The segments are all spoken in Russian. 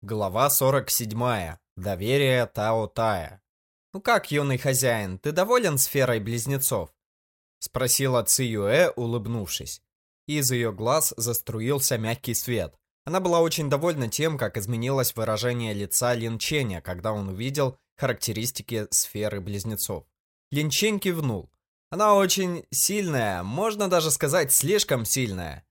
Глава 47. Доверие Тао Тая. «Ну как, юный хозяин, ты доволен сферой близнецов?» Спросила Ци Юэ, улыбнувшись. Из ее глаз заструился мягкий свет. Она была очень довольна тем, как изменилось выражение лица Лин Ченя, когда он увидел характеристики сферы близнецов. Лин Чень кивнул. Она очень сильная, можно даже сказать, слишком сильная.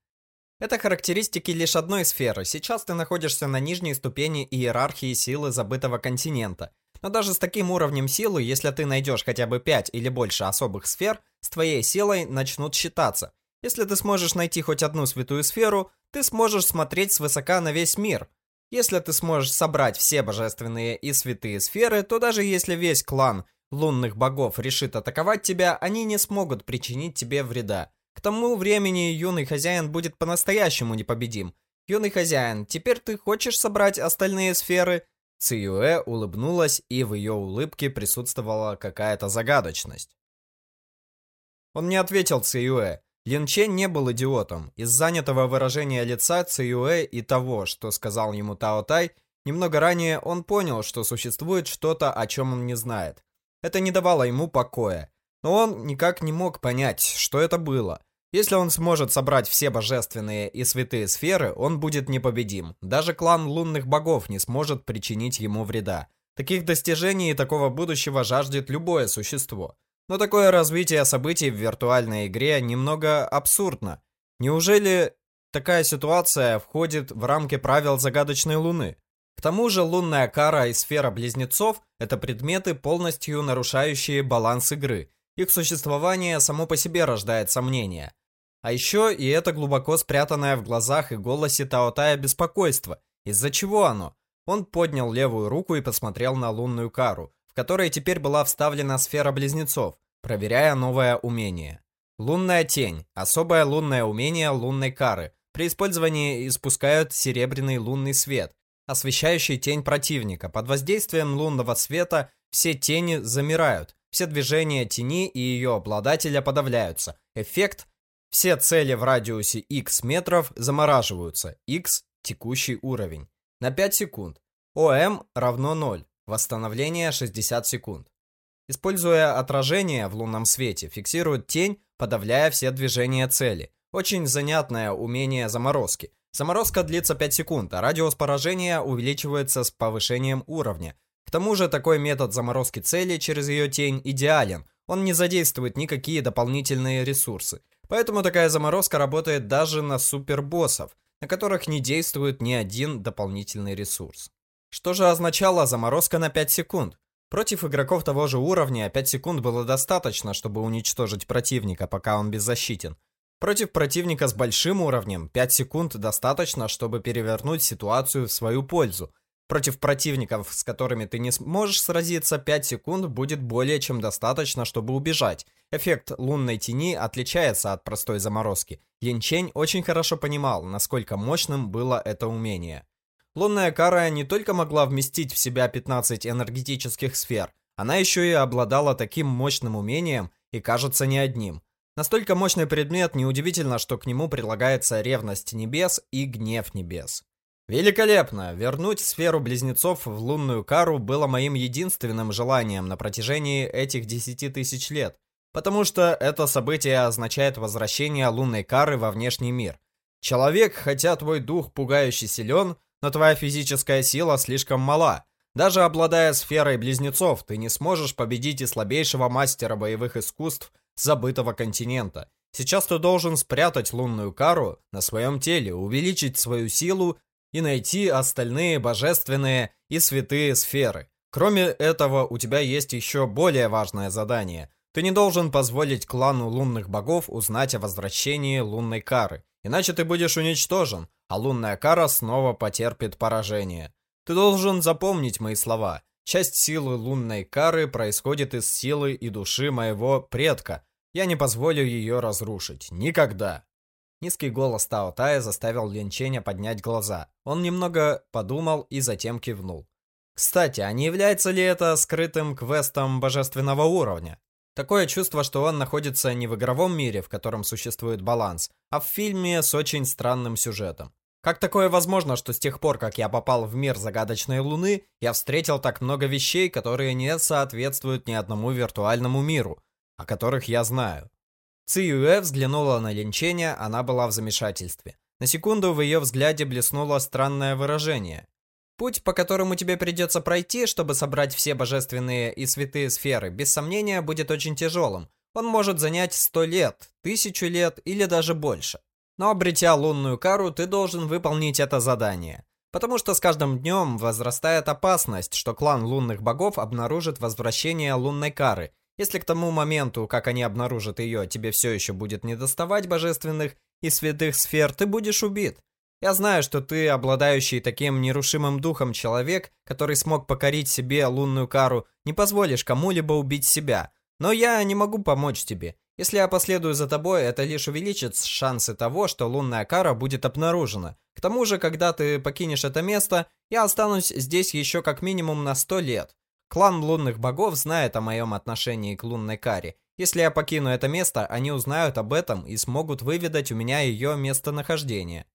Это характеристики лишь одной сферы. Сейчас ты находишься на нижней ступени иерархии силы забытого континента. Но даже с таким уровнем силы, если ты найдешь хотя бы 5 или больше особых сфер, с твоей силой начнут считаться. Если ты сможешь найти хоть одну святую сферу, ты сможешь смотреть свысока на весь мир. Если ты сможешь собрать все божественные и святые сферы, то даже если весь клан лунных богов решит атаковать тебя, они не смогут причинить тебе вреда. К тому времени юный хозяин будет по-настоящему непобедим. Юный хозяин, теперь ты хочешь собрать остальные сферы? Циюэ улыбнулась, и в ее улыбке присутствовала какая-то загадочность. Он не ответил Циюэ. Лин Чен не был идиотом. Из занятого выражения лица Циюэ и того, что сказал ему Тао Тай, немного ранее он понял, что существует что-то, о чем он не знает. Это не давало ему покоя. Но он никак не мог понять, что это было. Если он сможет собрать все божественные и святые сферы, он будет непобедим. Даже клан лунных богов не сможет причинить ему вреда. Таких достижений и такого будущего жаждет любое существо. Но такое развитие событий в виртуальной игре немного абсурдно. Неужели такая ситуация входит в рамки правил загадочной луны? К тому же лунная кара и сфера близнецов – это предметы, полностью нарушающие баланс игры – их существование само по себе рождает сомнения. А еще и это глубоко спрятанное в глазах и голосе Таотая беспокойство. Из-за чего оно? Он поднял левую руку и посмотрел на лунную кару, в которой теперь была вставлена сфера близнецов, проверяя новое умение. Лунная тень – особое лунное умение лунной кары. При использовании испускают серебряный лунный свет, освещающий тень противника. Под воздействием лунного света все тени замирают, все движения тени и ее обладателя подавляются. Эффект – все цели в радиусе x метров замораживаются, x – текущий уровень, на 5 секунд. ОМ равно 0, восстановление 60 секунд. Используя отражение в лунном свете, фиксирует тень, подавляя все движения цели. Очень занятное умение заморозки. Заморозка длится 5 секунд, а радиус поражения увеличивается с повышением уровня. К тому же такой метод заморозки цели через ее тень идеален. Он не задействует никакие дополнительные ресурсы. Поэтому такая заморозка работает даже на супербоссов, на которых не действует ни один дополнительный ресурс. Что же означала заморозка на 5 секунд? Против игроков того же уровня 5 секунд было достаточно, чтобы уничтожить противника, пока он беззащитен. Против противника с большим уровнем 5 секунд достаточно, чтобы перевернуть ситуацию в свою пользу, Против противников, с которыми ты не сможешь сразиться, 5 секунд будет более чем достаточно, чтобы убежать. Эффект лунной тени отличается от простой заморозки. Янчень очень хорошо понимал, насколько мощным было это умение. Лунная кара не только могла вместить в себя 15 энергетических сфер, она еще и обладала таким мощным умением, и кажется не одним. Настолько мощный предмет, неудивительно, что к нему прилагается ревность небес и гнев небес. Великолепно! Вернуть сферу близнецов в лунную кару было моим единственным желанием на протяжении этих десяти тысяч лет, потому что это событие означает возвращение лунной кары во внешний мир. Человек, хотя твой дух пугающе силен, но твоя физическая сила слишком мала. Даже обладая сферой близнецов, ты не сможешь победить и слабейшего мастера боевых искусств забытого континента. Сейчас ты должен спрятать лунную кару на своем теле, увеличить свою силу и найти остальные божественные и святые сферы. Кроме этого, у тебя есть еще более важное задание. Ты не должен позволить клану лунных богов узнать о возвращении лунной кары, иначе ты будешь уничтожен, а лунная кара снова потерпит поражение. Ты должен запомнить мои слова. Часть силы лунной кары происходит из силы и души моего предка. Я не позволю ее разрушить. Никогда. Низкий голос Тао Тая заставил Лин Ченя поднять глаза. Он немного подумал и затем кивнул. Кстати, а не является ли это скрытым квестом божественного уровня? Такое чувство, что он находится не в игровом мире, в котором существует баланс, а в фильме с очень странным сюжетом. Как такое возможно, что с тех пор, как я попал в мир загадочной луны, я встретил так много вещей, которые не соответствуют ни одному виртуальному миру, о которых я знаю? Циюэ взглянула на линчения, она была в замешательстве. На секунду в ее взгляде блеснуло странное выражение. Путь, по которому тебе придется пройти, чтобы собрать все божественные и святые сферы, без сомнения, будет очень тяжелым. Он может занять сто лет, тысячу лет или даже больше. Но обретя лунную кару, ты должен выполнить это задание. Потому что с каждым днем возрастает опасность, что клан лунных богов обнаружит возвращение лунной кары. Если к тому моменту, как они обнаружат ее, тебе все еще будет недоставать божественных и святых сфер, ты будешь убит. Я знаю, что ты, обладающий таким нерушимым духом человек, который смог покорить себе лунную кару, не позволишь кому-либо убить себя. Но я не могу помочь тебе. Если я последую за тобой, это лишь увеличит шансы того, что лунная кара будет обнаружена. К тому же, когда ты покинешь это место, я останусь здесь еще как минимум на сто лет. Клан лунных богов знает о моем отношении к лунной каре. Если я покину это место, они узнают об этом и смогут выведать у меня ее местонахождение.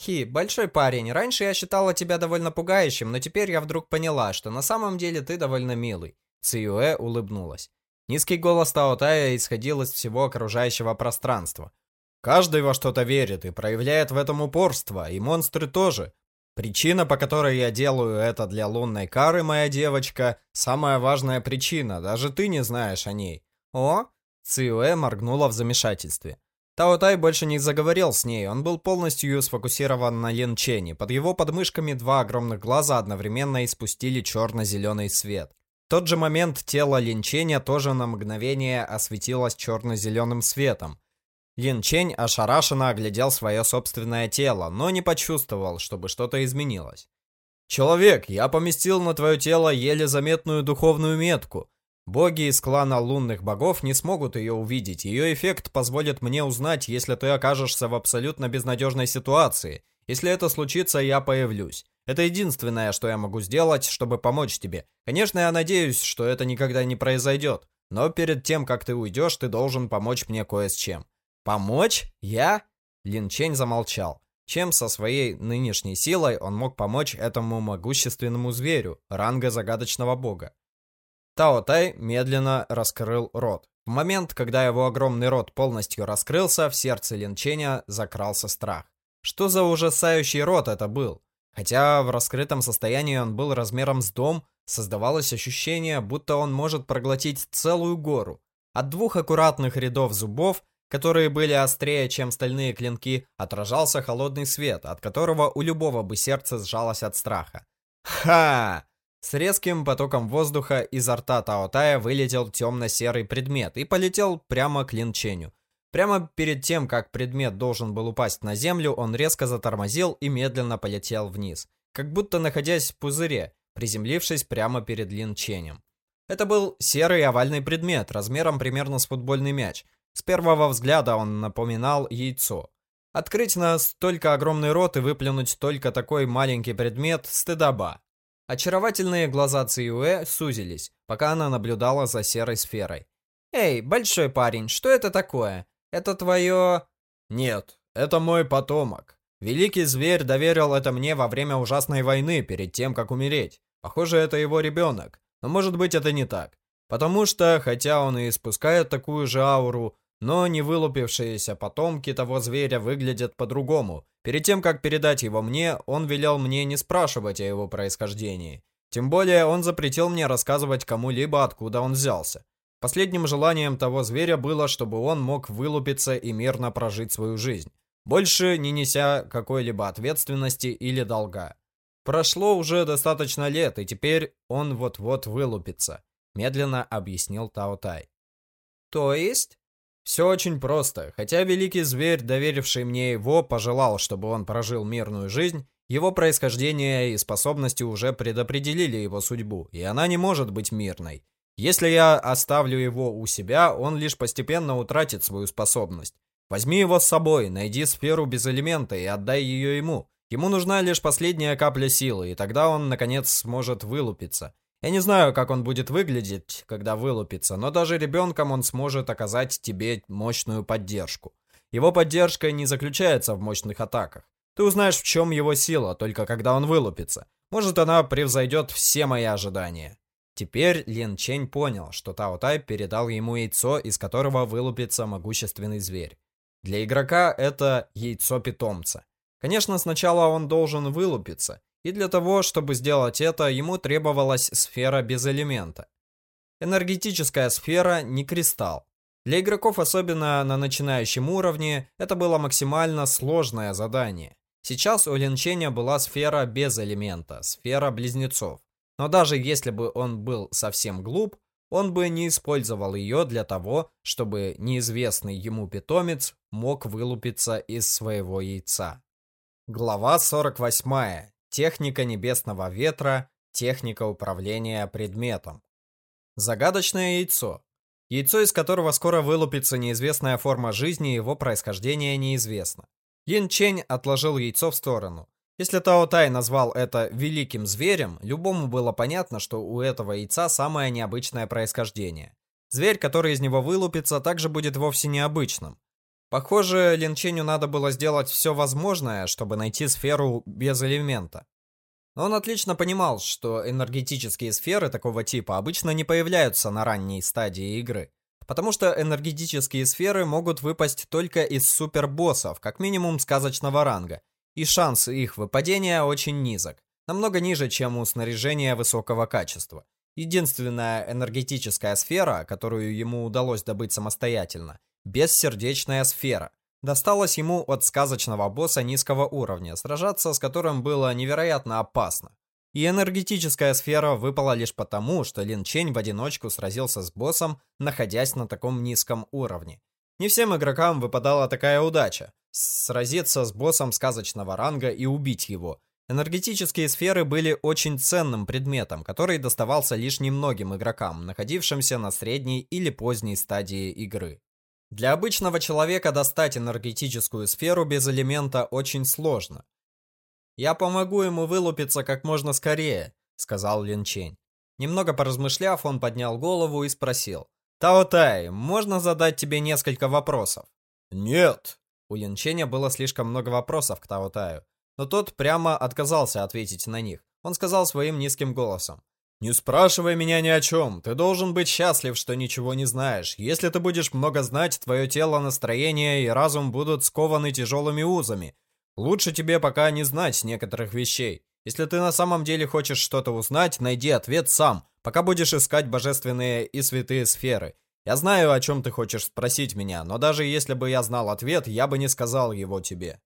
Хи, большой парень, раньше я считала тебя довольно пугающим, но теперь я вдруг поняла, что на самом деле ты довольно милый. Циюэ улыбнулась. Низкий голос Таотая исходил из всего окружающего пространства. Каждый во что-то верит и проявляет в этом упорство, и монстры тоже. Причина, по которой я делаю это для лунной кары, моя девочка, самая важная причина, даже ты не знаешь о ней. О? Циуэ моргнула в замешательстве. Таотай больше не заговорил с ней, он был полностью сфокусирован на Лин Чене. Под его подмышками два огромных глаза одновременно испустили черно-зеленый свет тот же момент тело Линченя тоже на мгновение осветилось черно-зеленым светом. Линчень ошарашенно оглядел свое собственное тело, но не почувствовал, чтобы что-то изменилось. «Человек, я поместил на твое тело еле заметную духовную метку. Боги из клана лунных богов не смогут ее увидеть. Ее эффект позволит мне узнать, если ты окажешься в абсолютно безнадежной ситуации. Если это случится, я появлюсь. Это единственное, что я могу сделать, чтобы помочь тебе. Конечно, я надеюсь, что это никогда не произойдет. Но перед тем, как ты уйдешь, ты должен помочь мне кое с чем. Помочь? Я? Лин Чень замолчал. Чем со своей нынешней силой он мог помочь этому могущественному зверю, ранга загадочного бога? Тао Тай медленно раскрыл рот. В момент, когда его огромный рот полностью раскрылся, в сердце Лин Ченя закрался страх. Что за ужасающий рот это был? Хотя в раскрытом состоянии он был размером с дом, создавалось ощущение, будто он может проглотить целую гору. От двух аккуратных рядов зубов, которые были острее, чем стальные клинки, отражался холодный свет, от которого у любого бы сердце сжалось от страха. Ха! С резким потоком воздуха изо рта Таотая вылетел темно-серый предмет и полетел прямо к Линченю. Прямо перед тем, как предмет должен был упасть на землю, он резко затормозил и медленно полетел вниз, как будто находясь в пузыре, приземлившись прямо перед Лин Ченем. Это был серый овальный предмет, размером примерно с футбольный мяч. С первого взгляда он напоминал яйцо. Открыть настолько огромный рот и выплюнуть только такой маленький предмет – стыдоба. Очаровательные глаза Циюэ сузились, пока она наблюдала за серой сферой. «Эй, большой парень, что это такое? Это твое...» «Нет, это мой потомок. Великий зверь доверил это мне во время ужасной войны, перед тем, как умереть. Похоже, это его ребенок. Но может быть это не так. Потому что, хотя он и испускает такую же ауру, но не вылупившиеся потомки того зверя выглядят по-другому. Перед тем, как передать его мне, он велел мне не спрашивать о его происхождении. Тем более, он запретил мне рассказывать кому-либо, откуда он взялся. Последним желанием того зверя было, чтобы он мог вылупиться и мирно прожить свою жизнь, больше не неся какой-либо ответственности или долга. Прошло уже достаточно лет, и теперь он вот-вот вылупится, медленно объяснил Тао Тай. То есть? Все очень просто. Хотя великий зверь, доверивший мне его, пожелал, чтобы он прожил мирную жизнь, его происхождение и способности уже предопределили его судьбу, и она не может быть мирной. Если я оставлю его у себя, он лишь постепенно утратит свою способность. Возьми его с собой, найди сферу без элемента и отдай ее ему. Ему нужна лишь последняя капля силы, и тогда он, наконец, сможет вылупиться. Я не знаю, как он будет выглядеть, когда вылупится, но даже ребенком он сможет оказать тебе мощную поддержку. Его поддержка не заключается в мощных атаках. Ты узнаешь, в чем его сила, только когда он вылупится. Может, она превзойдет все мои ожидания. Теперь Лин Чень понял, что Тао Тай передал ему яйцо, из которого вылупится могущественный зверь. Для игрока это яйцо питомца. Конечно, сначала он должен вылупиться, и для того, чтобы сделать это, ему требовалась сфера без элемента. Энергетическая сфера не кристалл. Для игроков, особенно на начинающем уровне, это было максимально сложное задание. Сейчас у Линченя была сфера без элемента, сфера близнецов. Но даже если бы он был совсем глуп, он бы не использовал ее для того, чтобы неизвестный ему питомец мог вылупиться из своего яйца. Глава 48. Техника небесного ветра, техника управления предметом. Загадочное яйцо. Яйцо, из которого скоро вылупится неизвестная форма жизни, его происхождение неизвестно. Лин Чень отложил яйцо в сторону. Если Тао Тай назвал это «великим зверем», любому было понятно, что у этого яйца самое необычное происхождение. Зверь, который из него вылупится, также будет вовсе необычным. Похоже, Лин Ченю надо было сделать все возможное, чтобы найти сферу без элемента. Но он отлично понимал, что энергетические сферы такого типа обычно не появляются на ранней стадии игры потому что энергетические сферы могут выпасть только из супербоссов, как минимум сказочного ранга, и шанс их выпадения очень низок, намного ниже, чем у снаряжения высокого качества. Единственная энергетическая сфера, которую ему удалось добыть самостоятельно, бессердечная сфера, досталась ему от сказочного босса низкого уровня, сражаться с которым было невероятно опасно. И энергетическая сфера выпала лишь потому, что Лин Чень в одиночку сразился с боссом, находясь на таком низком уровне. Не всем игрокам выпадала такая удача – сразиться с боссом сказочного ранга и убить его. Энергетические сферы были очень ценным предметом, который доставался лишь немногим игрокам, находившимся на средней или поздней стадии игры. Для обычного человека достать энергетическую сферу без элемента очень сложно – «Я помогу ему вылупиться как можно скорее», — сказал Лин Чень. Немного поразмышляв, он поднял голову и спросил. «Тао Тай, можно задать тебе несколько вопросов?» «Нет». У Лин Ченя было слишком много вопросов к Тао Таю, но тот прямо отказался ответить на них. Он сказал своим низким голосом. «Не спрашивай меня ни о чем. Ты должен быть счастлив, что ничего не знаешь. Если ты будешь много знать, твое тело, настроение и разум будут скованы тяжелыми узами. Лучше тебе пока не знать некоторых вещей. Если ты на самом деле хочешь что-то узнать, найди ответ сам, пока будешь искать божественные и святые сферы. Я знаю, о чем ты хочешь спросить меня, но даже если бы я знал ответ, я бы не сказал его тебе.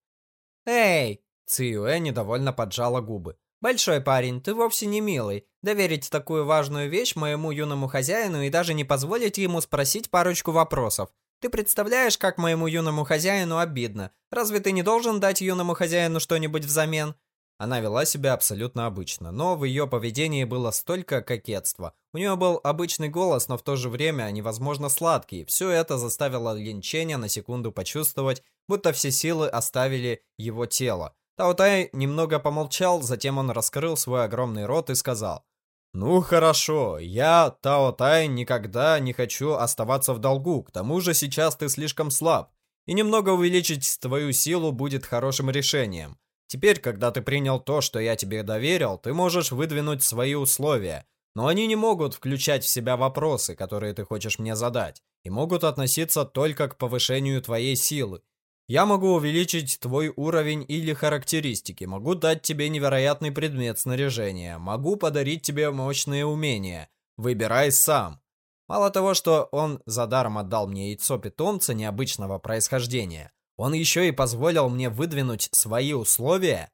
Эй! Циюэ недовольно поджала губы. «Большой парень, ты вовсе не милый. Доверить такую важную вещь моему юному хозяину и даже не позволить ему спросить парочку вопросов. Ты представляешь, как моему юному хозяину обидно. Разве ты не должен дать юному хозяину что-нибудь взамен?» Она вела себя абсолютно обычно, но в ее поведении было столько кокетства. У нее был обычный голос, но в то же время невозможно сладкий. Все это заставило Линченя на секунду почувствовать, будто все силы оставили его тело. Таутай немного помолчал, затем он раскрыл свой огромный рот и сказал «Ну хорошо, я, Тао Тай, никогда не хочу оставаться в долгу, к тому же сейчас ты слишком слаб, и немного увеличить твою силу будет хорошим решением. Теперь, когда ты принял то, что я тебе доверил, ты можешь выдвинуть свои условия, но они не могут включать в себя вопросы, которые ты хочешь мне задать, и могут относиться только к повышению твоей силы. Я могу увеличить твой уровень или характеристики, могу дать тебе невероятный предмет снаряжения, могу подарить тебе мощные умения. Выбирай сам. Мало того, что он за даром отдал мне яйцо питомца необычного происхождения, он еще и позволил мне выдвинуть свои условия.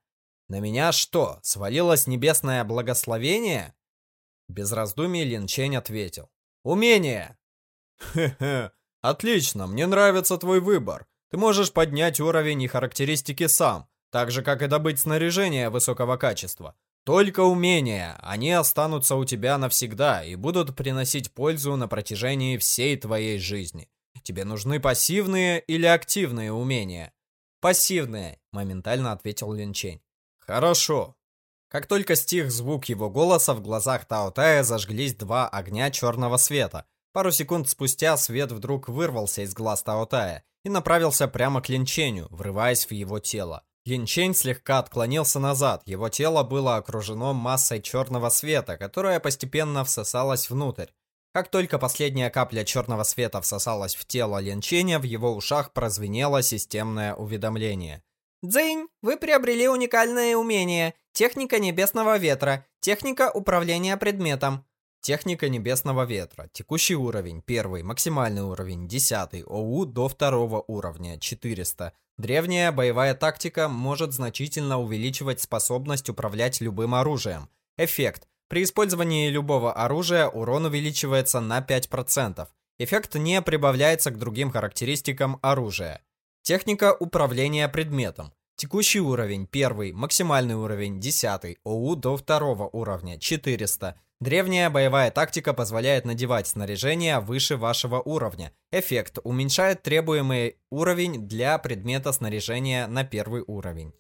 На меня что, свалилось небесное благословение? Без раздумий Лин Чень ответил. Умение! Хе-хе, отлично, мне нравится твой выбор. Ты можешь поднять уровень и характеристики сам, так же, как и добыть снаряжение высокого качества. Только умения, они останутся у тебя навсегда и будут приносить пользу на протяжении всей твоей жизни. Тебе нужны пассивные или активные умения? Пассивные, моментально ответил Линчень. Хорошо. Как только стих звук его голоса, в глазах Тао Тая зажглись два огня черного света. Пару секунд спустя свет вдруг вырвался из глаз Тао Тая, и направился прямо к Линченю, врываясь в его тело. Лин Чень слегка отклонился назад, его тело было окружено массой черного света, которая постепенно всосалась внутрь. Как только последняя капля черного света всосалась в тело Лин Ченя, в его ушах прозвенело системное уведомление. «Дзынь, вы приобрели уникальное умение. Техника небесного ветра. Техника управления предметом. Техника Небесного Ветра. Текущий уровень. Первый. Максимальный уровень. Десятый. ОУ до второго уровня. 400. Древняя боевая тактика может значительно увеличивать способность управлять любым оружием. Эффект. При использовании любого оружия урон увеличивается на 5%. Эффект не прибавляется к другим характеристикам оружия. Техника управления предметом. Текущий уровень, первый, максимальный уровень, десятый, ОУ до второго уровня, 400. Древняя боевая тактика позволяет надевать снаряжение выше вашего уровня. Эффект уменьшает требуемый уровень для предмета снаряжения на первый уровень.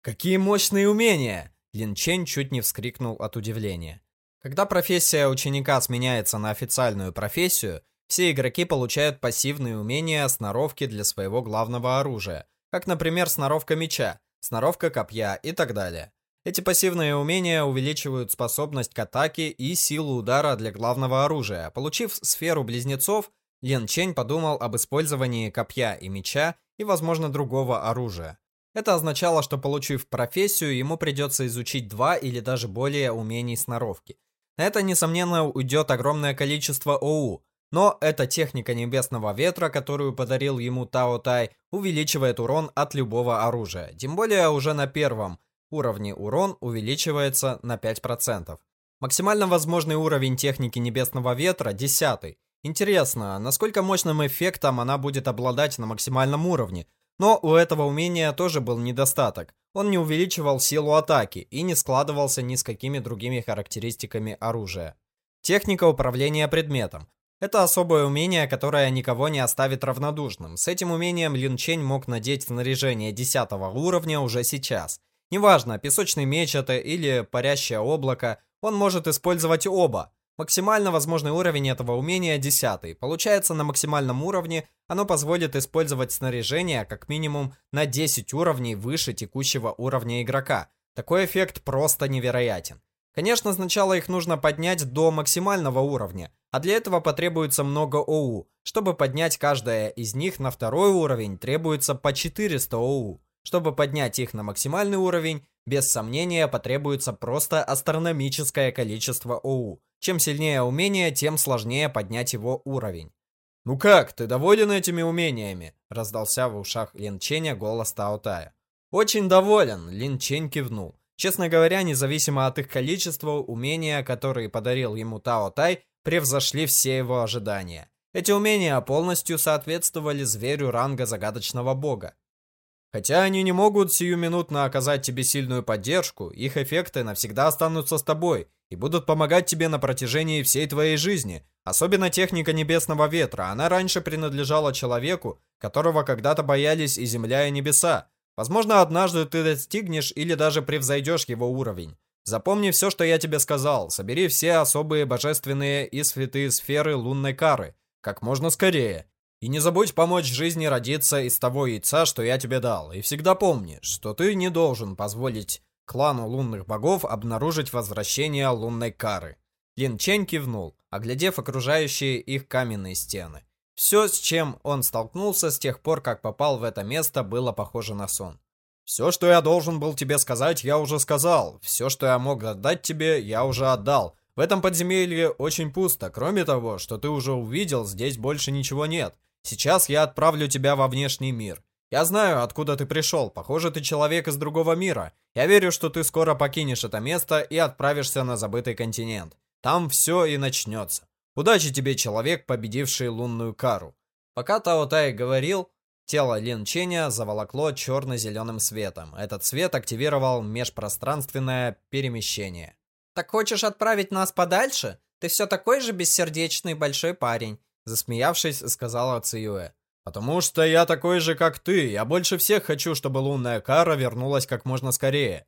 Какие мощные умения! Лин Чен чуть не вскрикнул от удивления. Когда профессия ученика сменяется на официальную профессию, все игроки получают пассивные умения сноровки для своего главного оружия, как, например, сноровка меча, сноровка копья и так далее. Эти пассивные умения увеличивают способность к атаке и силу удара для главного оружия. Получив сферу близнецов, Лен Чень подумал об использовании копья и меча и, возможно, другого оружия. Это означало, что получив профессию, ему придется изучить два или даже более умений сноровки. На это, несомненно, уйдет огромное количество ОУ, но эта техника небесного ветра, которую подарил ему Тао Тай, увеличивает урон от любого оружия. Тем более уже на первом уровне урон увеличивается на 5%. Максимально возможный уровень техники Небесного Ветра – 10. Интересно, насколько мощным эффектом она будет обладать на максимальном уровне. Но у этого умения тоже был недостаток. Он не увеличивал силу атаки и не складывался ни с какими другими характеристиками оружия. Техника управления предметом. Это особое умение, которое никого не оставит равнодушным. С этим умением Лин Чень мог надеть снаряжение 10 уровня уже сейчас. Неважно, песочный меч это или парящее облако, он может использовать оба. Максимально возможный уровень этого умения 10. Получается, на максимальном уровне оно позволит использовать снаряжение как минимум на 10 уровней выше текущего уровня игрока. Такой эффект просто невероятен. Конечно, сначала их нужно поднять до максимального уровня, а для этого потребуется много ОУ. Чтобы поднять каждое из них на второй уровень, требуется по 400 ОУ. Чтобы поднять их на максимальный уровень, без сомнения потребуется просто астрономическое количество ОУ. Чем сильнее умение, тем сложнее поднять его уровень. «Ну как, ты доволен этими умениями?» — раздался в ушах Лин Ченя голос Тао Тая. «Очень доволен», — Лин Чень кивнул. Честно говоря, независимо от их количества, умения, которые подарил ему Тао Тай, превзошли все его ожидания. Эти умения полностью соответствовали зверю ранга загадочного бога. Хотя они не могут сиюминутно оказать тебе сильную поддержку, их эффекты навсегда останутся с тобой и будут помогать тебе на протяжении всей твоей жизни. Особенно техника Небесного Ветра, она раньше принадлежала человеку, которого когда-то боялись и земля, и небеса. Возможно, однажды ты достигнешь или даже превзойдешь его уровень. Запомни все, что я тебе сказал, собери все особые божественные и святые сферы лунной кары, как можно скорее, и не забудь помочь жизни родиться из того яйца, что я тебе дал. И всегда помни, что ты не должен позволить клану лунных богов обнаружить возвращение лунной кары. Лин Чень кивнул, оглядев окружающие их каменные стены. Все, с чем он столкнулся с тех пор, как попал в это место, было похоже на сон. «Все, что я должен был тебе сказать, я уже сказал. Все, что я мог отдать тебе, я уже отдал. В этом подземелье очень пусто. Кроме того, что ты уже увидел, здесь больше ничего нет. Сейчас я отправлю тебя во внешний мир. Я знаю, откуда ты пришел. Похоже, ты человек из другого мира. Я верю, что ты скоро покинешь это место и отправишься на забытый континент. Там все и начнется. Удачи тебе, человек, победивший лунную кару. Пока Тао Тай говорил, тело Лин Ченя заволокло черно-зеленым светом. Этот свет активировал межпространственное перемещение. «Так хочешь отправить нас подальше? Ты все такой же бессердечный большой парень. Засмеявшись, сказала Циюэ. «Потому что я такой же, как ты. Я больше всех хочу, чтобы лунная кара вернулась как можно скорее.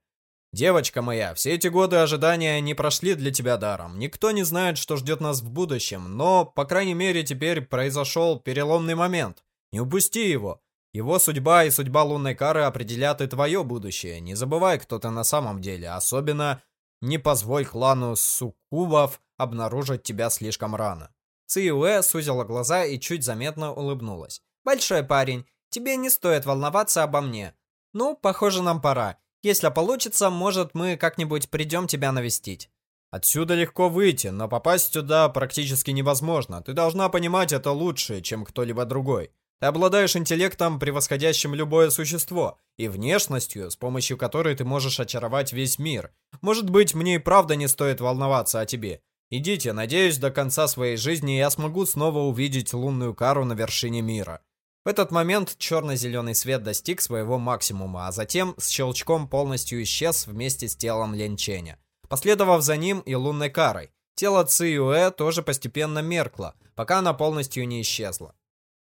Девочка моя, все эти годы ожидания не прошли для тебя даром. Никто не знает, что ждет нас в будущем, но, по крайней мере, теперь произошел переломный момент. Не упусти его. Его судьба и судьба лунной кары определят и твое будущее. Не забывай, кто ты на самом деле. Особенно не позволь клану суккубов обнаружить тебя слишком рано. Циюэ сузила глаза и чуть заметно улыбнулась. «Большой парень, тебе не стоит волноваться обо мне. Ну, похоже, нам пора. Если получится, может, мы как-нибудь придем тебя навестить». Отсюда легко выйти, но попасть сюда практически невозможно. Ты должна понимать это лучше, чем кто-либо другой. Ты обладаешь интеллектом, превосходящим любое существо, и внешностью, с помощью которой ты можешь очаровать весь мир. Может быть, мне и правда не стоит волноваться о тебе. Идите, надеюсь, до конца своей жизни я смогу снова увидеть лунную кару на вершине мира. В этот момент черно-зеленый свет достиг своего максимума, а затем с щелчком полностью исчез вместе с телом Ленченя. Последовав за ним и лунной карой, тело Циюэ тоже постепенно меркло, пока она полностью не исчезла.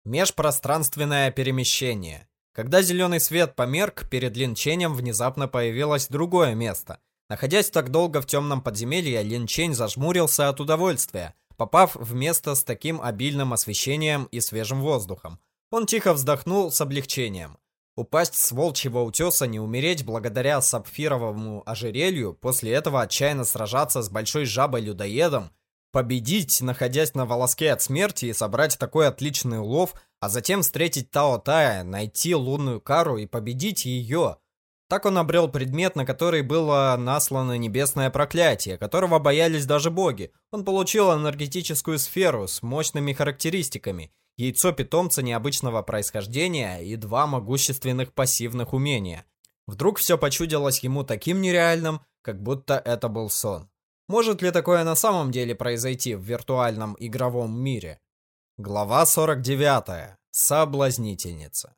Межпространственное перемещение. Когда зеленый свет померк, перед Линченем внезапно появилось другое место. Находясь так долго в темном подземелье, Линчень зажмурился от удовольствия, попав в место с таким обильным освещением и свежим воздухом. Он тихо вздохнул с облегчением. Упасть с волчьего утеса, не умереть благодаря сапфировому ожерелью, после этого отчаянно сражаться с большой жабой-людоедом, победить, находясь на волоске от смерти и собрать такой отличный улов, а затем встретить Тао Тая, найти лунную кару и победить ее. Так он обрел предмет, на который было наслано небесное проклятие, которого боялись даже боги. Он получил энергетическую сферу с мощными характеристиками, яйцо питомца необычного происхождения и два могущественных пассивных умения. Вдруг все почудилось ему таким нереальным, как будто это был сон. Может ли такое на самом деле произойти в виртуальном игровом мире? Глава 49. Соблазнительница.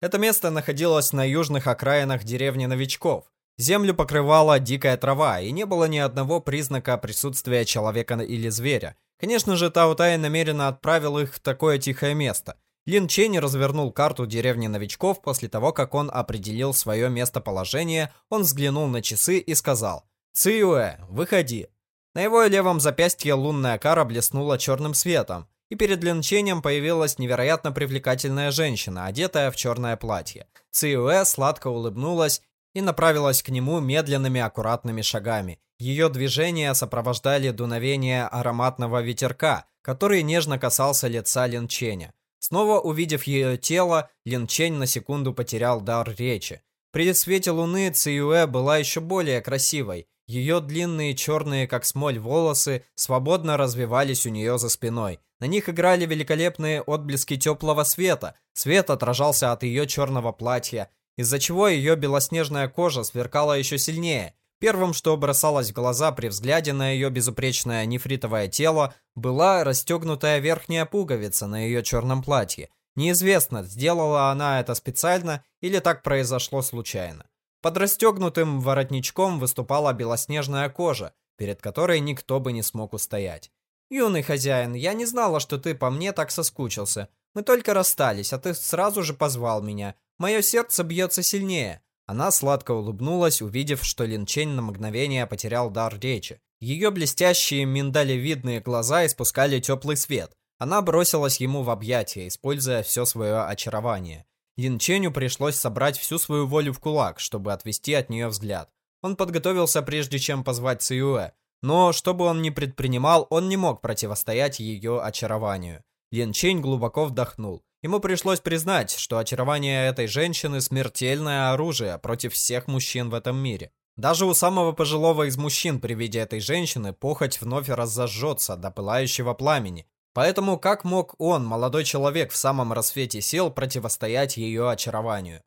Это место находилось на южных окраинах деревни новичков. Землю покрывала дикая трава, и не было ни одного признака присутствия человека или зверя. Конечно же, Таутай намеренно отправил их в такое тихое место. Лин Чень развернул карту деревни новичков после того, как он определил свое местоположение, он взглянул на часы и сказал «Циюэ, выходи». На его левом запястье лунная кара блеснула черным светом, и перед линчением появилась невероятно привлекательная женщина, одетая в черное платье. Циюэ сладко улыбнулась и направилась к нему медленными аккуратными шагами. Ее движения сопровождали дуновение ароматного ветерка, который нежно касался лица Линченя. Снова увидев ее тело, Линчень на секунду потерял дар речи. При свете луны Циюэ была еще более красивой. Ее длинные черные, как смоль, волосы свободно развивались у нее за спиной. На них играли великолепные отблески теплого света. Свет отражался от ее черного платья, из-за чего ее белоснежная кожа сверкала еще сильнее. Первым, что бросалось в глаза при взгляде на ее безупречное нефритовое тело, была расстегнутая верхняя пуговица на ее черном платье. Неизвестно, сделала она это специально или так произошло случайно. Под расстегнутым воротничком выступала белоснежная кожа, перед которой никто бы не смог устоять. «Юный хозяин, я не знала, что ты по мне так соскучился. Мы только расстались, а ты сразу же позвал меня. Мое сердце бьется сильнее». Она сладко улыбнулась, увидев, что Лин Чень на мгновение потерял дар речи. Ее блестящие миндалевидные глаза испускали теплый свет. Она бросилась ему в объятия, используя все свое очарование. Лин Ченю пришлось собрать всю свою волю в кулак, чтобы отвести от нее взгляд. Он подготовился прежде чем позвать Циюэ, но что бы он ни предпринимал, он не мог противостоять ее очарованию. Лин Чень глубоко вдохнул. Ему пришлось признать, что очарование этой женщины смертельное оружие против всех мужчин в этом мире. Даже у самого пожилого из мужчин при виде этой женщины похоть вновь разожжется до пылающего пламени, Поэтому как мог он, молодой человек в самом рассвете сил, противостоять ее очарованию?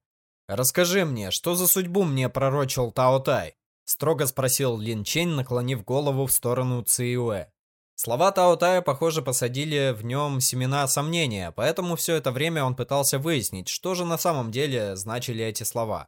«Расскажи мне, что за судьбу мне пророчил Тао Тай?» Строго спросил Лин Чень, наклонив голову в сторону Циюэ. Слова Тао Тая, похоже, посадили в нем семена сомнения, поэтому все это время он пытался выяснить, что же на самом деле значили эти слова.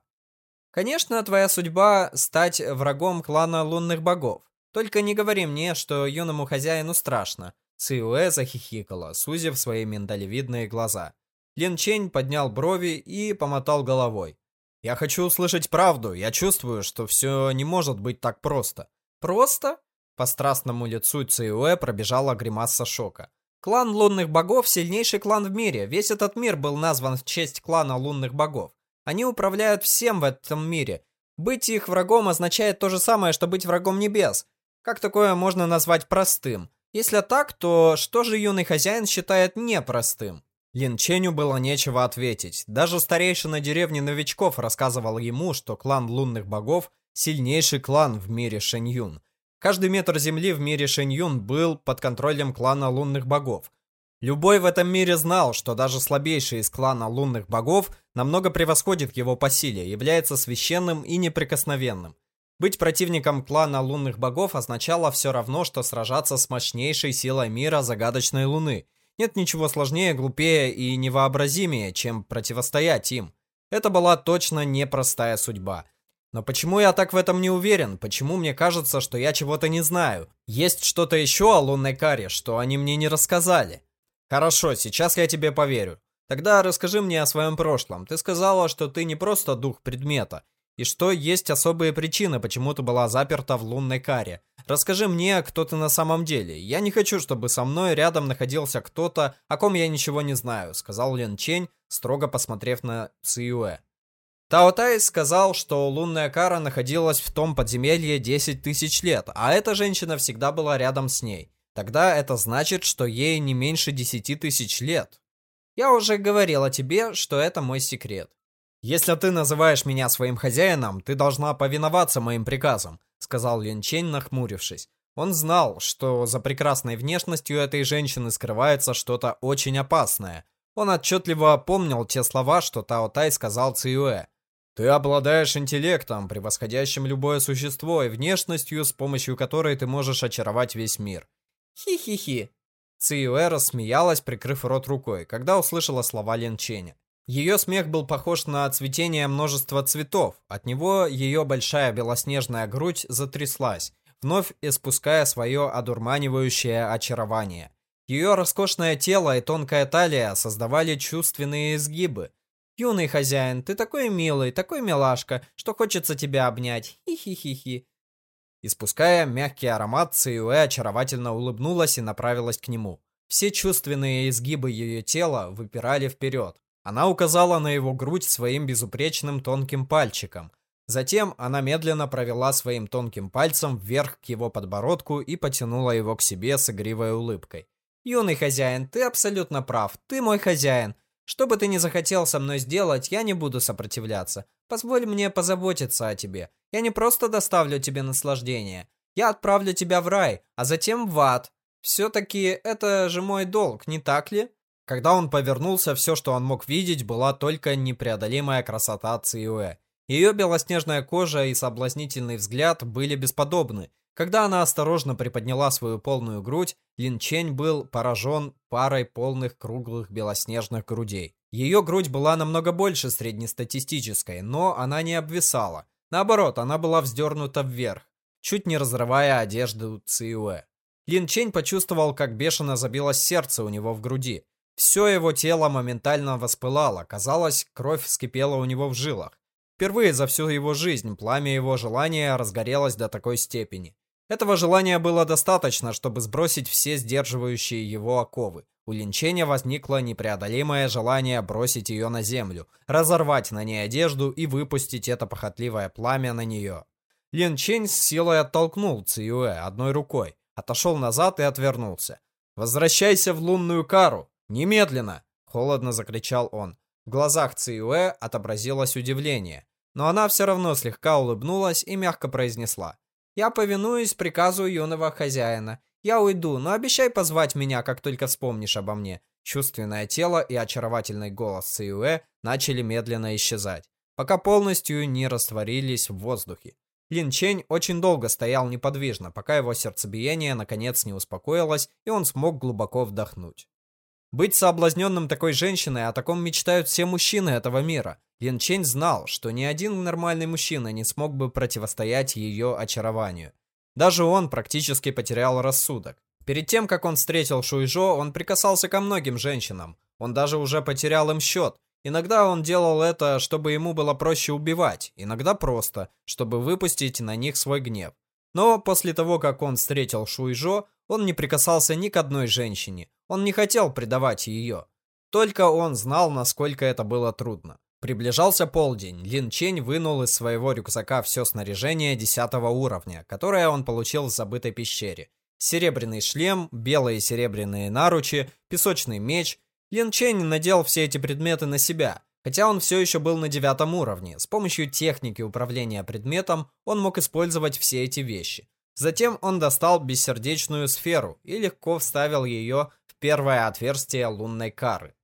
«Конечно, твоя судьба — стать врагом клана лунных богов. Только не говори мне, что юному хозяину страшно. Циуэ захихикала, сузив свои миндалевидные глаза. Лин Чень поднял брови и помотал головой. «Я хочу услышать правду. Я чувствую, что все не может быть так просто». «Просто?» По страстному лицу Циуэ пробежала гримаса шока. Клан лунных богов – сильнейший клан в мире. Весь этот мир был назван в честь клана лунных богов. Они управляют всем в этом мире. Быть их врагом означает то же самое, что быть врагом небес. Как такое можно назвать простым? Если так, то что же юный хозяин считает непростым? Лин Ченю было нечего ответить. Даже старейшина деревни новичков рассказывал ему, что клан лунных богов – сильнейший клан в мире Шэньюн. Каждый метр земли в мире Шэньюн был под контролем клана лунных богов. Любой в этом мире знал, что даже слабейший из клана лунных богов намного превосходит его по силе, является священным и неприкосновенным. Быть противником клана лунных богов означало все равно, что сражаться с мощнейшей силой мира загадочной луны. Нет ничего сложнее, глупее и невообразимее, чем противостоять им. Это была точно непростая судьба. Но почему я так в этом не уверен? Почему мне кажется, что я чего-то не знаю? Есть что-то еще о лунной каре, что они мне не рассказали? Хорошо, сейчас я тебе поверю. Тогда расскажи мне о своем прошлом. Ты сказала, что ты не просто дух предмета, и что есть особые причины, почему ты была заперта в лунной каре. Расскажи мне, кто ты на самом деле. Я не хочу, чтобы со мной рядом находился кто-то, о ком я ничего не знаю», — сказал Лен Чень, строго посмотрев на Циюэ. Тао Тай сказал, что лунная кара находилась в том подземелье 10 тысяч лет, а эта женщина всегда была рядом с ней. Тогда это значит, что ей не меньше 10 тысяч лет. Я уже говорила тебе, что это мой секрет. Если ты называешь меня своим хозяином, ты должна повиноваться моим приказам, сказал Лин Чень, нахмурившись. Он знал, что за прекрасной внешностью этой женщины скрывается что-то очень опасное. Он отчетливо помнил те слова, что Тао Тай сказал Циюэ. Ты обладаешь интеллектом, превосходящим любое существо, и внешностью, с помощью которой ты можешь очаровать весь мир. Хи-хи-хи. Циюэ рассмеялась, прикрыв рот рукой, когда услышала слова Лин Ченя. Ее смех был похож на цветение множества цветов. От него ее большая белоснежная грудь затряслась, вновь испуская свое одурманивающее очарование. Ее роскошное тело и тонкая талия создавали чувственные изгибы, «Юный хозяин, ты такой милый, такой милашка, что хочется тебя обнять. Хи-хи-хи-хи». Испуская мягкий аромат, Циюэ очаровательно улыбнулась и направилась к нему. Все чувственные изгибы ее тела выпирали вперед. Она указала на его грудь своим безупречным тонким пальчиком. Затем она медленно провела своим тонким пальцем вверх к его подбородку и потянула его к себе с игривой улыбкой. «Юный хозяин, ты абсолютно прав. Ты мой хозяин. Что бы ты ни захотел со мной сделать, я не буду сопротивляться. Позволь мне позаботиться о тебе. Я не просто доставлю тебе наслаждение. Я отправлю тебя в рай, а затем в ад. Все-таки это же мой долг, не так ли? Когда он повернулся, все, что он мог видеть, была только непреодолимая красота Циюэ. Ее белоснежная кожа и соблазнительный взгляд были бесподобны, когда она осторожно приподняла свою полную грудь, Лин Чень был поражен парой полных круглых белоснежных грудей. Ее грудь была намного больше среднестатистической, но она не обвисала. Наоборот, она была вздернута вверх, чуть не разрывая одежду Циюэ. Лин Чень почувствовал, как бешено забилось сердце у него в груди. Все его тело моментально воспылало, казалось, кровь вскипела у него в жилах. Впервые за всю его жизнь пламя его желания разгорелось до такой степени. Этого желания было достаточно, чтобы сбросить все сдерживающие его оковы. У Линченя возникло непреодолимое желание бросить ее на землю, разорвать на ней одежду и выпустить это похотливое пламя на нее. Лин Чень с силой оттолкнул Циюэ одной рукой, отошел назад и отвернулся. «Возвращайся в лунную кару! Немедленно!» — холодно закричал он. В глазах Циюэ отобразилось удивление, но она все равно слегка улыбнулась и мягко произнесла. Я повинуюсь приказу юного хозяина. Я уйду, но обещай позвать меня, как только вспомнишь обо мне. Чувственное тело и очаровательный голос Циюэ начали медленно исчезать, пока полностью не растворились в воздухе. Лин Чень очень долго стоял неподвижно, пока его сердцебиение наконец не успокоилось, и он смог глубоко вдохнуть. Быть соблазненным такой женщиной, о таком мечтают все мужчины этого мира. Лин Чень знал, что ни один нормальный мужчина не смог бы противостоять ее очарованию. Даже он практически потерял рассудок. Перед тем, как он встретил Шуйжо, он прикасался ко многим женщинам. Он даже уже потерял им счет. Иногда он делал это, чтобы ему было проще убивать, иногда просто, чтобы выпустить на них свой гнев. Но после того, как он встретил Шуйжо, Он не прикасался ни к одной женщине. Он не хотел предавать ее. Только он знал, насколько это было трудно. Приближался полдень. Лин Чень вынул из своего рюкзака все снаряжение 10 уровня, которое он получил в забытой пещере. Серебряный шлем, белые серебряные наручи, песочный меч. Лин Чень надел все эти предметы на себя, хотя он все еще был на девятом уровне. С помощью техники управления предметом он мог использовать все эти вещи. Затем он достал бессердечную сферу и легко вставил ее в первое отверстие лунной кары.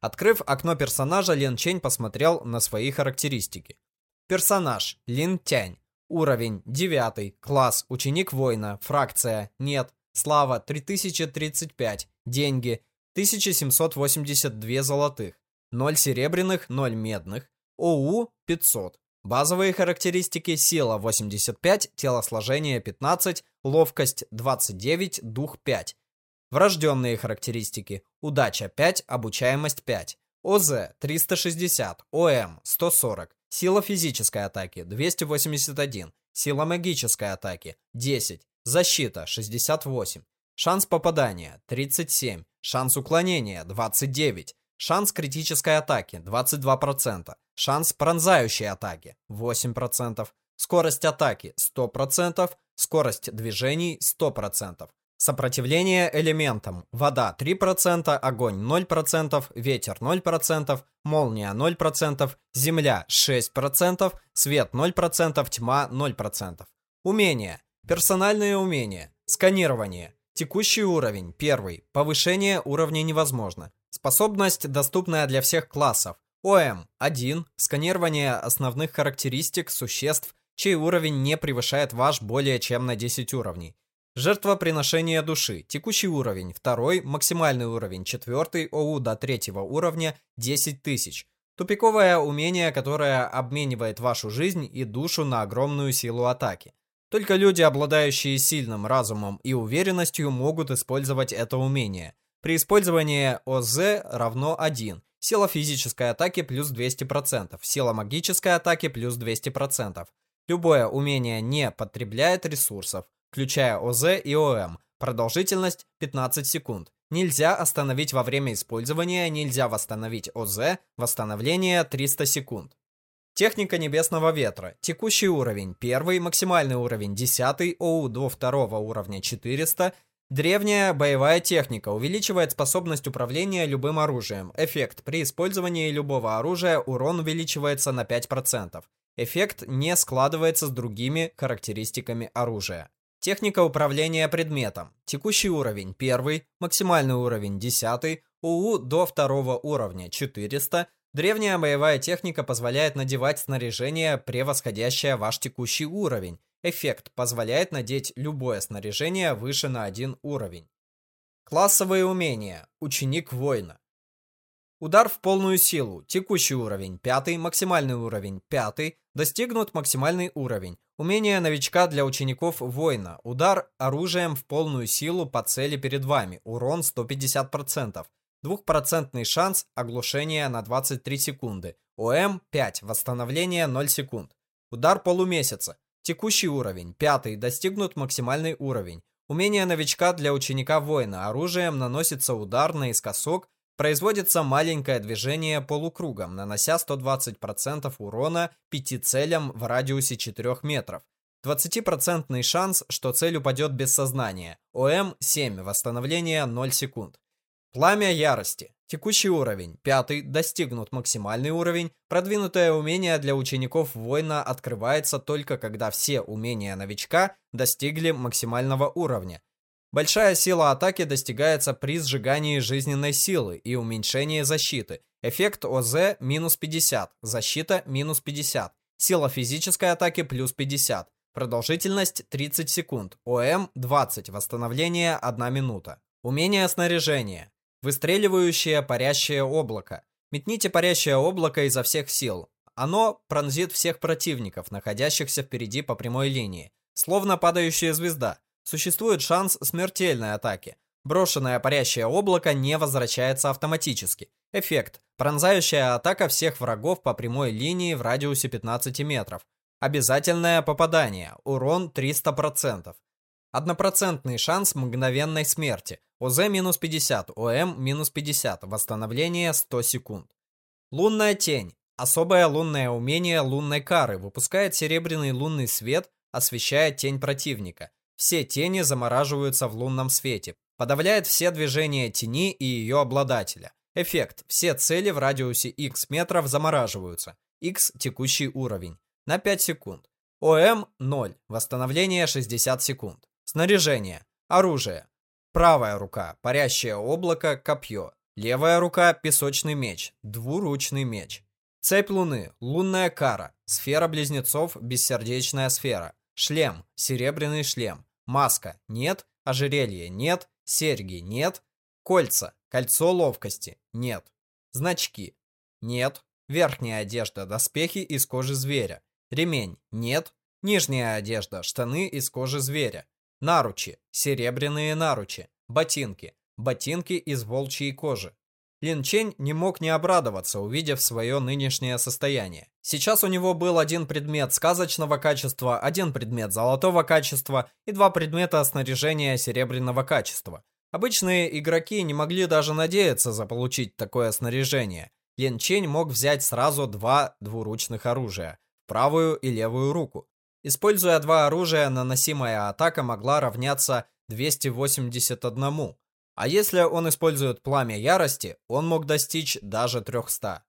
Открыв окно персонажа, Лин Чень посмотрел на свои характеристики. Персонаж Лин Тянь. Уровень 9. Класс ученик воина. Фракция нет. Слава 3035. Деньги 1782 золотых. 0 серебряных, 0 медных. ОУ 500. Базовые характеристики сила 85, телосложение 15, ловкость 29, дух 5. Врожденные характеристики. Удача 5, обучаемость 5. ОЗ 360, ОМ 140, сила физической атаки 281, сила магической атаки 10, защита 68, шанс попадания 37, шанс уклонения 29, шанс критической атаки 22%, шанс пронзающей атаки 8%, скорость атаки 100%, скорость движений 100%. Сопротивление элементам. Вода 3%, огонь 0%, ветер 0%, молния 0%, земля 6%, свет 0%, тьма 0%. Умения. Персональные умения. Сканирование. Текущий уровень. Первый. Повышение уровня невозможно. Способность, доступная для всех классов. ОМ 1. Сканирование основных характеристик существ, чей уровень не превышает ваш более чем на 10 уровней. Жертвоприношение души. Текущий уровень. Второй. Максимальный уровень. Четвертый. ОУ до третьего уровня. 10 тысяч. Тупиковое умение, которое обменивает вашу жизнь и душу на огромную силу атаки. Только люди, обладающие сильным разумом и уверенностью, могут использовать это умение. При использовании ОЗ равно 1. Сила физической атаки плюс 200%. Сила магической атаки плюс 200%. Любое умение не потребляет ресурсов включая ОЗ и ОМ. Продолжительность 15 секунд. Нельзя остановить во время использования, нельзя восстановить ОЗ, восстановление 300 секунд. Техника Небесного Ветра. Текущий уровень 1, максимальный уровень 10, ОУ до 2 уровня 400. Древняя боевая техника увеличивает способность управления любым оружием. Эффект. При использовании любого оружия урон увеличивается на 5%. Эффект не складывается с другими характеристиками оружия. Техника управления предметом. Текущий уровень 1, максимальный уровень 10, УУ до второго уровня 400. Древняя боевая техника позволяет надевать снаряжение, превосходящее ваш текущий уровень. Эффект позволяет надеть любое снаряжение выше на один уровень. Классовые умения. Ученик воина. Удар в полную силу. Текущий уровень 5, максимальный уровень 5, достигнут максимальный уровень. Умение новичка для учеников воина. Удар оружием в полную силу по цели перед вами. Урон 150%. Двухпроцентный шанс оглушения на 23 секунды. ОМ 5. Восстановление 0 секунд. Удар полумесяца. Текущий уровень. Пятый. Достигнут максимальный уровень. Умение новичка для ученика воина. Оружием наносится удар наискосок Производится маленькое движение полукругом, нанося 120% урона пяти целям в радиусе 4 метров. 20% шанс, что цель упадет без сознания. ОМ 7, восстановление 0 секунд. Пламя ярости. Текущий уровень. Пятый. Достигнут максимальный уровень. Продвинутое умение для учеников воина открывается только когда все умения новичка достигли максимального уровня. Большая сила атаки достигается при сжигании жизненной силы и уменьшении защиты. Эффект ОЗ минус 50, защита минус 50, сила физической атаки плюс 50, продолжительность 30 секунд, ОМ 20, восстановление 1 минута. Умение снаряжения. Выстреливающее парящее облако. Метните парящее облако изо всех сил. Оно пронзит всех противников, находящихся впереди по прямой линии. Словно падающая звезда. Существует шанс смертельной атаки. Брошенное парящее облако не возвращается автоматически. Эффект. Пронзающая атака всех врагов по прямой линии в радиусе 15 метров. Обязательное попадание. Урон 300%. Однопроцентный шанс мгновенной смерти. ОЗ минус 50, ОМ минус 50. Восстановление 100 секунд. Лунная тень. Особое лунное умение лунной кары выпускает серебряный лунный свет, освещая тень противника. Все тени замораживаются в лунном свете. Подавляет все движения тени и ее обладателя. Эффект. Все цели в радиусе x метров замораживаются. x текущий уровень. На 5 секунд. ОМ 0. Восстановление 60 секунд. Снаряжение. Оружие. Правая рука. Парящее облако. Копье. Левая рука. Песочный меч. Двуручный меч. Цепь Луны, лунная кара, сфера близнецов, бессердечная сфера, шлем, серебряный шлем, маска, нет, ожерелье, нет, серьги, нет, кольца, кольцо ловкости, нет, значки, нет, верхняя одежда, доспехи из кожи зверя, ремень, нет, нижняя одежда, штаны из кожи зверя, наручи, серебряные наручи, ботинки, ботинки из волчьей кожи, Лин Чень не мог не обрадоваться, увидев свое нынешнее состояние. Сейчас у него был один предмет сказочного качества, один предмет золотого качества и два предмета снаряжения серебряного качества. Обычные игроки не могли даже надеяться заполучить такое снаряжение. Лин Чень мог взять сразу два двуручных оружия, правую и левую руку. Используя два оружия, наносимая атака могла равняться 281. А если он использует пламя ярости, он мог достичь даже 300.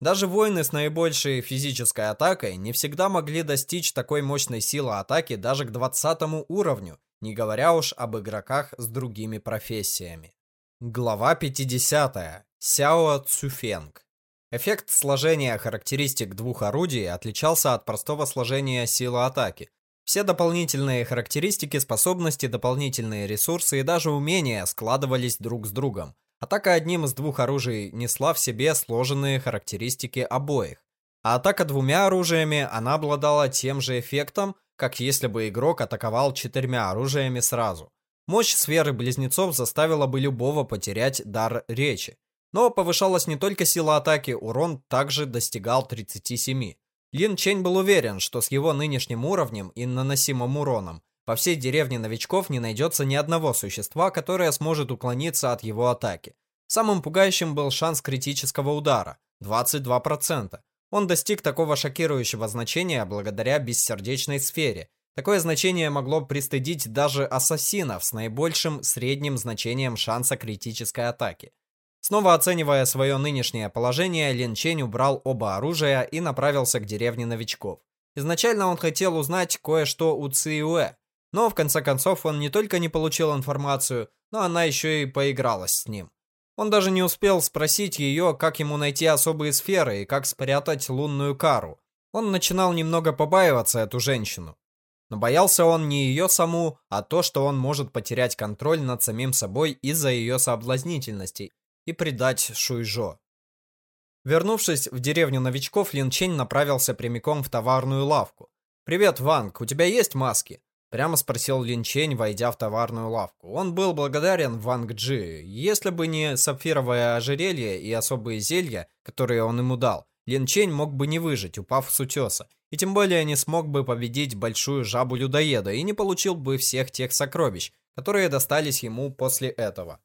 Даже воины с наибольшей физической атакой не всегда могли достичь такой мощной силы атаки даже к 20 уровню, не говоря уж об игроках с другими профессиями. Глава 50. Сяо Цюфенг. Эффект сложения характеристик двух орудий отличался от простого сложения силы атаки, все дополнительные характеристики, способности, дополнительные ресурсы и даже умения складывались друг с другом. Атака одним из двух оружий несла в себе сложенные характеристики обоих. А атака двумя оружиями, она обладала тем же эффектом, как если бы игрок атаковал четырьмя оружиями сразу. Мощь сферы близнецов заставила бы любого потерять дар речи. Но повышалась не только сила атаки, урон также достигал 37. Лин Чень был уверен, что с его нынешним уровнем и наносимым уроном во всей деревне новичков не найдется ни одного существа, которое сможет уклониться от его атаки. Самым пугающим был шанс критического удара – 22%. Он достиг такого шокирующего значения благодаря бессердечной сфере. Такое значение могло пристыдить даже ассасинов с наибольшим средним значением шанса критической атаки. Снова оценивая свое нынешнее положение, Лин Чень убрал оба оружия и направился к деревне новичков. Изначально он хотел узнать кое-что у Циюэ, но в конце концов он не только не получил информацию, но она еще и поигралась с ним. Он даже не успел спросить ее, как ему найти особые сферы и как спрятать лунную кару. Он начинал немного побаиваться эту женщину. Но боялся он не ее саму, а то, что он может потерять контроль над самим собой из-за ее соблазнительности и предать Шуйжо. Вернувшись в деревню новичков, Лин Чень направился прямиком в товарную лавку. «Привет, Ванг, у тебя есть маски?» Прямо спросил Лин Чень, войдя в товарную лавку. Он был благодарен Ванг Джи. Если бы не сапфировое ожерелье и особые зелья, которые он ему дал, Лин Чень мог бы не выжить, упав с утеса. И тем более не смог бы победить большую жабу-людоеда и не получил бы всех тех сокровищ, которые достались ему после этого.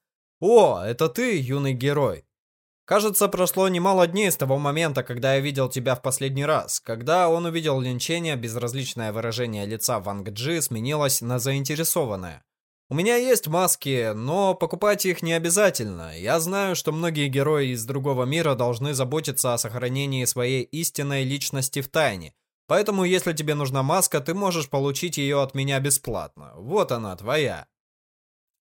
«О, это ты, юный герой!» Кажется, прошло немало дней с того момента, когда я видел тебя в последний раз. Когда он увидел линчение, безразличное выражение лица Ванг Джи сменилось на заинтересованное. У меня есть маски, но покупать их не обязательно. Я знаю, что многие герои из другого мира должны заботиться о сохранении своей истинной личности в тайне. Поэтому, если тебе нужна маска, ты можешь получить ее от меня бесплатно. Вот она, твоя.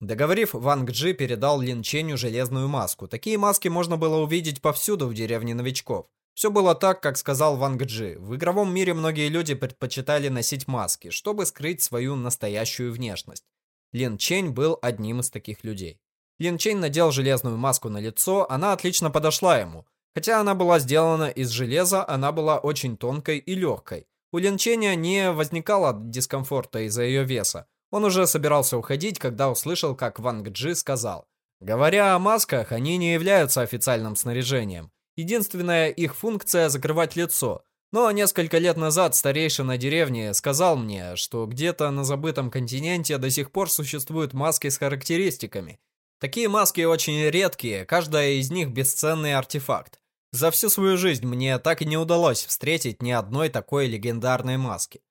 Договорив, Ванг Джи передал Лин Ченю железную маску. Такие маски можно было увидеть повсюду в деревне новичков. Все было так, как сказал Ванг Джи. В игровом мире многие люди предпочитали носить маски, чтобы скрыть свою настоящую внешность. Лин Чень был одним из таких людей. Лин Чень надел железную маску на лицо, она отлично подошла ему. Хотя она была сделана из железа, она была очень тонкой и легкой. У Лин Ченя не возникало дискомфорта из-за ее веса. Он уже собирался уходить, когда услышал, как Ванг Джи сказал. Говоря о масках, они не являются официальным снаряжением. Единственная их функция – закрывать лицо. Но несколько лет назад старейшина деревни сказал мне, что где-то на забытом континенте до сих пор существуют маски с характеристиками. Такие маски очень редкие, каждая из них бесценный артефакт. За всю свою жизнь мне так и не удалось встретить ни одной такой легендарной маски.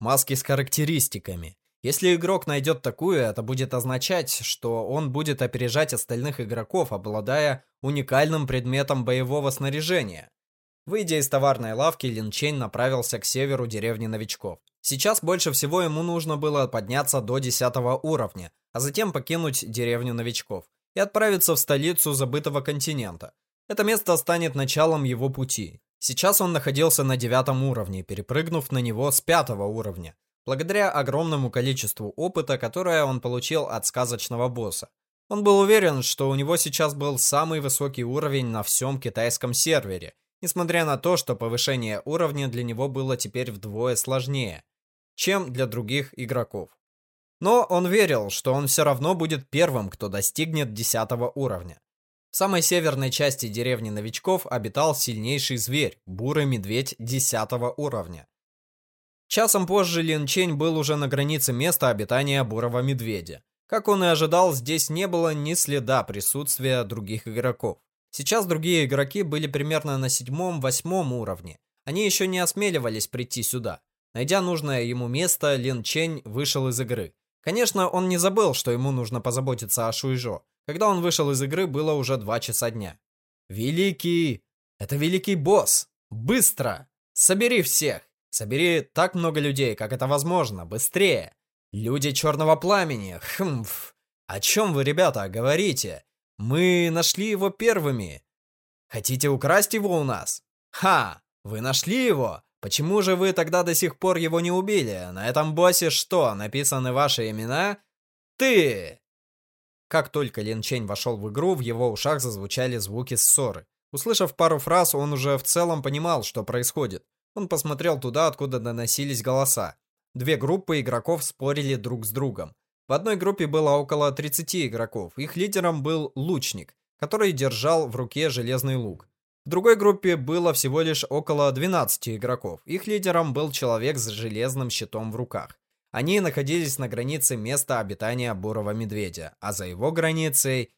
Маски с характеристиками. Если игрок найдет такую, это будет означать, что он будет опережать остальных игроков, обладая уникальным предметом боевого снаряжения. Выйдя из товарной лавки, Лин Чейн направился к северу деревни новичков. Сейчас больше всего ему нужно было подняться до 10 уровня, а затем покинуть деревню новичков и отправиться в столицу забытого континента. Это место станет началом его пути. Сейчас он находился на девятом уровне, перепрыгнув на него с пятого уровня, благодаря огромному количеству опыта, которое он получил от сказочного босса. Он был уверен, что у него сейчас был самый высокий уровень на всем китайском сервере, несмотря на то, что повышение уровня для него было теперь вдвое сложнее, чем для других игроков. Но он верил, что он все равно будет первым, кто достигнет 10 уровня. В самой северной части деревни новичков обитал сильнейший зверь, бурый медведь 10 уровня. Часом позже Лин Чень был уже на границе места обитания бурого медведя. Как он и ожидал, здесь не было ни следа присутствия других игроков. Сейчас другие игроки были примерно на седьмом-восьмом уровне. Они еще не осмеливались прийти сюда. Найдя нужное ему место, Лин Чень вышел из игры. Конечно, он не забыл, что ему нужно позаботиться о Шуйжо. Когда он вышел из игры, было уже два часа дня. «Великий! Это великий босс! Быстро! Собери всех! Собери так много людей, как это возможно! Быстрее! Люди Черного Пламени! Хмф! О чем вы, ребята, говорите? Мы нашли его первыми. Хотите украсть его у нас? Ха! Вы нашли его? Почему же вы тогда до сих пор его не убили? На этом боссе что, написаны ваши имена? Ты! Как только Лин Чень вошел в игру, в его ушах зазвучали звуки ссоры. Услышав пару фраз, он уже в целом понимал, что происходит. Он посмотрел туда, откуда доносились голоса. Две группы игроков спорили друг с другом. В одной группе было около 30 игроков. Их лидером был лучник, который держал в руке железный лук. В другой группе было всего лишь около 12 игроков. Их лидером был человек с железным щитом в руках. Они находились на границе места обитания бурого медведя, а за его границей,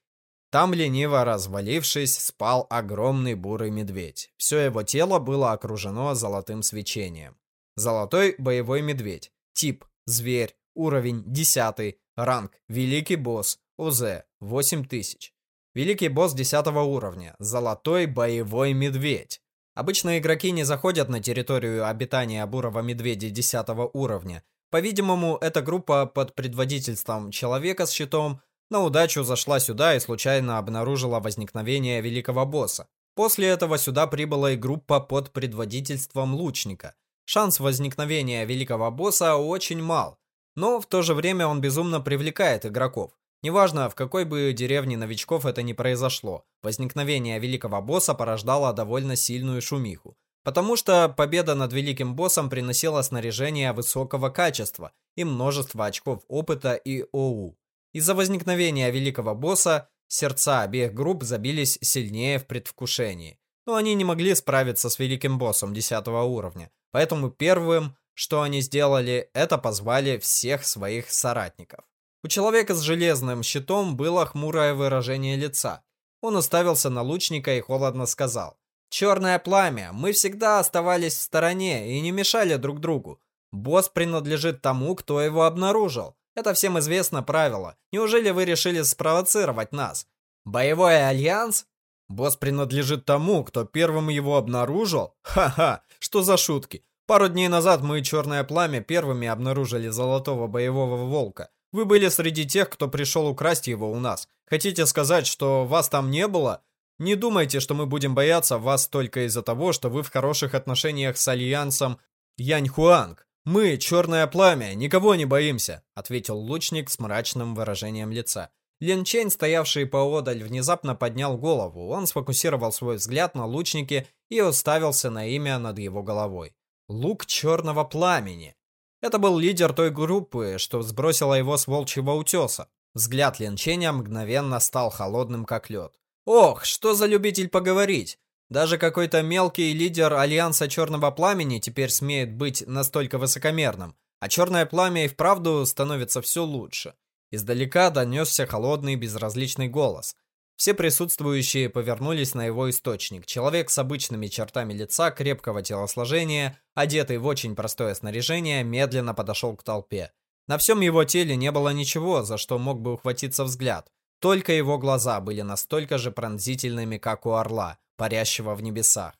там лениво развалившись, спал огромный бурый медведь. Все его тело было окружено золотым свечением. Золотой боевой медведь. Тип – зверь. Уровень 10. Ранг Великий босс. УЗ 8000. Великий босс 10 уровня. Золотой боевой медведь. Обычно игроки не заходят на территорию обитания бурого медведя 10 уровня. По-видимому, эта группа под предводительством человека с щитом на удачу зашла сюда и случайно обнаружила возникновение великого босса. После этого сюда прибыла и группа под предводительством лучника. Шанс возникновения великого босса очень мал, но в то же время он безумно привлекает игроков. Неважно, в какой бы деревне новичков это ни произошло, возникновение великого босса порождало довольно сильную шумиху. Потому что победа над великим боссом приносила снаряжение высокого качества и множество очков опыта и ОУ. Из-за возникновения великого босса сердца обеих групп забились сильнее в предвкушении. Но они не могли справиться с великим боссом 10 уровня, поэтому первым что они сделали, это позвали всех своих соратников. У человека с железным щитом было хмурое выражение лица. Он уставился на лучника и холодно сказал. «Черное пламя, мы всегда оставались в стороне и не мешали друг другу. Босс принадлежит тому, кто его обнаружил. Это всем известно правило. Неужели вы решили спровоцировать нас? Боевой альянс? Босс принадлежит тому, кто первым его обнаружил? Ха-ха, что за шутки? Пару дней назад мы, Черное Пламя, первыми обнаружили Золотого Боевого Волка. Вы были среди тех, кто пришел украсть его у нас. Хотите сказать, что вас там не было? Не думайте, что мы будем бояться вас только из-за того, что вы в хороших отношениях с Альянсом Яньхуанг. Мы, Черное Пламя, никого не боимся, ответил лучник с мрачным выражением лица. Лин Чень, стоявший поодаль, внезапно поднял голову. Он сфокусировал свой взгляд на лучнике и уставился на имя над его головой. Лук черного пламени. Это был лидер той группы, что сбросила его с волчьего утеса. Взгляд Линченя мгновенно стал холодным, как лед. Ох, что за любитель поговорить. Даже какой-то мелкий лидер Альянса Черного Пламени теперь смеет быть настолько высокомерным, а Черное Пламя и вправду становится все лучше. Издалека донесся холодный безразличный голос. Все присутствующие повернулись на его источник. Человек с обычными чертами лица, крепкого телосложения, одетый в очень простое снаряжение, медленно подошел к толпе. На всем его теле не было ничего, за что мог бы ухватиться взгляд. Только его глаза были настолько же пронзительными, как у орла, парящего в небесах.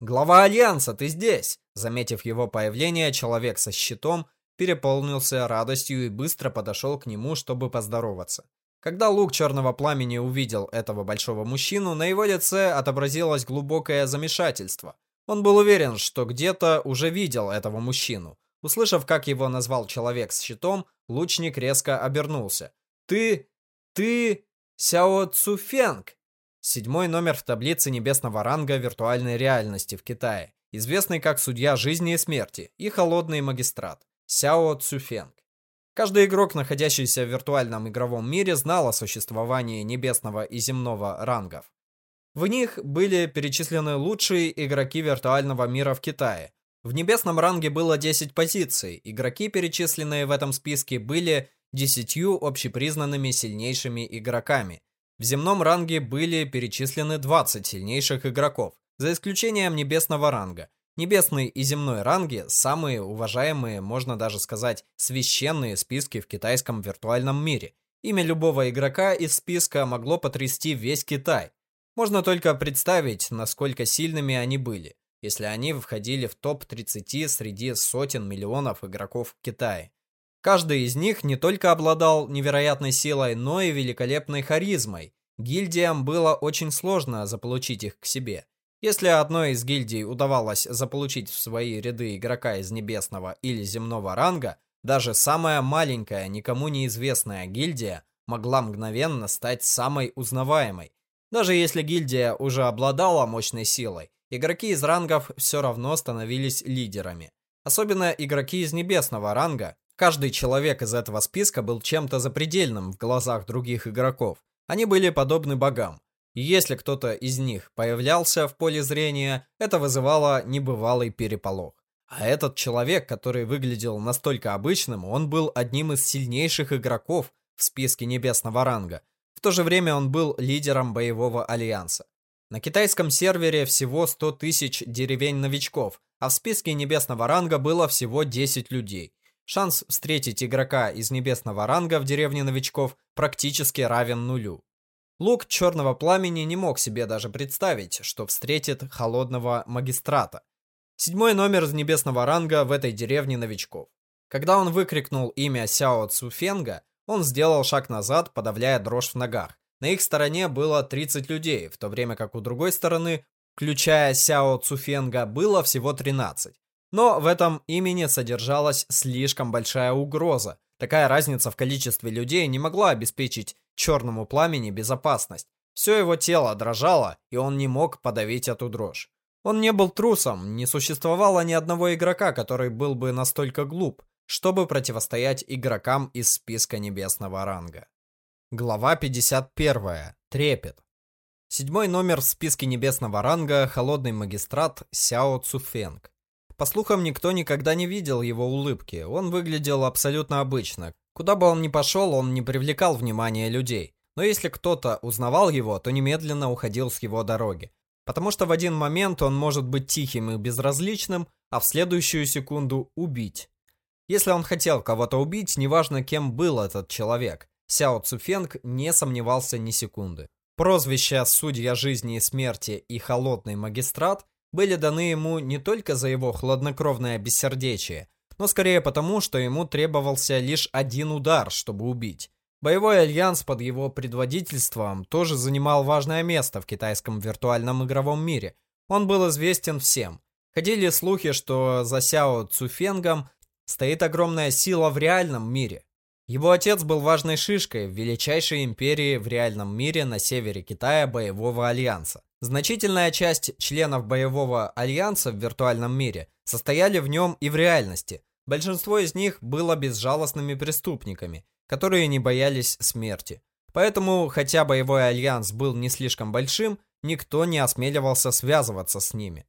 «Глава Альянса, ты здесь!» Заметив его появление, человек со щитом переполнился радостью и быстро подошел к нему, чтобы поздороваться. Когда лук черного пламени увидел этого большого мужчину, на его лице отобразилось глубокое замешательство. Он был уверен, что где-то уже видел этого мужчину. Услышав, как его назвал человек с щитом, лучник резко обернулся. «Ты... ты... Сяо Цуфенг!» Седьмой номер в таблице небесного ранга виртуальной реальности в Китае, известный как Судья Жизни и Смерти и Холодный Магистрат. Сяо Цюфенг. Каждый игрок, находящийся в виртуальном игровом мире, знал о существовании небесного и земного рангов. В них были перечислены лучшие игроки виртуального мира в Китае. В небесном ранге было 10 позиций. Игроки, перечисленные в этом списке, были 10 общепризнанными сильнейшими игроками. В земном ранге были перечислены 20 сильнейших игроков, за исключением небесного ранга. Небесный и земной ранги – самые уважаемые, можно даже сказать, священные списки в китайском виртуальном мире. Имя любого игрока из списка могло потрясти весь Китай. Можно только представить, насколько сильными они были, если они входили в топ-30 среди сотен миллионов игроков в Китае. Каждый из них не только обладал невероятной силой, но и великолепной харизмой. Гильдиям было очень сложно заполучить их к себе – если одной из гильдий удавалось заполучить в свои ряды игрока из небесного или земного ранга, даже самая маленькая, никому неизвестная гильдия могла мгновенно стать самой узнаваемой. Даже если гильдия уже обладала мощной силой, игроки из рангов все равно становились лидерами. Особенно игроки из небесного ранга. Каждый человек из этого списка был чем-то запредельным в глазах других игроков. Они были подобны богам. И если кто-то из них появлялся в поле зрения, это вызывало небывалый переполох. А этот человек, который выглядел настолько обычным, он был одним из сильнейших игроков в списке небесного ранга. В то же время он был лидером боевого альянса. На китайском сервере всего 100 тысяч деревень-новичков, а в списке небесного ранга было всего 10 людей. Шанс встретить игрока из небесного ранга в деревне новичков практически равен нулю. Лук черного пламени не мог себе даже представить, что встретит холодного магистрата. Седьмой номер из небесного ранга в этой деревне новичков. Когда он выкрикнул имя Сяо Цуфенга, он сделал шаг назад, подавляя дрожь в ногах. На их стороне было 30 людей, в то время как у другой стороны, включая Сяо Цуфенга, было всего 13. Но в этом имени содержалась слишком большая угроза. Такая разница в количестве людей не могла обеспечить черному пламени безопасность. Все его тело дрожало, и он не мог подавить эту дрожь. Он не был трусом, не существовало ни одного игрока, который был бы настолько глуп, чтобы противостоять игрокам из списка небесного ранга. Глава 51. Трепет. Седьмой номер в списке небесного ранга – холодный магистрат Сяо Цуфенг. По слухам, никто никогда не видел его улыбки, он выглядел абсолютно обычно, Куда бы он ни пошел, он не привлекал внимания людей. Но если кто-то узнавал его, то немедленно уходил с его дороги. Потому что в один момент он может быть тихим и безразличным, а в следующую секунду убить. Если он хотел кого-то убить, неважно кем был этот человек, Сяо Цуфенг не сомневался ни секунды. Прозвища «Судья жизни и смерти» и «Холодный магистрат» были даны ему не только за его хладнокровное бессердечие, но скорее потому, что ему требовался лишь один удар, чтобы убить. Боевой альянс под его предводительством тоже занимал важное место в китайском виртуальном игровом мире. Он был известен всем. Ходили слухи, что за Сяо Цуфенгом стоит огромная сила в реальном мире. Его отец был важной шишкой в величайшей империи в реальном мире на севере Китая Боевого Альянса. Значительная часть членов Боевого Альянса в виртуальном мире состояли в нем и в реальности. Большинство из них было безжалостными преступниками, которые не боялись смерти. Поэтому, хотя боевой альянс был не слишком большим, никто не осмеливался связываться с ними.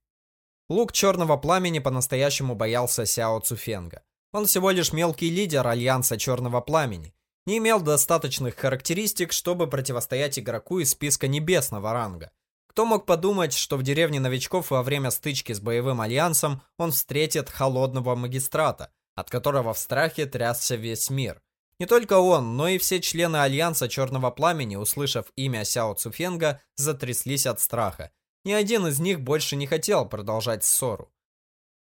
Лук Черного Пламени по-настоящему боялся Сяо Цуфенга. Он всего лишь мелкий лидер Альянса Черного Пламени, не имел достаточных характеристик, чтобы противостоять игроку из списка небесного ранга. Кто мог подумать, что в деревне новичков во время стычки с боевым альянсом он встретит холодного магистрата, от которого в страхе трясся весь мир. Не только он, но и все члены Альянса Черного Пламени, услышав имя Сяо Цуфенга, затряслись от страха. Ни один из них больше не хотел продолжать ссору.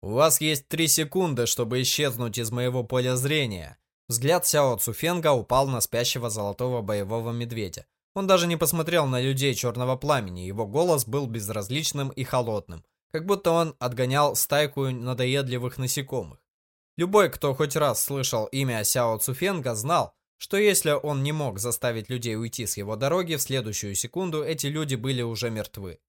«У вас есть три секунды, чтобы исчезнуть из моего поля зрения», Взгляд Сяо Цуфенга упал на спящего золотого боевого медведя. Он даже не посмотрел на людей черного пламени, его голос был безразличным и холодным, как будто он отгонял стайку надоедливых насекомых. Любой, кто хоть раз слышал имя Сяо Цуфенга, знал, что если он не мог заставить людей уйти с его дороги, в следующую секунду эти люди были уже мертвы.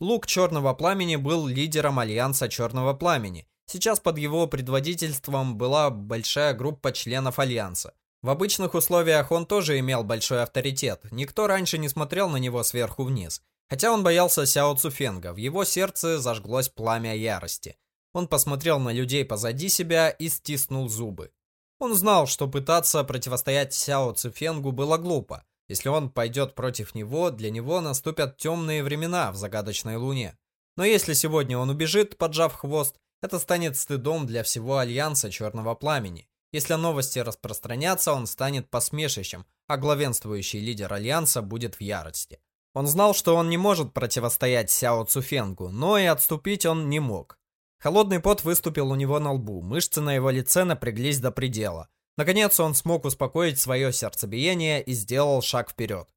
Лук Черного Пламени был лидером Альянса Черного Пламени Сейчас под его предводительством была большая группа членов Альянса. В обычных условиях он тоже имел большой авторитет, никто раньше не смотрел на него сверху вниз. Хотя он боялся Сяо Цуфенга, в его сердце зажглось пламя ярости. Он посмотрел на людей позади себя и стиснул зубы. Он знал, что пытаться противостоять Сяо Цуфенгу было глупо. Если он пойдет против него, для него наступят темные времена в загадочной луне. Но если сегодня он убежит, поджав хвост, это станет стыдом для всего Альянса Черного Пламени. Если новости распространятся, он станет посмешищем, а главенствующий лидер Альянса будет в ярости. Он знал, что он не может противостоять Сяо Цуфенгу, но и отступить он не мог. Холодный пот выступил у него на лбу, мышцы на его лице напряглись до предела. Наконец он смог успокоить свое сердцебиение и сделал шаг вперед.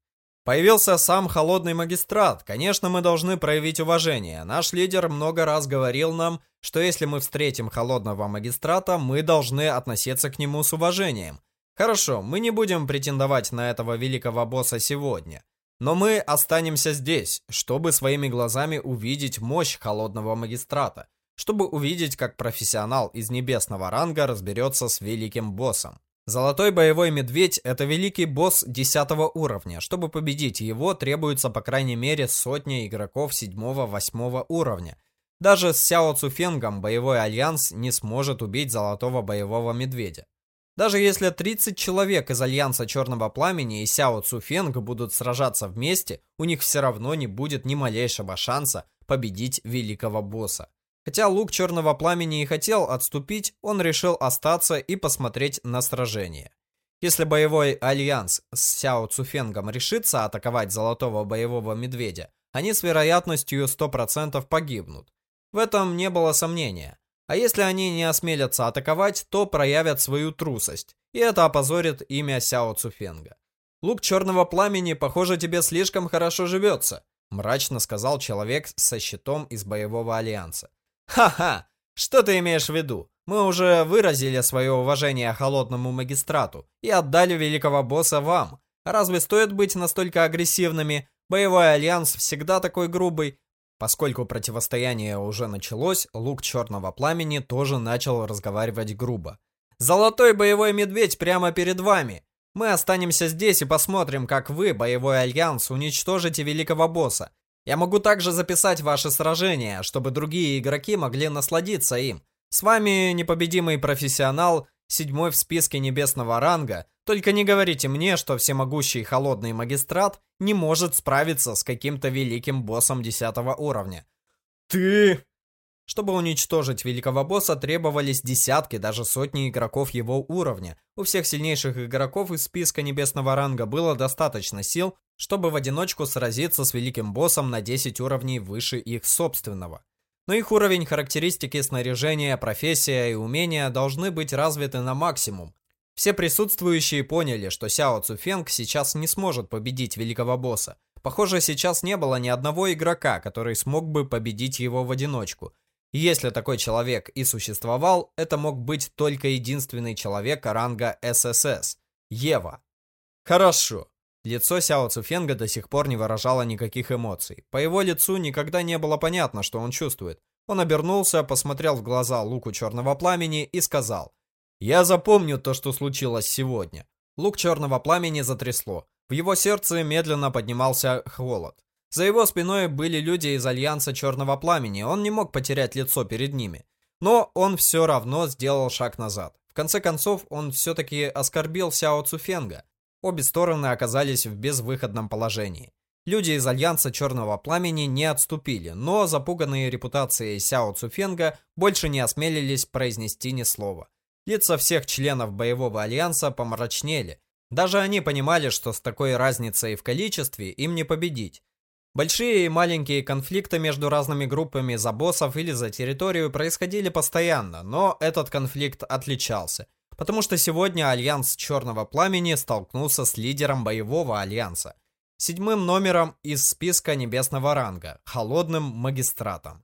Появился сам холодный магистрат. Конечно, мы должны проявить уважение. Наш лидер много раз говорил нам, что если мы встретим холодного магистрата, мы должны относиться к нему с уважением. Хорошо, мы не будем претендовать на этого великого босса сегодня. Но мы останемся здесь, чтобы своими глазами увидеть мощь холодного магистрата, чтобы увидеть, как профессионал из небесного ранга разберется с великим боссом. Золотой боевой медведь – это великий босс 10 уровня. Чтобы победить его, требуется по крайней мере сотня игроков 7-8 уровня. Даже с Сяо Цуфенгом боевой альянс не сможет убить золотого боевого медведя. Даже если 30 человек из Альянса Черного Пламени и Сяо Цуфенг будут сражаться вместе, у них все равно не будет ни малейшего шанса победить великого босса. Хотя лук черного пламени и хотел отступить, он решил остаться и посмотреть на сражение. Если боевой альянс с Сяо Цуфенгом решится атаковать золотого боевого медведя, они с вероятностью 100% погибнут. В этом не было сомнения. А если они не осмелятся атаковать, то проявят свою трусость, и это опозорит имя Сяо Цуфенга. «Лук черного пламени, похоже, тебе слишком хорошо живется», мрачно сказал человек со щитом из боевого альянса. Ха-ха! Что ты имеешь в виду? Мы уже выразили свое уважение холодному магистрату и отдали великого босса вам. Разве стоит быть настолько агрессивными? Боевой альянс всегда такой грубый. Поскольку противостояние уже началось, лук черного пламени тоже начал разговаривать грубо. «Золотой боевой медведь прямо перед вами! Мы останемся здесь и посмотрим, как вы, боевой альянс, уничтожите великого босса. Я могу также записать ваши сражения, чтобы другие игроки могли насладиться им. С вами непобедимый профессионал, седьмой в списке небесного ранга. Только не говорите мне, что всемогущий холодный магистрат не может справиться с каким-то великим боссом десятого уровня. Ты... Чтобы уничтожить великого босса, требовались десятки, даже сотни игроков его уровня. У всех сильнейших игроков из списка небесного ранга было достаточно сил, чтобы в одиночку сразиться с великим боссом на 10 уровней выше их собственного. Но их уровень, характеристики, снаряжения, профессия и умения должны быть развиты на максимум. Все присутствующие поняли, что Сяо Цуфенг сейчас не сможет победить великого босса. Похоже, сейчас не было ни одного игрока, который смог бы победить его в одиночку. Если такой человек и существовал, это мог быть только единственный человек ранга ССС – Ева. Хорошо. Лицо Сяо Цуфенга до сих пор не выражало никаких эмоций. По его лицу никогда не было понятно, что он чувствует. Он обернулся, посмотрел в глаза луку черного пламени и сказал «Я запомню то, что случилось сегодня». Лук черного пламени затрясло. В его сердце медленно поднимался холод. За его спиной были люди из Альянса Черного Пламени, он не мог потерять лицо перед ними. Но он все равно сделал шаг назад. В конце концов, он все-таки оскорбил Сяо Цуфенга. Обе стороны оказались в безвыходном положении. Люди из Альянса Черного Пламени не отступили, но запуганные репутацией Сяо Цуфенга больше не осмелились произнести ни слова. Лица всех членов боевого альянса помрачнели. Даже они понимали, что с такой разницей в количестве им не победить. Большие и маленькие конфликты между разными группами за боссов или за территорию происходили постоянно, но этот конфликт отличался, потому что сегодня Альянс Черного Пламени столкнулся с лидером боевого альянса, седьмым номером из списка небесного ранга, холодным магистратом.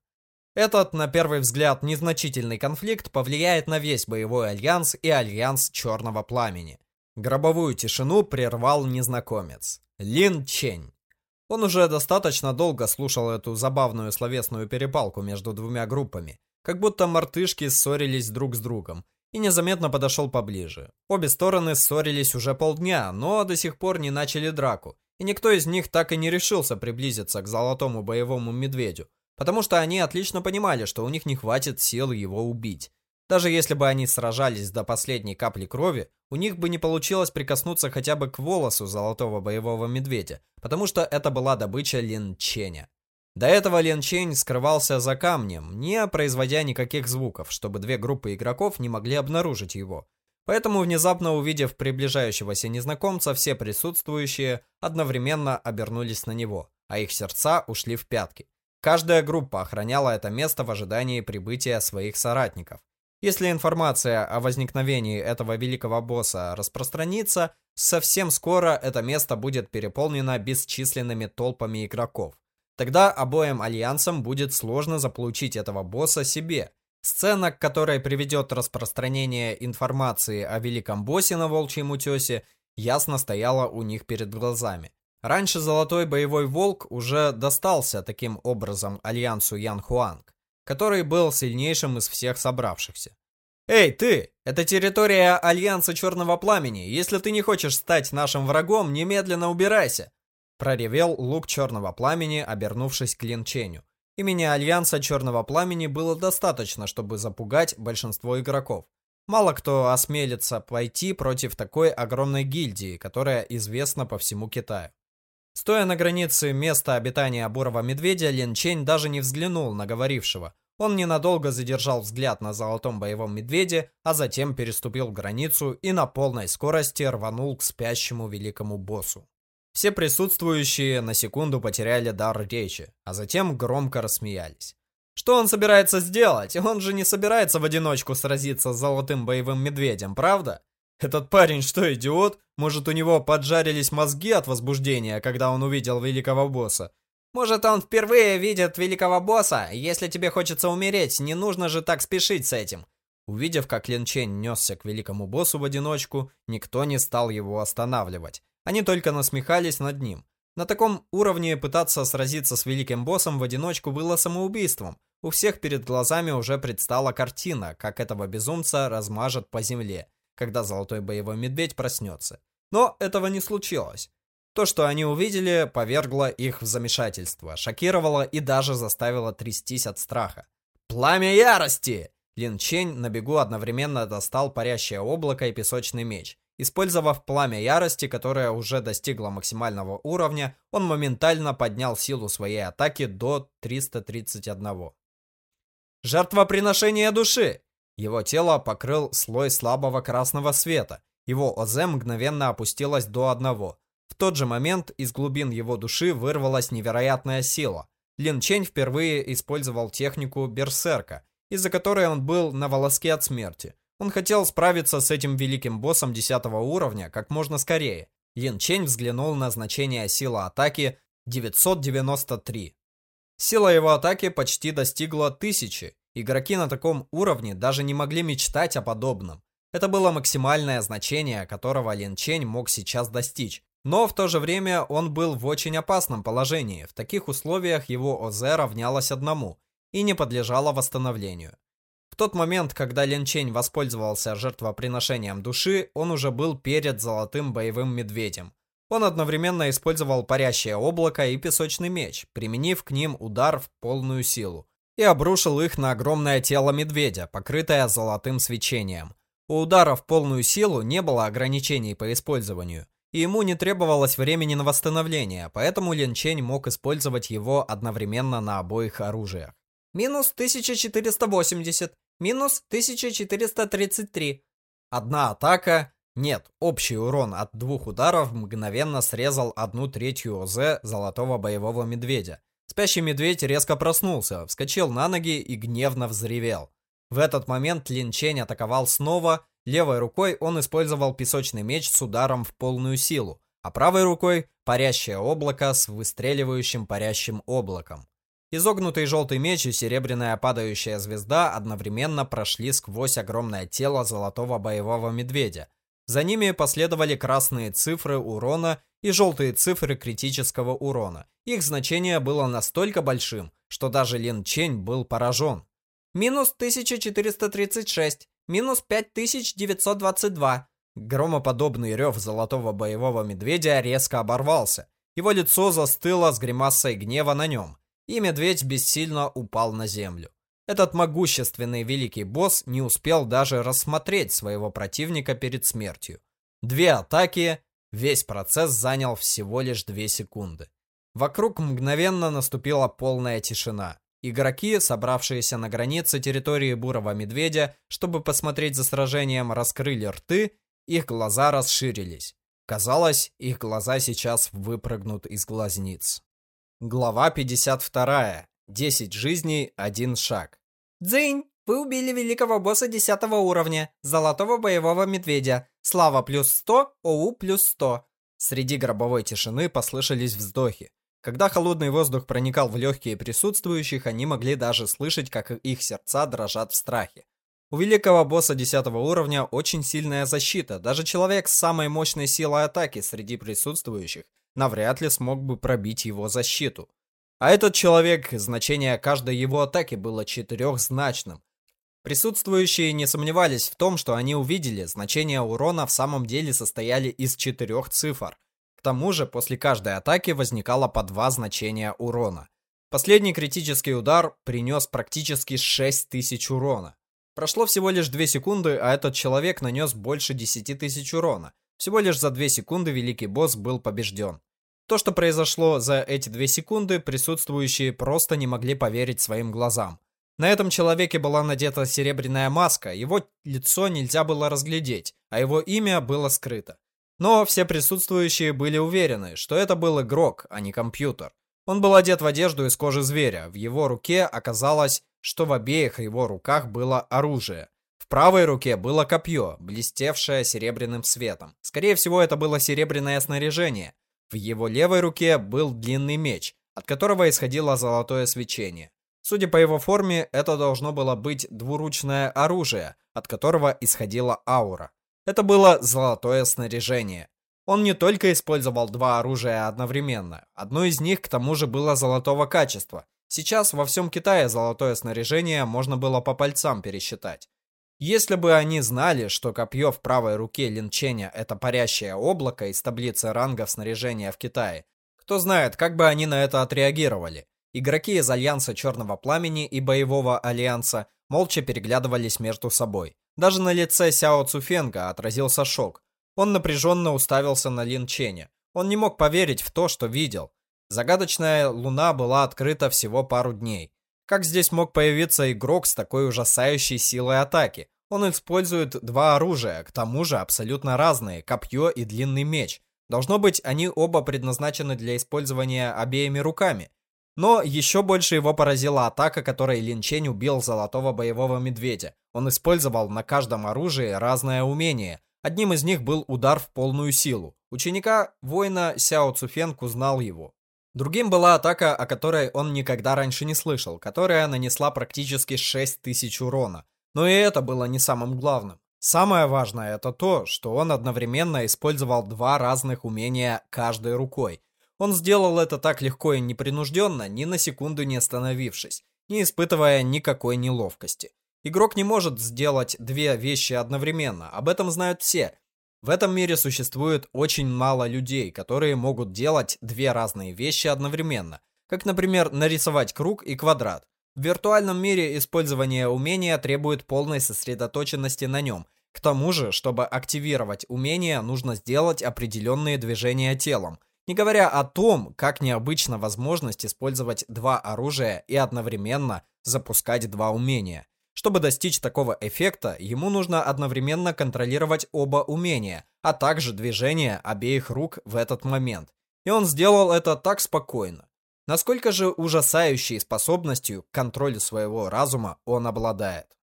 Этот, на первый взгляд, незначительный конфликт повлияет на весь боевой альянс и альянс Черного Пламени. Гробовую тишину прервал незнакомец. Лин Чень. Он уже достаточно долго слушал эту забавную словесную перепалку между двумя группами, как будто мартышки ссорились друг с другом, и незаметно подошел поближе. Обе стороны ссорились уже полдня, но до сих пор не начали драку, и никто из них так и не решился приблизиться к золотому боевому медведю, потому что они отлично понимали, что у них не хватит сил его убить. Даже если бы они сражались до последней капли крови, у них бы не получилось прикоснуться хотя бы к волосу золотого боевого медведя, потому что это была добыча Лин Ченя. До этого Лин Чень скрывался за камнем, не производя никаких звуков, чтобы две группы игроков не могли обнаружить его. Поэтому, внезапно увидев приближающегося незнакомца, все присутствующие одновременно обернулись на него, а их сердца ушли в пятки. Каждая группа охраняла это место в ожидании прибытия своих соратников. Если информация о возникновении этого великого босса распространится, совсем скоро это место будет переполнено бесчисленными толпами игроков. Тогда обоим альянсам будет сложно заполучить этого босса себе. Сцена, к которой приведет распространение информации о великом боссе на Волчьем утесе, ясно стояла у них перед глазами. Раньше Золотой Боевой Волк уже достался таким образом Альянсу Ян Хуанг который был сильнейшим из всех собравшихся. «Эй, ты! Это территория Альянса Черного Пламени. Если ты не хочешь стать нашим врагом, немедленно убирайся!» Проревел лук Черного Пламени, обернувшись к Лин Ченю. Имени Альянса Черного Пламени было достаточно, чтобы запугать большинство игроков. Мало кто осмелится пойти против такой огромной гильдии, которая известна по всему Китаю. Стоя на границе места обитания бурого медведя, Лин Чень даже не взглянул на говорившего. Он ненадолго задержал взгляд на золотом боевом медведе, а затем переступил границу и на полной скорости рванул к спящему великому боссу. Все присутствующие на секунду потеряли дар речи, а затем громко рассмеялись. Что он собирается сделать? Он же не собирается в одиночку сразиться с золотым боевым медведем, правда? Этот парень что, идиот? Может, у него поджарились мозги от возбуждения, когда он увидел великого босса? Может, он впервые видит великого босса? Если тебе хочется умереть, не нужно же так спешить с этим. Увидев, как Лин Чень несся к великому боссу в одиночку, никто не стал его останавливать. Они только насмехались над ним. На таком уровне пытаться сразиться с великим боссом в одиночку было самоубийством. У всех перед глазами уже предстала картина, как этого безумца размажет по земле когда Золотой Боевой Медведь проснется. Но этого не случилось. То, что они увидели, повергло их в замешательство, шокировало и даже заставило трястись от страха. «Пламя ярости!» Лин Чень на бегу одновременно достал парящее облако и песочный меч. Использовав пламя ярости, которое уже достигло максимального уровня, он моментально поднял силу своей атаки до 331. Жертвоприношение души! Его тело покрыл слой слабого красного света. Его ОЗ мгновенно опустилось до одного. В тот же момент из глубин его души вырвалась невероятная сила. Лин Чень впервые использовал технику Берсерка, из-за которой он был на волоске от смерти. Он хотел справиться с этим великим боссом 10 уровня как можно скорее. Лин Чень взглянул на значение силы атаки 993. Сила его атаки почти достигла 1000, Игроки на таком уровне даже не могли мечтать о подобном. Это было максимальное значение, которого Лин Чень мог сейчас достичь. Но в то же время он был в очень опасном положении. В таких условиях его ОЗ равнялось одному и не подлежало восстановлению. В тот момент, когда Лин Чень воспользовался жертвоприношением души, он уже был перед золотым боевым медведем. Он одновременно использовал парящее облако и песочный меч, применив к ним удар в полную силу, и обрушил их на огромное тело медведя, покрытое золотым свечением. У удара в полную силу не было ограничений по использованию, и ему не требовалось времени на восстановление, поэтому Лин Чень мог использовать его одновременно на обоих оружиях. Минус 1480, минус 1433. Одна атака, нет, общий урон от двух ударов мгновенно срезал одну третью ОЗ золотого боевого медведя. Спящий медведь резко проснулся, вскочил на ноги и гневно взревел. В этот момент Лин Чень атаковал снова. Левой рукой он использовал песочный меч с ударом в полную силу, а правой рукой парящее облако с выстреливающим парящим облаком. Изогнутый желтый меч и серебряная падающая звезда одновременно прошли сквозь огромное тело золотого боевого медведя, за ними последовали красные цифры урона и желтые цифры критического урона. Их значение было настолько большим, что даже Лин Чень был поражен. Минус 1436, минус 5922. Громоподобный рев золотого боевого медведя резко оборвался. Его лицо застыло с гримасой гнева на нем, и медведь бессильно упал на землю. Этот могущественный великий босс не успел даже рассмотреть своего противника перед смертью. Две атаки, весь процесс занял всего лишь две секунды. Вокруг мгновенно наступила полная тишина. Игроки, собравшиеся на границе территории Бурого Медведя, чтобы посмотреть за сражением, раскрыли рты, их глаза расширились. Казалось, их глаза сейчас выпрыгнут из глазниц. Глава 52. 10 жизней, один шаг. Дзынь! Вы убили великого босса 10 уровня, золотого боевого медведя. Слава плюс 100, ОУ плюс 100. Среди гробовой тишины послышались вздохи. Когда холодный воздух проникал в легкие присутствующих, они могли даже слышать, как их сердца дрожат в страхе. У великого босса 10 уровня очень сильная защита. Даже человек с самой мощной силой атаки среди присутствующих навряд ли смог бы пробить его защиту. А этот человек, значение каждой его атаки было четырехзначным. Присутствующие не сомневались в том, что они увидели, значения урона в самом деле состояли из четырех цифр. К тому же, после каждой атаки возникало по два значения урона. Последний критический удар принес практически 6000 урона. Прошло всего лишь 2 секунды, а этот человек нанес больше 10 тысяч урона. Всего лишь за 2 секунды великий босс был побежден. То, что произошло за эти две секунды, присутствующие просто не могли поверить своим глазам. На этом человеке была надета серебряная маска, его лицо нельзя было разглядеть, а его имя было скрыто. Но все присутствующие были уверены, что это был игрок, а не компьютер. Он был одет в одежду из кожи зверя, в его руке оказалось, что в обеих его руках было оружие. В правой руке было копье, блестевшее серебряным светом. Скорее всего, это было серебряное снаряжение, в его левой руке был длинный меч, от которого исходило золотое свечение. Судя по его форме, это должно было быть двуручное оружие, от которого исходила аура. Это было золотое снаряжение. Он не только использовал два оружия одновременно, одно из них к тому же было золотого качества. Сейчас во всем Китае золотое снаряжение можно было по пальцам пересчитать. Если бы они знали, что копье в правой руке Линченя — это парящее облако из таблицы рангов снаряжения в Китае, кто знает, как бы они на это отреагировали. Игроки из Альянса Черного Пламени и Боевого Альянса молча переглядывались между собой. Даже на лице Сяо Цуфенга отразился шок. Он напряженно уставился на Лин Ченя. Он не мог поверить в то, что видел. Загадочная луна была открыта всего пару дней. Как здесь мог появиться игрок с такой ужасающей силой атаки? Он использует два оружия, к тому же абсолютно разные, копье и длинный меч. Должно быть, они оба предназначены для использования обеими руками. Но еще больше его поразила атака, которой Лин Чень убил золотого боевого медведя. Он использовал на каждом оружии разное умение. Одним из них был удар в полную силу. Ученика воина Сяо Цуфенг узнал его. Другим была атака, о которой он никогда раньше не слышал, которая нанесла практически 6000 урона. Но и это было не самым главным. Самое важное это то, что он одновременно использовал два разных умения каждой рукой. Он сделал это так легко и непринужденно, ни на секунду не остановившись, не испытывая никакой неловкости. Игрок не может сделать две вещи одновременно, об этом знают все. В этом мире существует очень мало людей, которые могут делать две разные вещи одновременно, как, например, нарисовать круг и квадрат. В виртуальном мире использование умения требует полной сосредоточенности на нем. К тому же, чтобы активировать умение, нужно сделать определенные движения телом. Не говоря о том, как необычна возможность использовать два оружия и одновременно запускать два умения. Чтобы достичь такого эффекта, ему нужно одновременно контролировать оба умения, а также движение обеих рук в этот момент. И он сделал это так спокойно. Насколько же ужасающей способностью к контролю своего разума он обладает.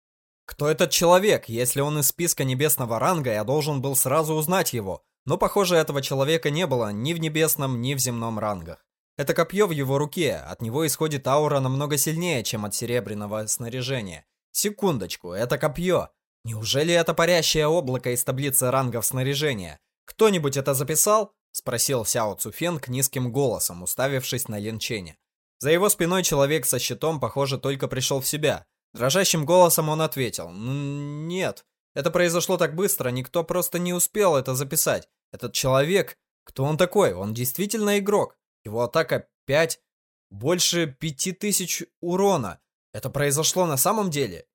Кто этот человек? Если он из списка небесного ранга, я должен был сразу узнать его. Но, похоже, этого человека не было ни в небесном, ни в земном рангах. Это копье в его руке, от него исходит аура намного сильнее, чем от серебряного снаряжения. Секундочку, это копье. Неужели это парящее облако из таблицы рангов снаряжения? Кто-нибудь это записал? Спросил Сяо Цуфенг низким голосом, уставившись на Лин Ченя. За его спиной человек со щитом, похоже, только пришел в себя. Дрожащим голосом он ответил. «Нет, это произошло так быстро, никто просто не успел это записать. Этот человек, кто он такой? Он действительно игрок. Его атака 5, больше 5000 урона. Это произошло на самом деле?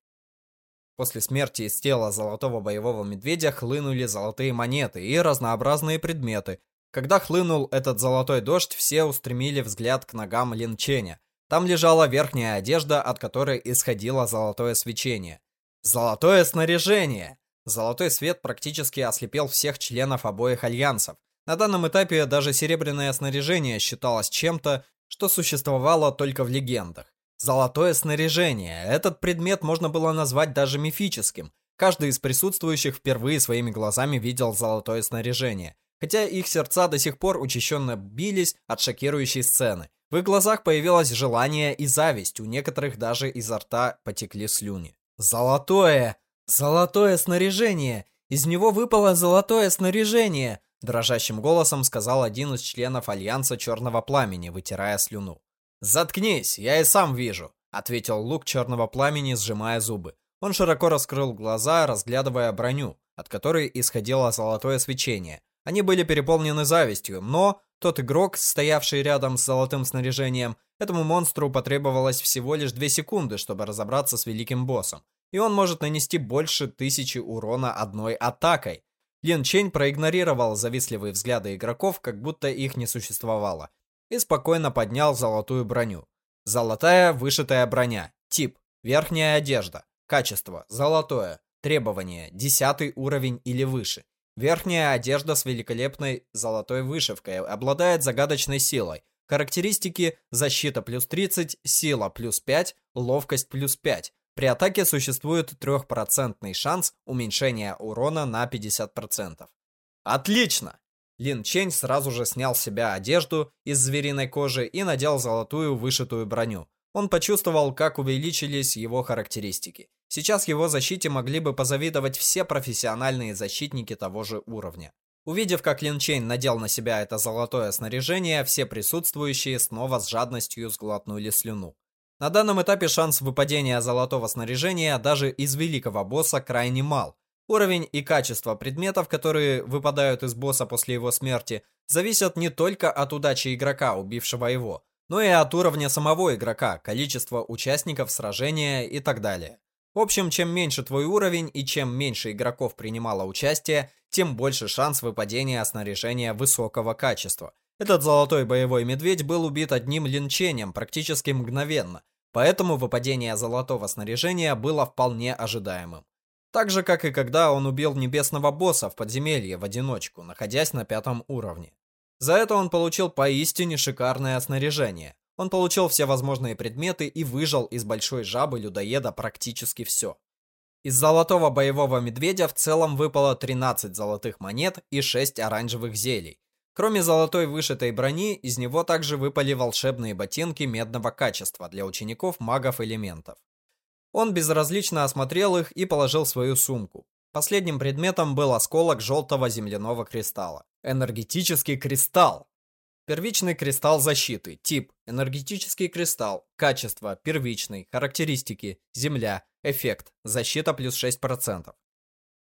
После смерти из тела золотого боевого медведя хлынули золотые монеты и разнообразные предметы. Когда хлынул этот золотой дождь, все устремили взгляд к ногам Линченя. Там лежала верхняя одежда, от которой исходило золотое свечение. Золотое снаряжение! Золотой свет практически ослепил всех членов обоих альянсов. На данном этапе даже серебряное снаряжение считалось чем-то, что существовало только в легендах. Золотое снаряжение. Этот предмет можно было назвать даже мифическим. Каждый из присутствующих впервые своими глазами видел золотое снаряжение. Хотя их сердца до сих пор учащенно бились от шокирующей сцены. В их глазах появилось желание и зависть, у некоторых даже изо рта потекли слюни. «Золотое! Золотое снаряжение! Из него выпало золотое снаряжение!» Дрожащим голосом сказал один из членов Альянса Черного Пламени, вытирая слюну. «Заткнись, я и сам вижу», — ответил Лук Черного Пламени, сжимая зубы. Он широко раскрыл глаза, разглядывая броню, от которой исходило золотое свечение. Они были переполнены завистью, но тот игрок, стоявший рядом с золотым снаряжением, этому монстру потребовалось всего лишь две секунды, чтобы разобраться с великим боссом. И он может нанести больше тысячи урона одной атакой. Лин Чень проигнорировал завистливые взгляды игроков, как будто их не существовало, и спокойно поднял золотую броню. Золотая вышитая броня. Тип. Верхняя одежда. Качество. Золотое. Требование. Десятый уровень или выше. Верхняя одежда с великолепной золотой вышивкой обладает загадочной силой. Характеристики защита плюс 30, сила плюс 5, ловкость плюс 5. При атаке существует 3% шанс уменьшения урона на 50%. Отлично! Лин Чень сразу же снял с себя одежду из звериной кожи и надел золотую вышитую броню. Он почувствовал, как увеличились его характеристики. Сейчас его защите могли бы позавидовать все профессиональные защитники того же уровня. Увидев, как Лин Чейн надел на себя это золотое снаряжение, все присутствующие снова с жадностью сглотнули слюну. На данном этапе шанс выпадения золотого снаряжения даже из великого босса крайне мал, Уровень и качество предметов, которые выпадают из босса после его смерти, зависят не только от удачи игрока, убившего его, но и от уровня самого игрока, количества участников сражения и так далее. В общем, чем меньше твой уровень и чем меньше игроков принимало участие, тем больше шанс выпадения снаряжения высокого качества. Этот золотой боевой медведь был убит одним линчением практически мгновенно, поэтому выпадение золотого снаряжения было вполне ожидаемым. Так же, как и когда он убил небесного босса в подземелье в одиночку, находясь на пятом уровне. За это он получил поистине шикарное снаряжение. Он получил все возможные предметы и выжал из большой жабы-людоеда практически все. Из золотого боевого медведя в целом выпало 13 золотых монет и 6 оранжевых зелий. Кроме золотой вышитой брони, из него также выпали волшебные ботинки медного качества для учеников магов-элементов. Он безразлично осмотрел их и положил свою сумку. Последним предметом был осколок желтого земляного кристалла. Энергетический кристалл. Первичный кристалл защиты. Тип. Энергетический кристалл. Качество. Первичный. Характеристики. Земля. Эффект. Защита плюс 6%.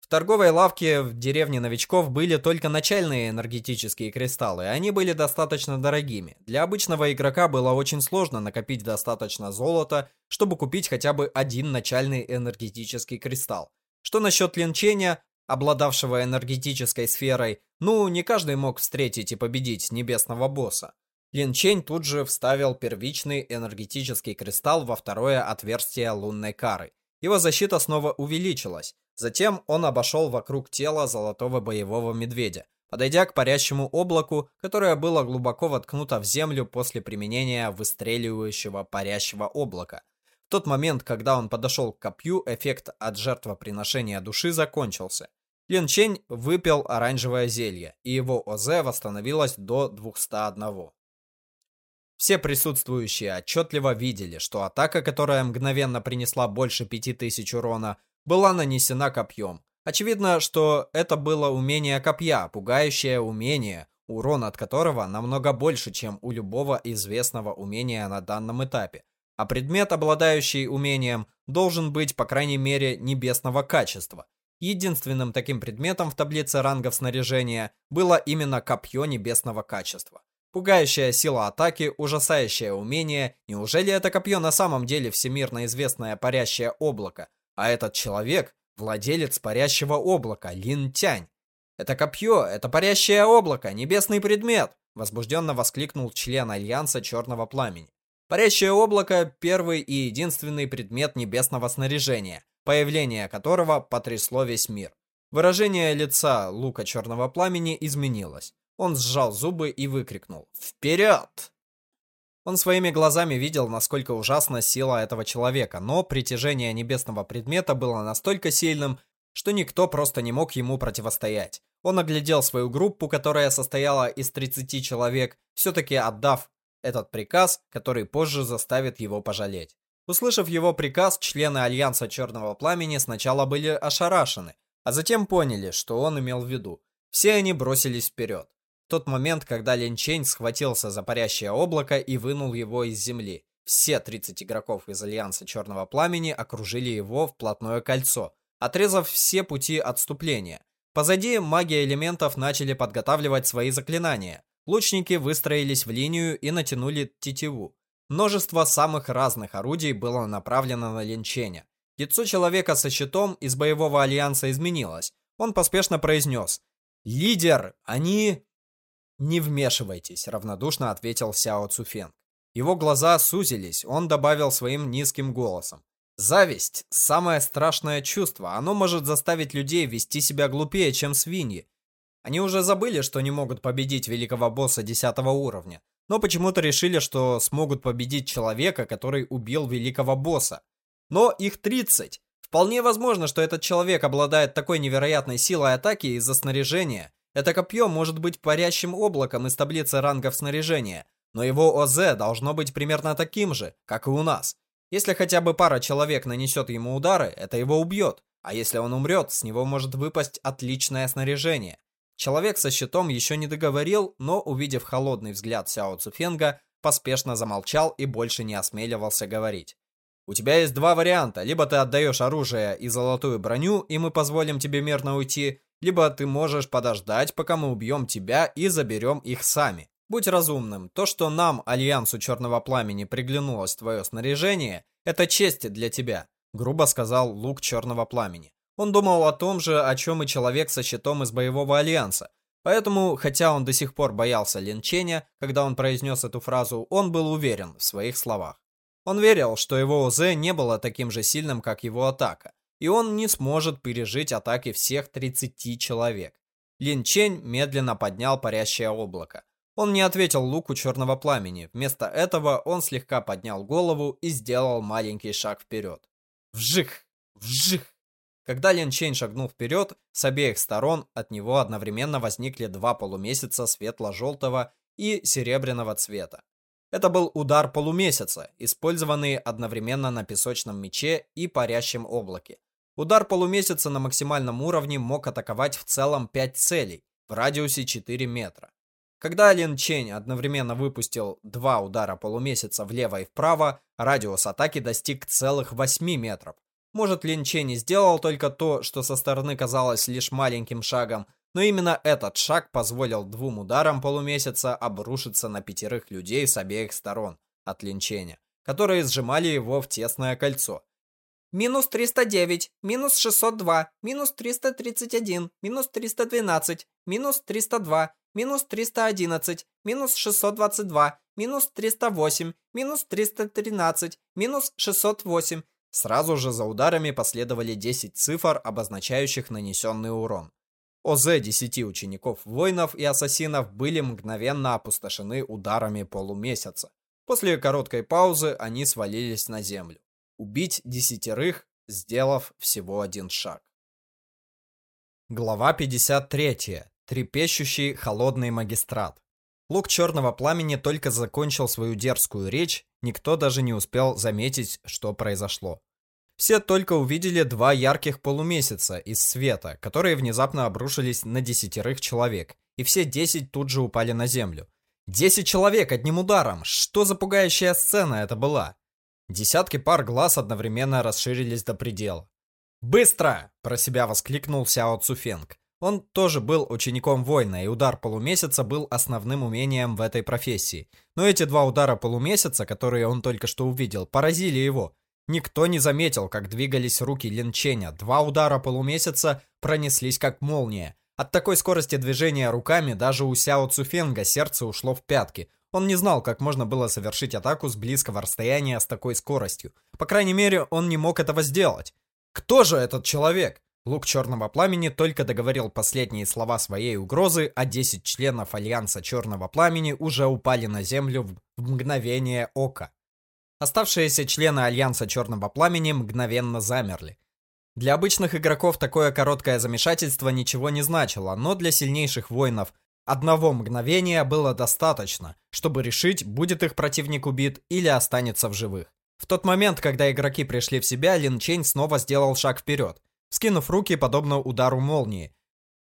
В торговой лавке в деревне новичков были только начальные энергетические кристаллы, они были достаточно дорогими. Для обычного игрока было очень сложно накопить достаточно золота, чтобы купить хотя бы один начальный энергетический кристалл. Что насчет линчения, обладавшего энергетической сферой, ну, не каждый мог встретить и победить небесного босса. Лин Чень тут же вставил первичный энергетический кристалл во второе отверстие лунной кары. Его защита снова увеличилась. Затем он обошел вокруг тела золотого боевого медведя, подойдя к парящему облаку, которое было глубоко воткнуто в землю после применения выстреливающего парящего облака. В тот момент, когда он подошел к копью, эффект от жертвоприношения души закончился. Лин Чень выпил оранжевое зелье, и его ОЗ восстановилось до 201. Все присутствующие отчетливо видели, что атака, которая мгновенно принесла больше 5000 урона, была нанесена копьем. Очевидно, что это было умение копья, пугающее умение, урон от которого намного больше, чем у любого известного умения на данном этапе. А предмет, обладающий умением, должен быть, по крайней мере, небесного качества. Единственным таким предметом в таблице рангов снаряжения было именно копье небесного качества. Пугающая сила атаки, ужасающее умение. Неужели это копье на самом деле всемирно известное парящее облако? А этот человек – владелец парящего облака, Лин Тянь. «Это копье, это парящее облако, небесный предмет!» Возбужденно воскликнул член Альянса Черного Пламени. Парящее облако – первый и единственный предмет небесного снаряжения, появление которого потрясло весь мир. Выражение лица Лука Черного Пламени изменилось. Он сжал зубы и выкрикнул «Вперед!». Он своими глазами видел, насколько ужасна сила этого человека, но притяжение небесного предмета было настолько сильным, что никто просто не мог ему противостоять. Он оглядел свою группу, которая состояла из 30 человек, все-таки отдав этот приказ, который позже заставит его пожалеть. Услышав его приказ, члены Альянса Черного Пламени сначала были ошарашены, а затем поняли, что он имел в виду. Все они бросились вперед тот момент, когда Лин Чень схватился за парящее облако и вынул его из земли. Все 30 игроков из Альянса Черного Пламени окружили его в плотное кольцо, отрезав все пути отступления. Позади маги элементов начали подготавливать свои заклинания. Лучники выстроились в линию и натянули тетиву. Множество самых разных орудий было направлено на Линченя. Лицо человека со щитом из боевого альянса изменилось. Он поспешно произнес «Лидер, они...» «Не вмешивайтесь», — равнодушно ответил Сяо Цуфенг. Его глаза сузились, он добавил своим низким голосом. «Зависть — самое страшное чувство. Оно может заставить людей вести себя глупее, чем свиньи. Они уже забыли, что не могут победить великого босса 10 уровня, но почему-то решили, что смогут победить человека, который убил великого босса. Но их 30. Вполне возможно, что этот человек обладает такой невероятной силой атаки из-за снаряжения, это копье может быть парящим облаком из таблицы рангов снаряжения, но его ОЗ должно быть примерно таким же, как и у нас. Если хотя бы пара человек нанесет ему удары, это его убьет, а если он умрет, с него может выпасть отличное снаряжение. Человек со щитом еще не договорил, но, увидев холодный взгляд Сяо Цуфенга, поспешно замолчал и больше не осмеливался говорить. У тебя есть два варианта. Либо ты отдаешь оружие и золотую броню, и мы позволим тебе мирно уйти, либо ты можешь подождать, пока мы убьем тебя и заберем их сами. Будь разумным, то, что нам, Альянсу Черного Пламени, приглянулось твое снаряжение, это честь для тебя, грубо сказал Лук Черного Пламени. Он думал о том же, о чем и человек со щитом из Боевого Альянса. Поэтому, хотя он до сих пор боялся линчения, когда он произнес эту фразу, он был уверен в своих словах. Он верил, что его ОЗ не было таким же сильным, как его атака и он не сможет пережить атаки всех 30 человек. Лин Чень медленно поднял парящее облако. Он не ответил луку черного пламени. Вместо этого он слегка поднял голову и сделал маленький шаг вперед. Вжих! Вжих! Когда Лин Чень шагнул вперед, с обеих сторон от него одновременно возникли два полумесяца светло-желтого и серебряного цвета. Это был удар полумесяца, использованный одновременно на песочном мече и парящем облаке. Удар полумесяца на максимальном уровне мог атаковать в целом 5 целей в радиусе 4 метра. Когда Лин Чень одновременно выпустил два удара полумесяца влево и вправо, радиус атаки достиг целых 8 метров. Может, Лин Чень и сделал только то, что со стороны казалось лишь маленьким шагом, но именно этот шаг позволил двум ударам полумесяца обрушиться на пятерых людей с обеих сторон от Лин Ченя, которые сжимали его в тесное кольцо. Минус 309, минус 602, минус 331, минус 312, минус 302, минус 311, минус 622, минус 308, минус 313, минус 608. Сразу же за ударами последовали 10 цифр, обозначающих нанесенный урон. ОЗ 10 учеников воинов и ассасинов были мгновенно опустошены ударами полумесяца. После короткой паузы они свалились на землю. Убить десятерых, сделав всего один шаг. Глава 53. Трепещущий холодный магистрат. Лук черного пламени только закончил свою дерзкую речь, никто даже не успел заметить, что произошло. Все только увидели два ярких полумесяца из света, которые внезапно обрушились на десятерых человек, и все десять тут же упали на землю. Десять человек одним ударом! Что за пугающая сцена это была? Десятки пар глаз одновременно расширились до предела. «Быстро!» – про себя воскликнул Сяо Цуфенг. Он тоже был учеником воина, и удар полумесяца был основным умением в этой профессии. Но эти два удара полумесяца, которые он только что увидел, поразили его. Никто не заметил, как двигались руки Линченя. Два удара полумесяца пронеслись как молния. От такой скорости движения руками даже у Сяо Цуфенга сердце ушло в пятки. Он не знал, как можно было совершить атаку с близкого расстояния с такой скоростью. По крайней мере, он не мог этого сделать. Кто же этот человек? Лук Черного Пламени только договорил последние слова своей угрозы, а 10 членов Альянса Черного Пламени уже упали на землю в мгновение ока. Оставшиеся члены Альянса Черного Пламени мгновенно замерли. Для обычных игроков такое короткое замешательство ничего не значило, но для сильнейших воинов Одного мгновения было достаточно, чтобы решить, будет их противник убит или останется в живых. В тот момент, когда игроки пришли в себя, Лин Чень снова сделал шаг вперед, скинув руки подобно удару молнии.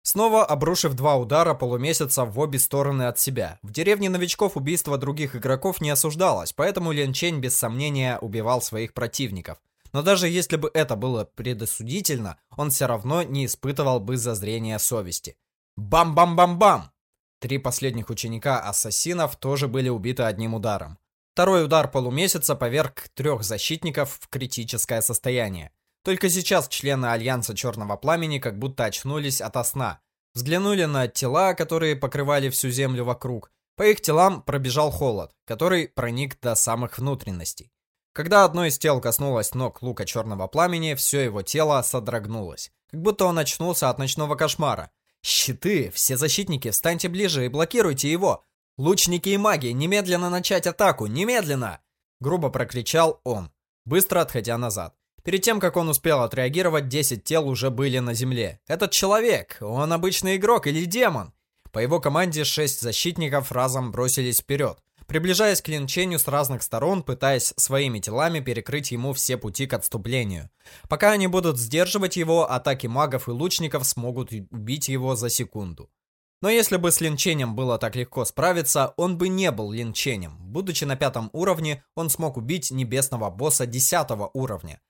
Снова обрушив два удара полумесяца в обе стороны от себя. В деревне новичков убийство других игроков не осуждалось, поэтому Лин Чень без сомнения убивал своих противников. Но даже если бы это было предосудительно, он все равно не испытывал бы зазрения совести. Бам-бам-бам-бам! Три последних ученика ассасинов тоже были убиты одним ударом. Второй удар полумесяца поверг трех защитников в критическое состояние. Только сейчас члены Альянса Черного Пламени как будто очнулись ото сна. Взглянули на тела, которые покрывали всю землю вокруг. По их телам пробежал холод, который проник до самых внутренностей. Когда одно из тел коснулось ног лука Черного Пламени, все его тело содрогнулось. Как будто он очнулся от ночного кошмара. «Щиты! Все защитники, встаньте ближе и блокируйте его! Лучники и маги, немедленно начать атаку! Немедленно!» Грубо прокричал он, быстро отходя назад. Перед тем, как он успел отреагировать, 10 тел уже были на земле. Этот человек, он обычный игрок или демон? По его команде 6 защитников разом бросились вперед приближаясь к Линченю с разных сторон, пытаясь своими телами перекрыть ему все пути к отступлению. Пока они будут сдерживать его, атаки магов и лучников смогут убить его за секунду. Но если бы с Линченем было так легко справиться, он бы не был Линченем. Будучи на пятом уровне, он смог убить небесного босса десятого уровня.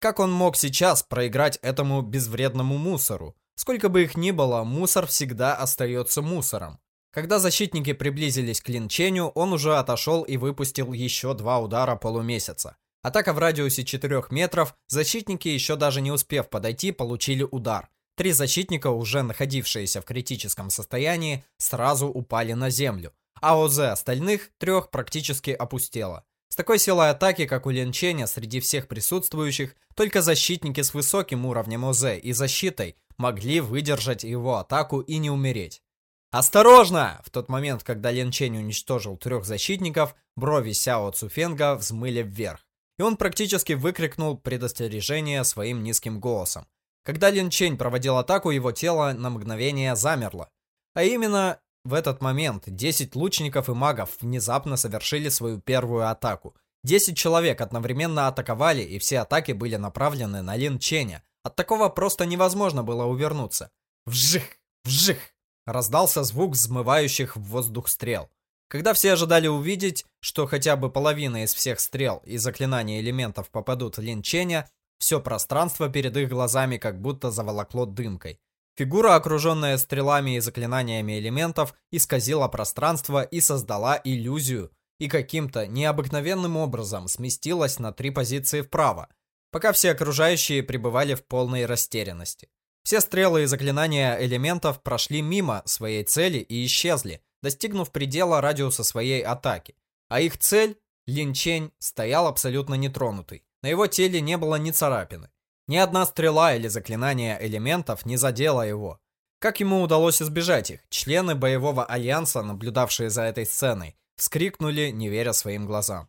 Как он мог сейчас проиграть этому безвредному мусору? Сколько бы их ни было, мусор всегда остается мусором. Когда защитники приблизились к Линченю, он уже отошел и выпустил еще два удара полумесяца. Атака в радиусе 4 метров, защитники, еще даже не успев подойти, получили удар. Три защитника, уже находившиеся в критическом состоянии, сразу упали на землю, а ОЗ остальных трех практически опустело. С такой силой атаки, как у Линченя, среди всех присутствующих, только защитники с высоким уровнем ОЗ и защитой могли выдержать его атаку и не умереть. «Осторожно!» В тот момент, когда Лен Чень уничтожил трех защитников, брови Сяо Цуфенга взмыли вверх. И он практически выкрикнул предостережение своим низким голосом. Когда Лин Чень проводил атаку, его тело на мгновение замерло. А именно в этот момент 10 лучников и магов внезапно совершили свою первую атаку. 10 человек одновременно атаковали, и все атаки были направлены на Лин Ченя. От такого просто невозможно было увернуться. Вжих! Вжих! Раздался звук взмывающих в воздух стрел. Когда все ожидали увидеть, что хотя бы половина из всех стрел и заклинаний элементов попадут в Лин Ченя, Все пространство перед их глазами как будто заволокло дымкой. Фигура, окруженная стрелами и заклинаниями элементов, исказила пространство и создала иллюзию, и каким-то необыкновенным образом сместилась на три позиции вправо, пока все окружающие пребывали в полной растерянности. Все стрелы и заклинания элементов прошли мимо своей цели и исчезли, достигнув предела радиуса своей атаки. А их цель, Лин Чень, стоял абсолютно нетронутый. На его теле не было ни царапины. Ни одна стрела или заклинание элементов не задела его. Как ему удалось избежать их? Члены боевого альянса, наблюдавшие за этой сценой, вскрикнули, не веря своим глазам.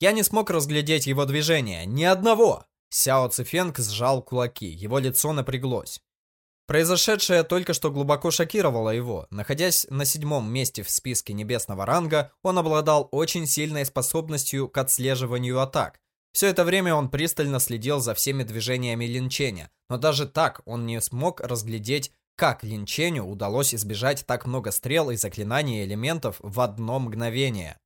Я не смог разглядеть его движения, ни одного. Сяо Цифенг сжал кулаки, его лицо напряглось. Произошедшее только что глубоко шокировало его. Находясь на седьмом месте в списке небесного ранга, он обладал очень сильной способностью к отслеживанию атак, все это время он пристально следил за всеми движениями Линченя, но даже так он не смог разглядеть, как Линченю удалось избежать так много стрел и заклинаний элементов в одно мгновение.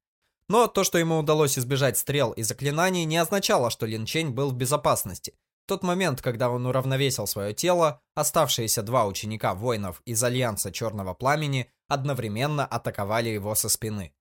Но то, что ему удалось избежать стрел и заклинаний, не означало, что Линчень был в безопасности. В тот момент, когда он уравновесил свое тело, оставшиеся два ученика воинов из Альянса Черного Пламени одновременно атаковали его со спины.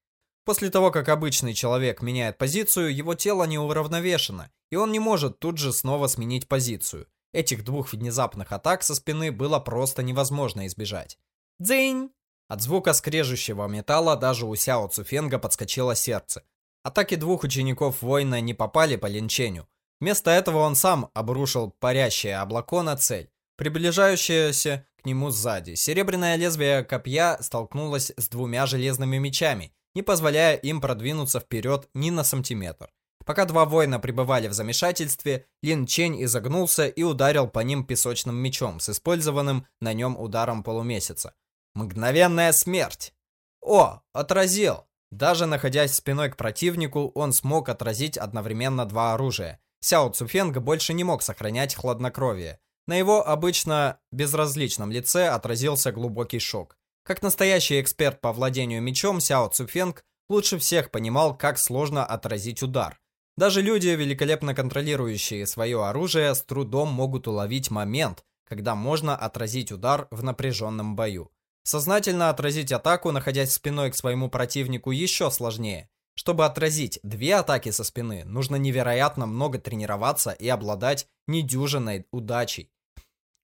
После того, как обычный человек меняет позицию, его тело не уравновешено, и он не может тут же снова сменить позицию. Этих двух внезапных атак со спины было просто невозможно избежать. Дзынь! От звука скрежущего металла даже у Сяо Цуфенга подскочило сердце. Атаки двух учеников воина не попали по линчению. Вместо этого он сам обрушил парящее облако на цель, приближающееся к нему сзади. Серебряное лезвие копья столкнулось с двумя железными мечами не позволяя им продвинуться вперед ни на сантиметр. Пока два воина пребывали в замешательстве, Лин Чень изогнулся и ударил по ним песочным мечом с использованным на нем ударом полумесяца. Мгновенная смерть! О, отразил! Даже находясь спиной к противнику, он смог отразить одновременно два оружия. Сяо Цуфенг больше не мог сохранять хладнокровие. На его обычно безразличном лице отразился глубокий шок. Как настоящий эксперт по владению мечом, Сяо Цуфенг лучше всех понимал, как сложно отразить удар. Даже люди, великолепно контролирующие свое оружие, с трудом могут уловить момент, когда можно отразить удар в напряженном бою. Сознательно отразить атаку, находясь спиной к своему противнику, еще сложнее. Чтобы отразить две атаки со спины, нужно невероятно много тренироваться и обладать недюжинной удачей.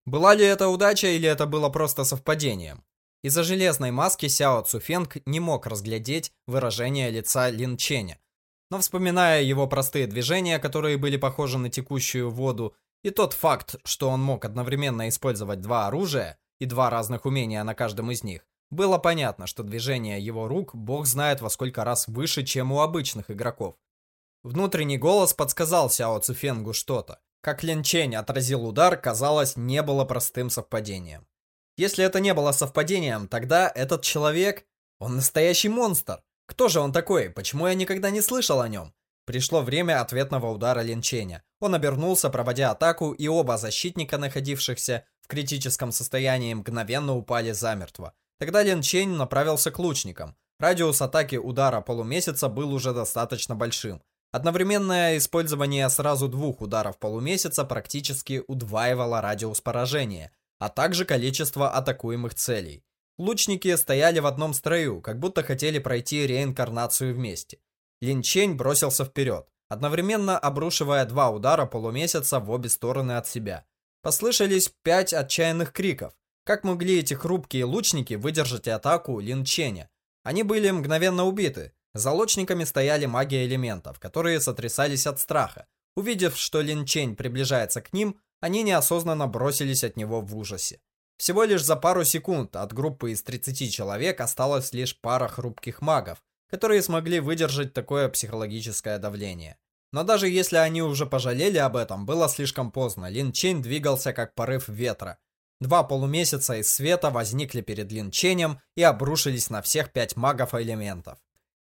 Была ли это удача или это было просто совпадением? Из-за железной маски Сяо Цуфенг не мог разглядеть выражение лица Лин Ченя. Но вспоминая его простые движения, которые были похожи на текущую воду, и тот факт, что он мог одновременно использовать два оружия и два разных умения на каждом из них, было понятно, что движение его рук бог знает во сколько раз выше, чем у обычных игроков. Внутренний голос подсказал Сяо Цуфенгу что-то. Как Лин Чень отразил удар, казалось, не было простым совпадением. Если это не было совпадением, тогда этот человек, он настоящий монстр. Кто же он такой? Почему я никогда не слышал о нем? Пришло время ответного удара Линченя. Он обернулся, проводя атаку, и оба защитника, находившихся в критическом состоянии, мгновенно упали замертво. Тогда Линчень направился к лучникам. Радиус атаки удара полумесяца был уже достаточно большим. Одновременное использование сразу двух ударов полумесяца практически удваивало радиус поражения, а также количество атакуемых целей. Лучники стояли в одном строю, как будто хотели пройти реинкарнацию вместе. Лин Чень бросился вперед, одновременно обрушивая два удара полумесяца в обе стороны от себя. Послышались пять отчаянных криков. Как могли эти хрупкие лучники выдержать атаку Лин Ченя? Они были мгновенно убиты. За лучниками стояли маги элементов, которые сотрясались от страха. Увидев, что Лин Чень приближается к ним, они неосознанно бросились от него в ужасе. Всего лишь за пару секунд от группы из 30 человек осталось лишь пара хрупких магов, которые смогли выдержать такое психологическое давление. Но даже если они уже пожалели об этом, было слишком поздно. Лин Чень двигался как порыв ветра. Два полумесяца из света возникли перед Лин Ченем и обрушились на всех пять магов-элементов.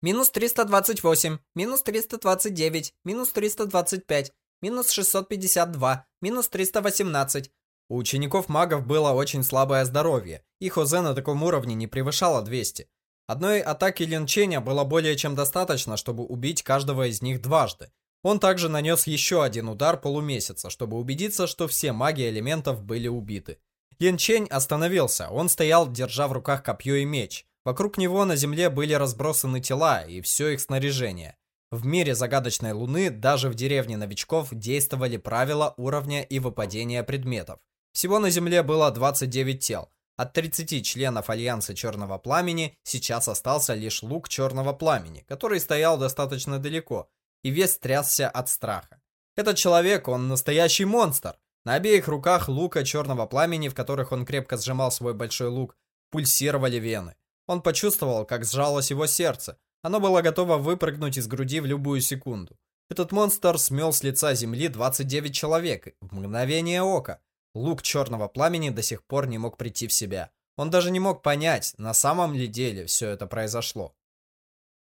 Минус 328, минус 329, минус 325, минус 652, минус 318. У учеников-магов было очень слабое здоровье, их ОЗ на таком уровне не превышало 200. Одной атаки Линченя было более чем достаточно, чтобы убить каждого из них дважды. Он также нанес еще один удар полумесяца, чтобы убедиться, что все маги элементов были убиты. Лин Чень остановился, он стоял, держа в руках копье и меч. Вокруг него на земле были разбросаны тела и все их снаряжение. В мире загадочной луны даже в деревне новичков действовали правила уровня и выпадения предметов. Всего на земле было 29 тел. От 30 членов Альянса Черного Пламени сейчас остался лишь лук Черного Пламени, который стоял достаточно далеко, и весь трясся от страха. Этот человек, он настоящий монстр. На обеих руках лука черного пламени, в которых он крепко сжимал свой большой лук, пульсировали вены. Он почувствовал, как сжалось его сердце. Оно было готово выпрыгнуть из груди в любую секунду. Этот монстр смел с лица земли 29 человек в мгновение ока. Лук черного пламени до сих пор не мог прийти в себя. Он даже не мог понять, на самом ли деле все это произошло.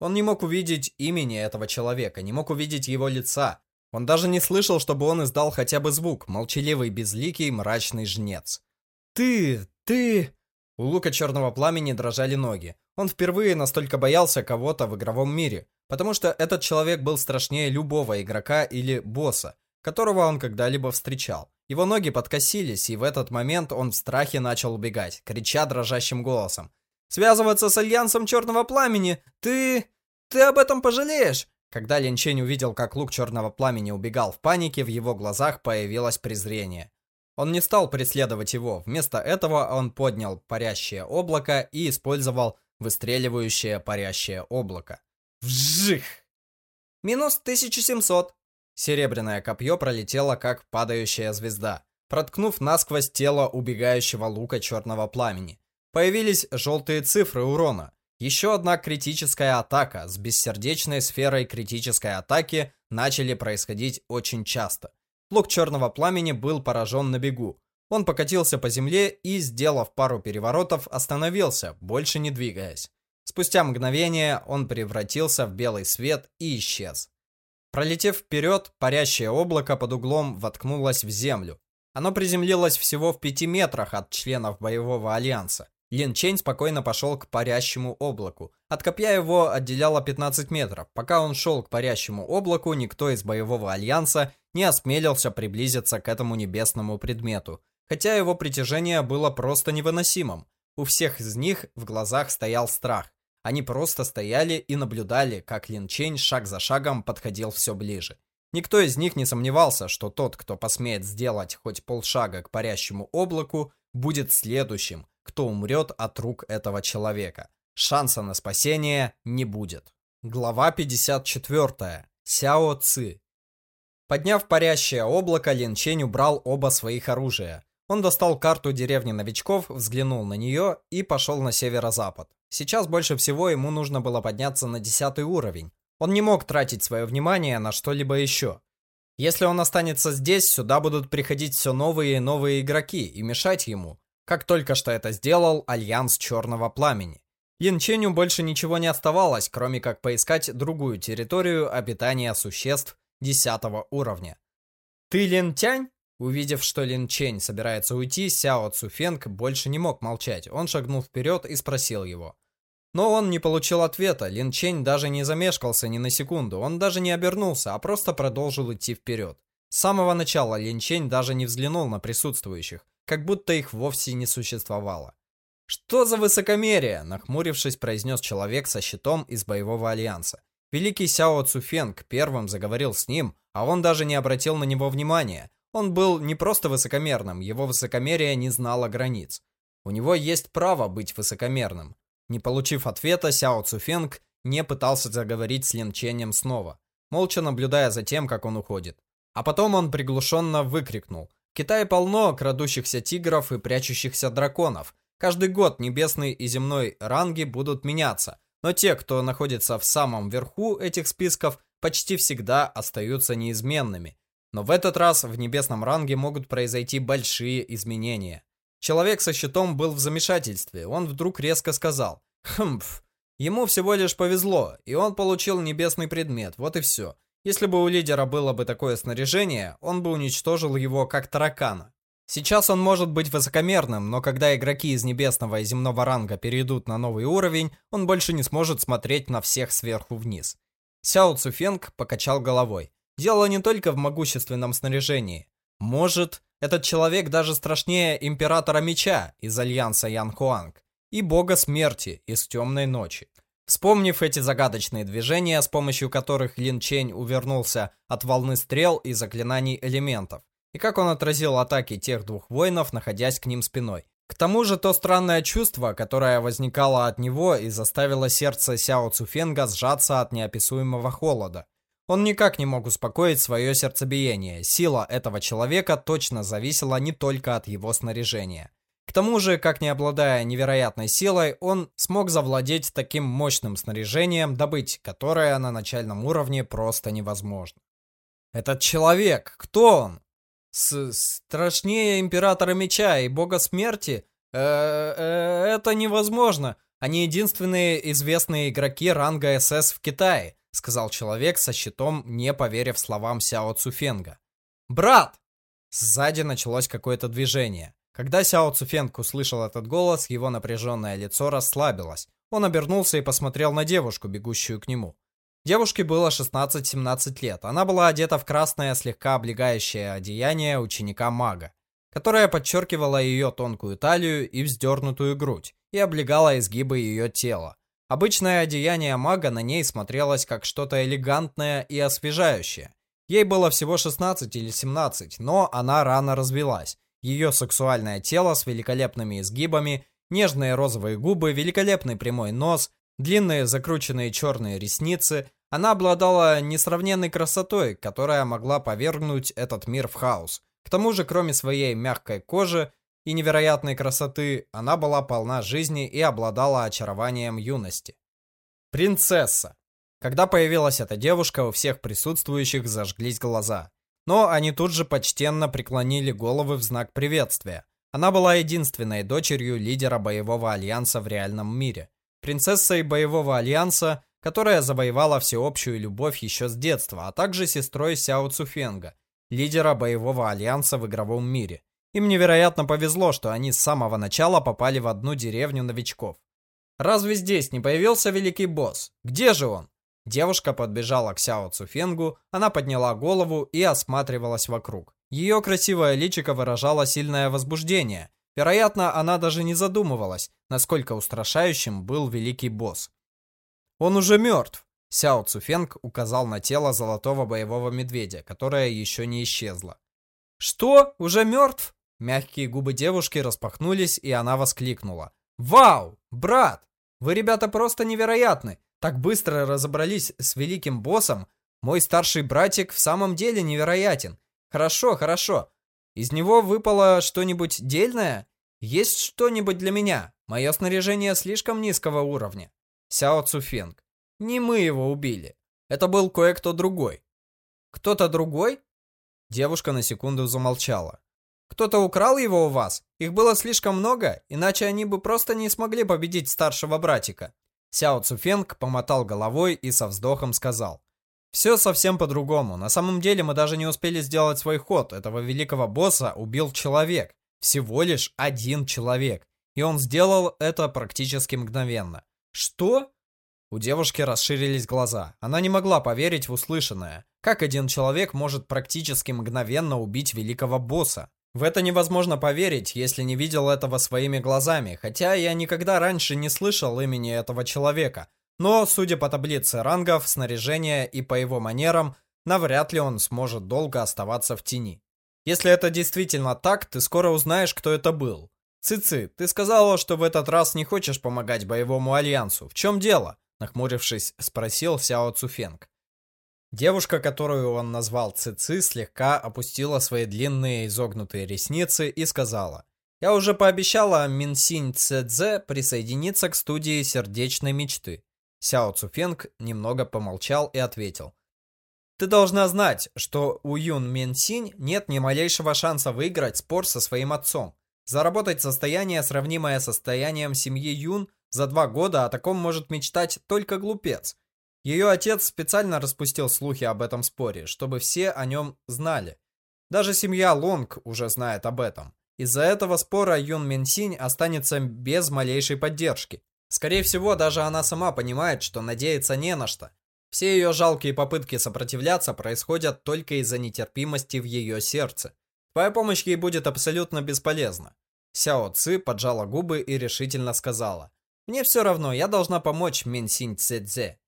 Он не мог увидеть имени этого человека, не мог увидеть его лица. Он даже не слышал, чтобы он издал хотя бы звук, молчаливый, безликий, мрачный жнец. «Ты! Ты!» У Лука Черного Пламени дрожали ноги. Он впервые настолько боялся кого-то в игровом мире, потому что этот человек был страшнее любого игрока или босса, которого он когда-либо встречал. Его ноги подкосились, и в этот момент он в страхе начал убегать, крича дрожащим голосом. «Связываться с Альянсом Черного Пламени! Ты...» Ты об этом пожалеешь!» Когда Лин Чень увидел, как лук черного пламени убегал в панике, в его глазах появилось презрение. Он не стал преследовать его, вместо этого он поднял парящее облако и использовал выстреливающее парящее облако. Вжих! Минус 1700. Серебряное копье пролетело, как падающая звезда, проткнув насквозь тело убегающего лука черного пламени. Появились желтые цифры урона. Еще одна критическая атака с бессердечной сферой критической атаки начали происходить очень часто. Лук черного пламени был поражен на бегу. Он покатился по земле и, сделав пару переворотов, остановился, больше не двигаясь. Спустя мгновение он превратился в белый свет и исчез. Пролетев вперед, парящее облако под углом воткнулось в землю. Оно приземлилось всего в пяти метрах от членов боевого альянса. Лин Чень спокойно пошел к парящему облаку. От копья его отделяло 15 метров. Пока он шел к парящему облаку, никто из боевого альянса не осмелился приблизиться к этому небесному предмету. Хотя его притяжение было просто невыносимым. У всех из них в глазах стоял страх. Они просто стояли и наблюдали, как Лин Чень шаг за шагом подходил все ближе. Никто из них не сомневался, что тот, кто посмеет сделать хоть полшага к парящему облаку, будет следующим, кто умрет от рук этого человека. Шанса на спасение не будет. Глава 54. Сяо Ци. Подняв парящее облако, Лин Чень убрал оба своих оружия. Он достал карту деревни новичков, взглянул на нее и пошел на северо-запад. Сейчас больше всего ему нужно было подняться на 10 уровень. Он не мог тратить свое внимание на что-либо еще. Если он останется здесь, сюда будут приходить все новые и новые игроки и мешать ему как только что это сделал Альянс Черного Пламени. Лин Ченю больше ничего не оставалось, кроме как поискать другую территорию обитания существ 10 уровня. «Ты Лин Тянь?» Увидев, что Лин Чень собирается уйти, Сяо Цуфенг больше не мог молчать. Он шагнул вперед и спросил его. Но он не получил ответа. Лин Чень даже не замешкался ни на секунду. Он даже не обернулся, а просто продолжил идти вперед. С самого начала Лин Чень даже не взглянул на присутствующих как будто их вовсе не существовало. «Что за высокомерие?» – нахмурившись, произнес человек со щитом из боевого альянса. Великий Сяо Цуфенг первым заговорил с ним, а он даже не обратил на него внимания. Он был не просто высокомерным, его высокомерие не знало границ. У него есть право быть высокомерным. Не получив ответа, Сяо Цуфенг не пытался заговорить с Лин Ченем снова, молча наблюдая за тем, как он уходит. А потом он приглушенно выкрикнул в Китае полно крадущихся тигров и прячущихся драконов. Каждый год небесный и земной ранги будут меняться, но те, кто находится в самом верху этих списков, почти всегда остаются неизменными. Но в этот раз в небесном ранге могут произойти большие изменения. Человек со щитом был в замешательстве. Он вдруг резко сказал «Хмпф». Ему всего лишь повезло, и он получил небесный предмет, вот и все. Если бы у лидера было бы такое снаряжение, он бы уничтожил его как таракана. Сейчас он может быть высокомерным, но когда игроки из небесного и земного ранга перейдут на новый уровень, он больше не сможет смотреть на всех сверху вниз. Сяо Цуфенг покачал головой. Дело не только в могущественном снаряжении. Может, этот человек даже страшнее Императора Меча из Альянса Ян Хуанг и Бога Смерти из Темной Ночи. Вспомнив эти загадочные движения, с помощью которых Лин Чень увернулся от волны стрел и заклинаний элементов, и как он отразил атаки тех двух воинов, находясь к ним спиной. К тому же то странное чувство, которое возникало от него и заставило сердце Сяо Цуфенга сжаться от неописуемого холода. Он никак не мог успокоить свое сердцебиение. Сила этого человека точно зависела не только от его снаряжения. К тому же, как не обладая невероятной силой, он смог завладеть таким мощным снаряжением, добыть которое на начальном уровне просто невозможно. Этот человек, кто он? С страшнее Императора Меча и Бога Смерти? Э -э это невозможно. Они единственные известные игроки ранга СС в Китае сказал человек со щитом, не поверив словам Сяо Цуфенга. «Брат!» Сзади началось какое-то движение. Когда Сяо Цуфенг услышал этот голос, его напряженное лицо расслабилось. Он обернулся и посмотрел на девушку, бегущую к нему. Девушке было 16-17 лет. Она была одета в красное, слегка облегающее одеяние ученика-мага, которое подчеркивало ее тонкую талию и вздернутую грудь и облегало изгибы ее тела. Обычное одеяние мага на ней смотрелось как что-то элегантное и освежающее. Ей было всего 16 или 17, но она рано развелась. Ее сексуальное тело с великолепными изгибами, нежные розовые губы, великолепный прямой нос, длинные закрученные черные ресницы. Она обладала несравненной красотой, которая могла повергнуть этот мир в хаос. К тому же, кроме своей мягкой кожи, и невероятной красоты, она была полна жизни и обладала очарованием юности. Принцесса. Когда появилась эта девушка, у всех присутствующих зажглись глаза. Но они тут же почтенно преклонили головы в знак приветствия. Она была единственной дочерью лидера боевого альянса в реальном мире. Принцессой боевого альянса, которая завоевала всеобщую любовь еще с детства, а также сестрой Сяо Цуфенга, лидера боевого альянса в игровом мире. Им невероятно повезло, что они с самого начала попали в одну деревню новичков. Разве здесь не появился великий босс? Где же он? Девушка подбежала к Сяо Цуфенгу, она подняла голову и осматривалась вокруг. Ее красивое личико выражало сильное возбуждение. Вероятно, она даже не задумывалась, насколько устрашающим был великий босс. Он уже мертв. Сяо Цуфенг указал на тело золотого боевого медведя, которое еще не исчезло. Что? Уже мертв? Мягкие губы девушки распахнулись, и она воскликнула. «Вау! Брат! Вы, ребята, просто невероятны! Так быстро разобрались с великим боссом! Мой старший братик в самом деле невероятен! Хорошо, хорошо! Из него выпало что-нибудь дельное? Есть что-нибудь для меня? Мое снаряжение слишком низкого уровня!» Сяо Цуфенг. «Не мы его убили. Это был кое-кто другой». «Кто-то другой?» Девушка на секунду замолчала. Кто-то украл его у вас? Их было слишком много, иначе они бы просто не смогли победить старшего братика. Сяо Цуфенг помотал головой и со вздохом сказал. Все совсем по-другому. На самом деле мы даже не успели сделать свой ход. Этого великого босса убил человек. Всего лишь один человек. И он сделал это практически мгновенно. Что? У девушки расширились глаза. Она не могла поверить в услышанное. Как один человек может практически мгновенно убить великого босса? В это невозможно поверить, если не видел этого своими глазами, хотя я никогда раньше не слышал имени этого человека. Но, судя по таблице рангов, снаряжения и по его манерам, навряд ли он сможет долго оставаться в тени. Если это действительно так, ты скоро узнаешь, кто это был. Цици, ты сказала, что в этот раз не хочешь помогать боевому альянсу. В чем дело? Нахмурившись, спросил Сяо Цуфенг. Девушка, которую он назвал Цици, слегка опустила свои длинные изогнутые ресницы и сказала, «Я уже пообещала Минсинь Цзэ присоединиться к студии сердечной мечты». Сяо Цуфенг немного помолчал и ответил, «Ты должна знать, что у Юн Минсинь нет ни малейшего шанса выиграть спор со своим отцом. Заработать состояние, сравнимое состоянием семьи Юн, за два года о таком может мечтать только глупец». Ее отец специально распустил слухи об этом споре, чтобы все о нем знали. Даже семья Лонг уже знает об этом. Из-за этого спора Юн Минсинь останется без малейшей поддержки. Скорее всего, даже она сама понимает, что надеяться не на что. Все ее жалкие попытки сопротивляться происходят только из-за нетерпимости в ее сердце. Твоя помощь ей будет абсолютно бесполезна. Сяо Ци поджала губы и решительно сказала. Мне все равно, я должна помочь Мин Синь Цзэ.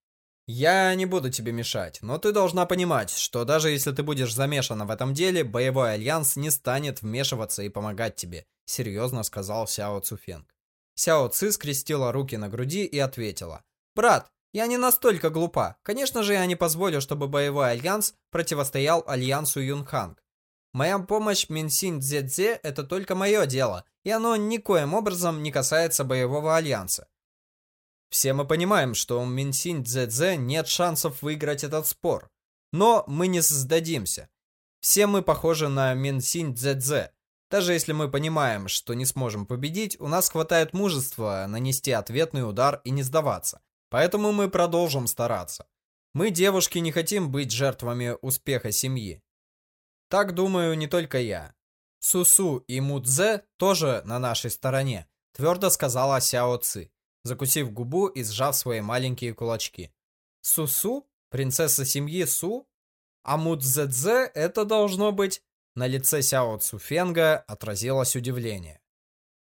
Я не буду тебе мешать, но ты должна понимать, что даже если ты будешь замешана в этом деле, боевой альянс не станет вмешиваться и помогать тебе, серьезно сказал Сяо Цуфенг. Сяо Ци скрестила руки на груди и ответила. Брат, я не настолько глупа. Конечно же, я не позволю, чтобы боевой альянс противостоял альянсу Юнханг. Моя помощь Минсин Цзэцзэ – это только мое дело, и оно никоим образом не касается боевого альянса. Все мы понимаем, что у Минсин Цзэцзэ нет шансов выиграть этот спор. Но мы не сдадимся. Все мы похожи на Минсин Цзэцзэ. Даже если мы понимаем, что не сможем победить, у нас хватает мужества нанести ответный удар и не сдаваться. Поэтому мы продолжим стараться. Мы, девушки, не хотим быть жертвами успеха семьи. Так думаю не только я. Сусу и Мудзе тоже на нашей стороне, твердо сказала Сяо Ци, закусив губу и сжав свои маленькие кулачки. Сусу? Принцесса семьи Су? А Мудзэдзе это должно быть... На лице Сяо Цуфенга отразилось удивление.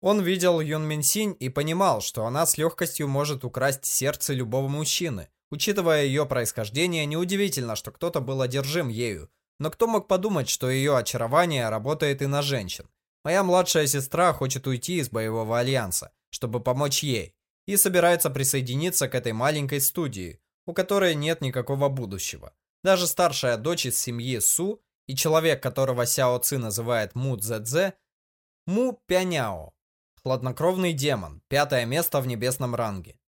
Он видел Юн Минсинь и понимал, что она с легкостью может украсть сердце любого мужчины. Учитывая ее происхождение, неудивительно, что кто-то был одержим ею. Но кто мог подумать, что ее очарование работает и на женщин? Моя младшая сестра хочет уйти из боевого альянса, чтобы помочь ей, и собирается присоединиться к этой маленькой студии, у которой нет никакого будущего. Даже старшая дочь из семьи Су и человек, которого Сяо Ци называет Му Цзэцзэ, Му Пяняо, Хладнокровный демон. Пятое место в небесном ранге.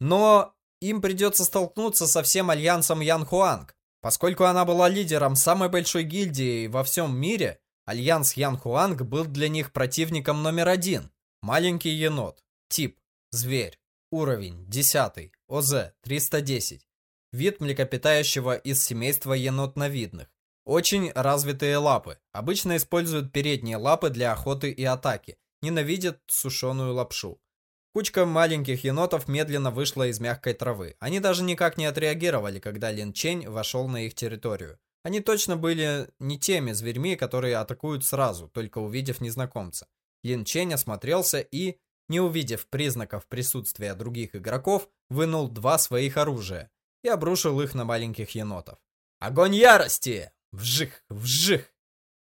Но им придется столкнуться со всем альянсом Ян Хуанг. Поскольку она была лидером самой большой гильдии во всем мире, альянс Ян Хуанг был для них противником номер один. Маленький енот. Тип. Зверь. Уровень. 10. ОЗ. 310. Вид млекопитающего из семейства енотновидных. Очень развитые лапы. Обычно используют передние лапы для охоты и атаки ненавидят сушеную лапшу. Кучка маленьких енотов медленно вышла из мягкой травы. Они даже никак не отреагировали, когда Лин Чень вошел на их территорию. Они точно были не теми зверьми, которые атакуют сразу, только увидев незнакомца. Лин Чень осмотрелся и, не увидев признаков присутствия других игроков, вынул два своих оружия и обрушил их на маленьких енотов. Огонь ярости! Вжих, вжих!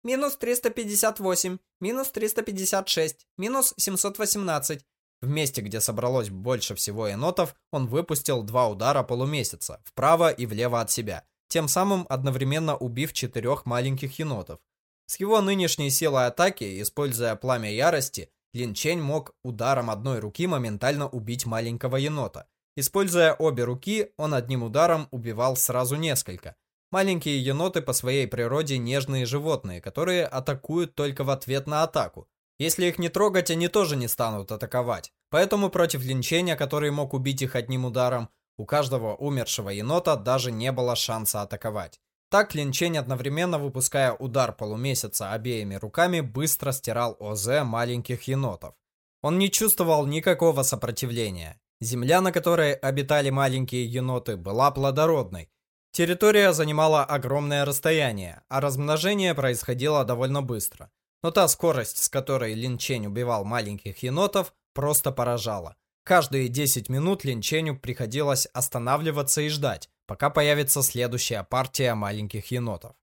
Минус 358, минус 356, минус 718. В месте, где собралось больше всего енотов, он выпустил два удара полумесяца, вправо и влево от себя, тем самым одновременно убив четырех маленьких енотов. С его нынешней силой атаки, используя пламя ярости, Лин Чень мог ударом одной руки моментально убить маленького енота. Используя обе руки, он одним ударом убивал сразу несколько – Маленькие еноты по своей природе нежные животные, которые атакуют только в ответ на атаку. Если их не трогать, они тоже не станут атаковать. Поэтому против линчения, который мог убить их одним ударом, у каждого умершего енота даже не было шанса атаковать. Так Линчень, одновременно выпуская удар полумесяца обеими руками, быстро стирал ОЗ маленьких енотов. Он не чувствовал никакого сопротивления. Земля, на которой обитали маленькие еноты, была плодородной, Территория занимала огромное расстояние, а размножение происходило довольно быстро. Но та скорость, с которой Лин Чень убивал маленьких енотов, просто поражала. Каждые 10 минут Лин Ченю приходилось останавливаться и ждать, пока появится следующая партия маленьких енотов.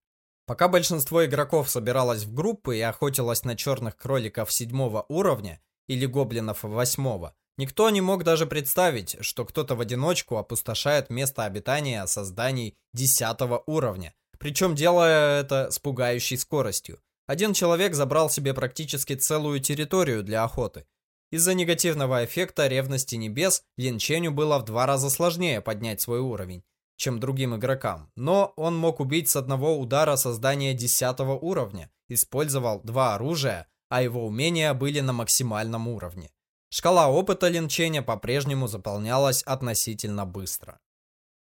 Пока большинство игроков собиралось в группы и охотилось на черных кроликов седьмого уровня или гоблинов восьмого, Никто не мог даже представить, что кто-то в одиночку опустошает место обитания созданий 10 уровня, причем делая это с пугающей скоростью. Один человек забрал себе практически целую территорию для охоты. Из-за негативного эффекта ревности небес Лин Ченю было в два раза сложнее поднять свой уровень, чем другим игрокам, но он мог убить с одного удара создание 10 уровня, использовал два оружия, а его умения были на максимальном уровне. Шкала опыта линчения по-прежнему заполнялась относительно быстро.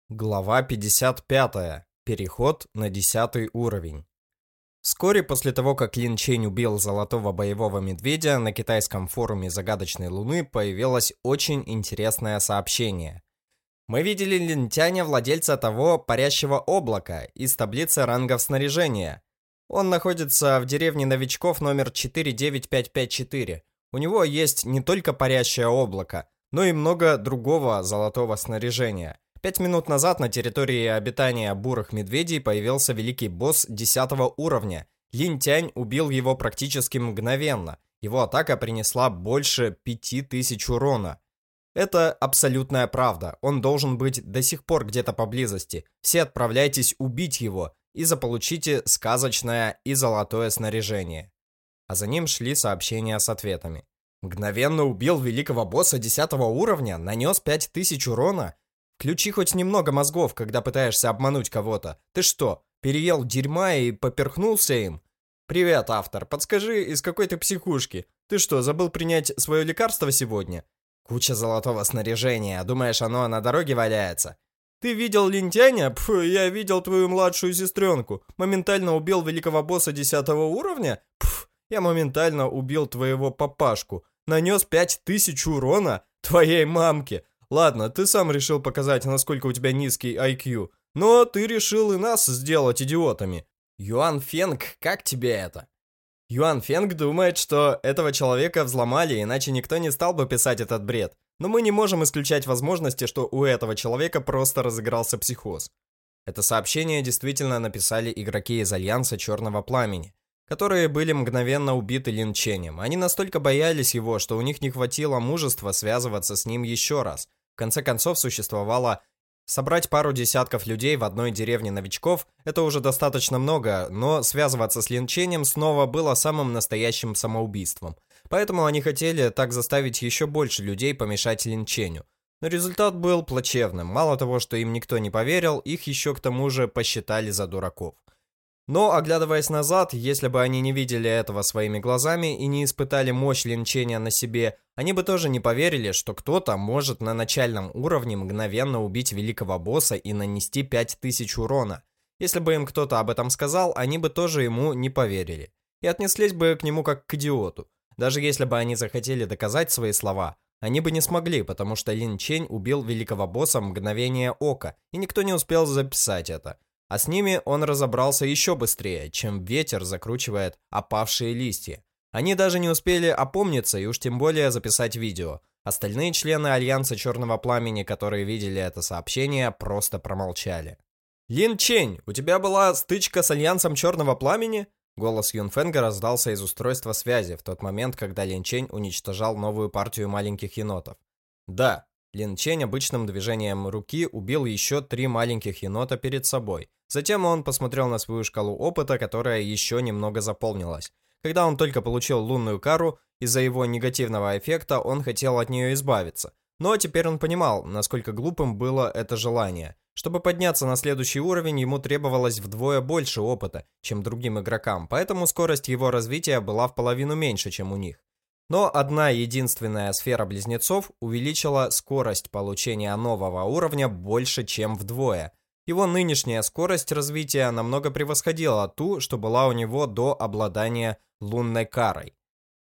Глава 55. Переход на 10 уровень. Вскоре после того, как Лин Чень убил золотого боевого медведя, на китайском форуме загадочной луны появилось очень интересное сообщение. Мы видели лентяня, владельца того парящего облака, из таблицы рангов снаряжения. Он находится в деревне новичков номер 49554. У него есть не только парящее облако, но и много другого золотого снаряжения. Пять минут назад на территории обитания бурых медведей появился великий босс 10 уровня. Лин Тянь убил его практически мгновенно. Его атака принесла больше 5000 урона. Это абсолютная правда. Он должен быть до сих пор где-то поблизости. Все отправляйтесь убить его и заполучите сказочное и золотое снаряжение. А за ним шли сообщения с ответами. Мгновенно убил великого босса 10 уровня, нанес 5000 урона. Включи хоть немного мозгов, когда пытаешься обмануть кого-то. Ты что, переел дерьма и поперхнулся им? Привет, автор, подскажи, из какой ты психушки? Ты что, забыл принять свое лекарство сегодня? Куча золотого снаряжения, думаешь, оно на дороге валяется? Ты видел лентяня? Пф, я видел твою младшую сестренку. Моментально убил великого босса 10 уровня? Пф, я моментально убил твоего папашку. Нанес 5000 урона твоей мамке. Ладно, ты сам решил показать, насколько у тебя низкий IQ. Но ты решил и нас сделать идиотами. Юан Фенг, как тебе это? Юан Фенг думает, что этого человека взломали, иначе никто не стал бы писать этот бред. Но мы не можем исключать возможности, что у этого человека просто разыгрался психоз. Это сообщение действительно написали игроки из Альянса Черного Пламени, которые были мгновенно убиты линчением. Они настолько боялись его, что у них не хватило мужества связываться с ним еще раз. В конце концов, существовало Собрать пару десятков людей в одной деревне новичков – это уже достаточно много, но связываться с линчением снова было самым настоящим самоубийством. Поэтому они хотели так заставить еще больше людей помешать линчению. Но результат был плачевным. Мало того, что им никто не поверил, их еще к тому же посчитали за дураков. Но, оглядываясь назад, если бы они не видели этого своими глазами и не испытали мощь линчения на себе, они бы тоже не поверили, что кто-то может на начальном уровне мгновенно убить великого босса и нанести 5000 урона. Если бы им кто-то об этом сказал, они бы тоже ему не поверили. И отнеслись бы к нему как к идиоту. Даже если бы они захотели доказать свои слова, они бы не смогли, потому что Лин Чень убил великого босса мгновение ока, и никто не успел записать это. А с ними он разобрался еще быстрее, чем ветер закручивает опавшие листья. Они даже не успели опомниться и уж тем более записать видео. Остальные члены Альянса Черного Пламени, которые видели это сообщение, просто промолчали. «Лин Чень, у тебя была стычка с Альянсом Черного Пламени?» Голос Юн Фэнга раздался из устройства связи в тот момент, когда Лин Чень уничтожал новую партию маленьких енотов. «Да». Лин Чень обычным движением руки убил еще три маленьких енота перед собой. Затем он посмотрел на свою шкалу опыта, которая еще немного заполнилась. Когда он только получил лунную кару, из-за его негативного эффекта он хотел от нее избавиться. Но теперь он понимал, насколько глупым было это желание. Чтобы подняться на следующий уровень, ему требовалось вдвое больше опыта, чем другим игрокам, поэтому скорость его развития была в половину меньше, чем у них. Но одна единственная сфера близнецов увеличила скорость получения нового уровня больше, чем вдвое – его нынешняя скорость развития намного превосходила ту, что была у него до обладания лунной карой.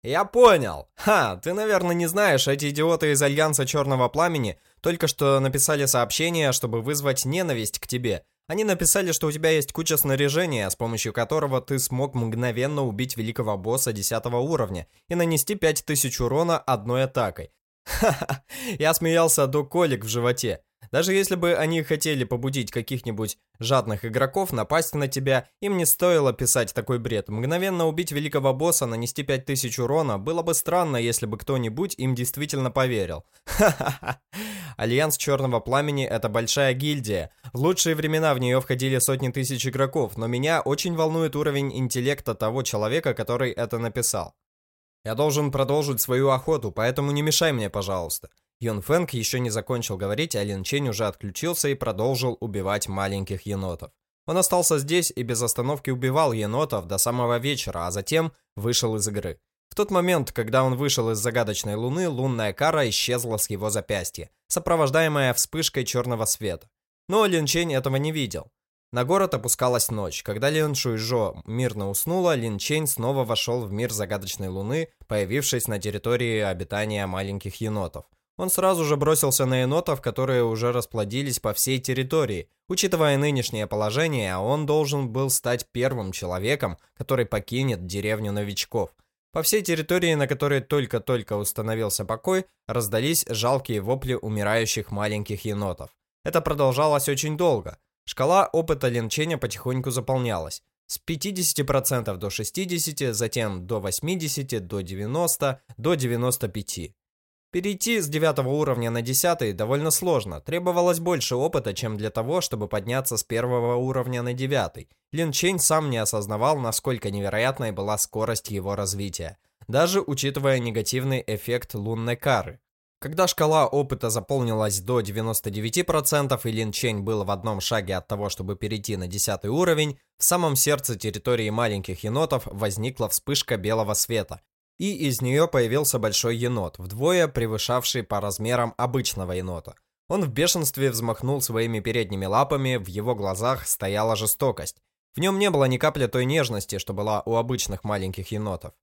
«Я понял! Ха, ты, наверное, не знаешь, эти идиоты из Альянса Черного Пламени только что написали сообщение, чтобы вызвать ненависть к тебе. Они написали, что у тебя есть куча снаряжения, с помощью которого ты смог мгновенно убить великого босса 10 уровня и нанести 5000 урона одной атакой. Ха-ха, я смеялся до колик в животе. Даже если бы они хотели побудить каких-нибудь жадных игроков напасть на тебя, им не стоило писать такой бред. Мгновенно убить великого босса, нанести 5000 урона, было бы странно, если бы кто-нибудь им действительно поверил. Альянс Черного Пламени — это большая гильдия. В лучшие времена в нее входили сотни тысяч игроков, но меня очень волнует уровень интеллекта того человека, который это написал. Я должен продолжить свою охоту, поэтому не мешай мне, пожалуйста. Юн Фэнг еще не закончил говорить, а Лин Чень уже отключился и продолжил убивать маленьких енотов. Он остался здесь и без остановки убивал енотов до самого вечера, а затем вышел из игры. В тот момент, когда он вышел из загадочной луны, лунная кара исчезла с его запястья, сопровождаемая вспышкой черного света. Но Лин Чень этого не видел. На город опускалась ночь. Когда Лин Шуйжо мирно уснула, Лин Чень снова вошел в мир загадочной луны, появившись на территории обитания маленьких енотов. Он сразу же бросился на енотов, которые уже расплодились по всей территории. Учитывая нынешнее положение, он должен был стать первым человеком, который покинет деревню новичков. По всей территории, на которой только-только установился покой, раздались жалкие вопли умирающих маленьких енотов. Это продолжалось очень долго. Шкала опыта линчения потихоньку заполнялась. С 50% до 60%, затем до 80%, до 90%, до 95%. Перейти с 9 уровня на 10 довольно сложно, требовалось больше опыта, чем для того, чтобы подняться с первого уровня на 9. Лин Чень сам не осознавал, насколько невероятной была скорость его развития, даже учитывая негативный эффект лунной кары. Когда шкала опыта заполнилась до 99% и Лин Чень был в одном шаге от того, чтобы перейти на 10 уровень, в самом сердце территории маленьких енотов возникла вспышка белого света, и из нее появился большой енот, вдвое превышавший по размерам обычного енота. Он в бешенстве взмахнул своими передними лапами, в его глазах стояла жестокость. В нем не было ни капли той нежности, что была у обычных маленьких енотов.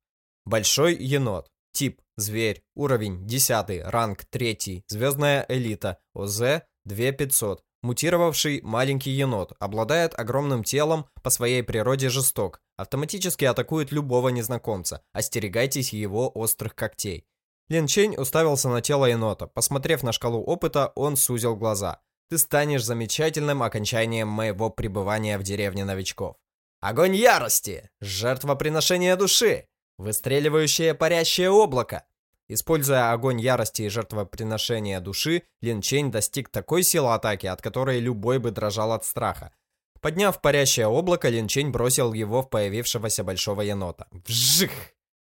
Большой енот. Тип – зверь. Уровень – 10, ранг – 3, звездная элита, ОЗ – 2500. Мутировавший маленький енот обладает огромным телом, по своей природе жесток, автоматически атакует любого незнакомца, остерегайтесь его острых когтей. Лин Чень уставился на тело енота. Посмотрев на шкалу опыта, он сузил глаза. Ты станешь замечательным окончанием моего пребывания в деревне новичков. Огонь ярости! Жертвоприношение души! Выстреливающее парящее облако! Используя огонь ярости и жертвоприношения души, Лин Чень достиг такой силы атаки, от которой любой бы дрожал от страха. Подняв парящее облако, Лин Чень бросил его в появившегося большого енота. Вжих!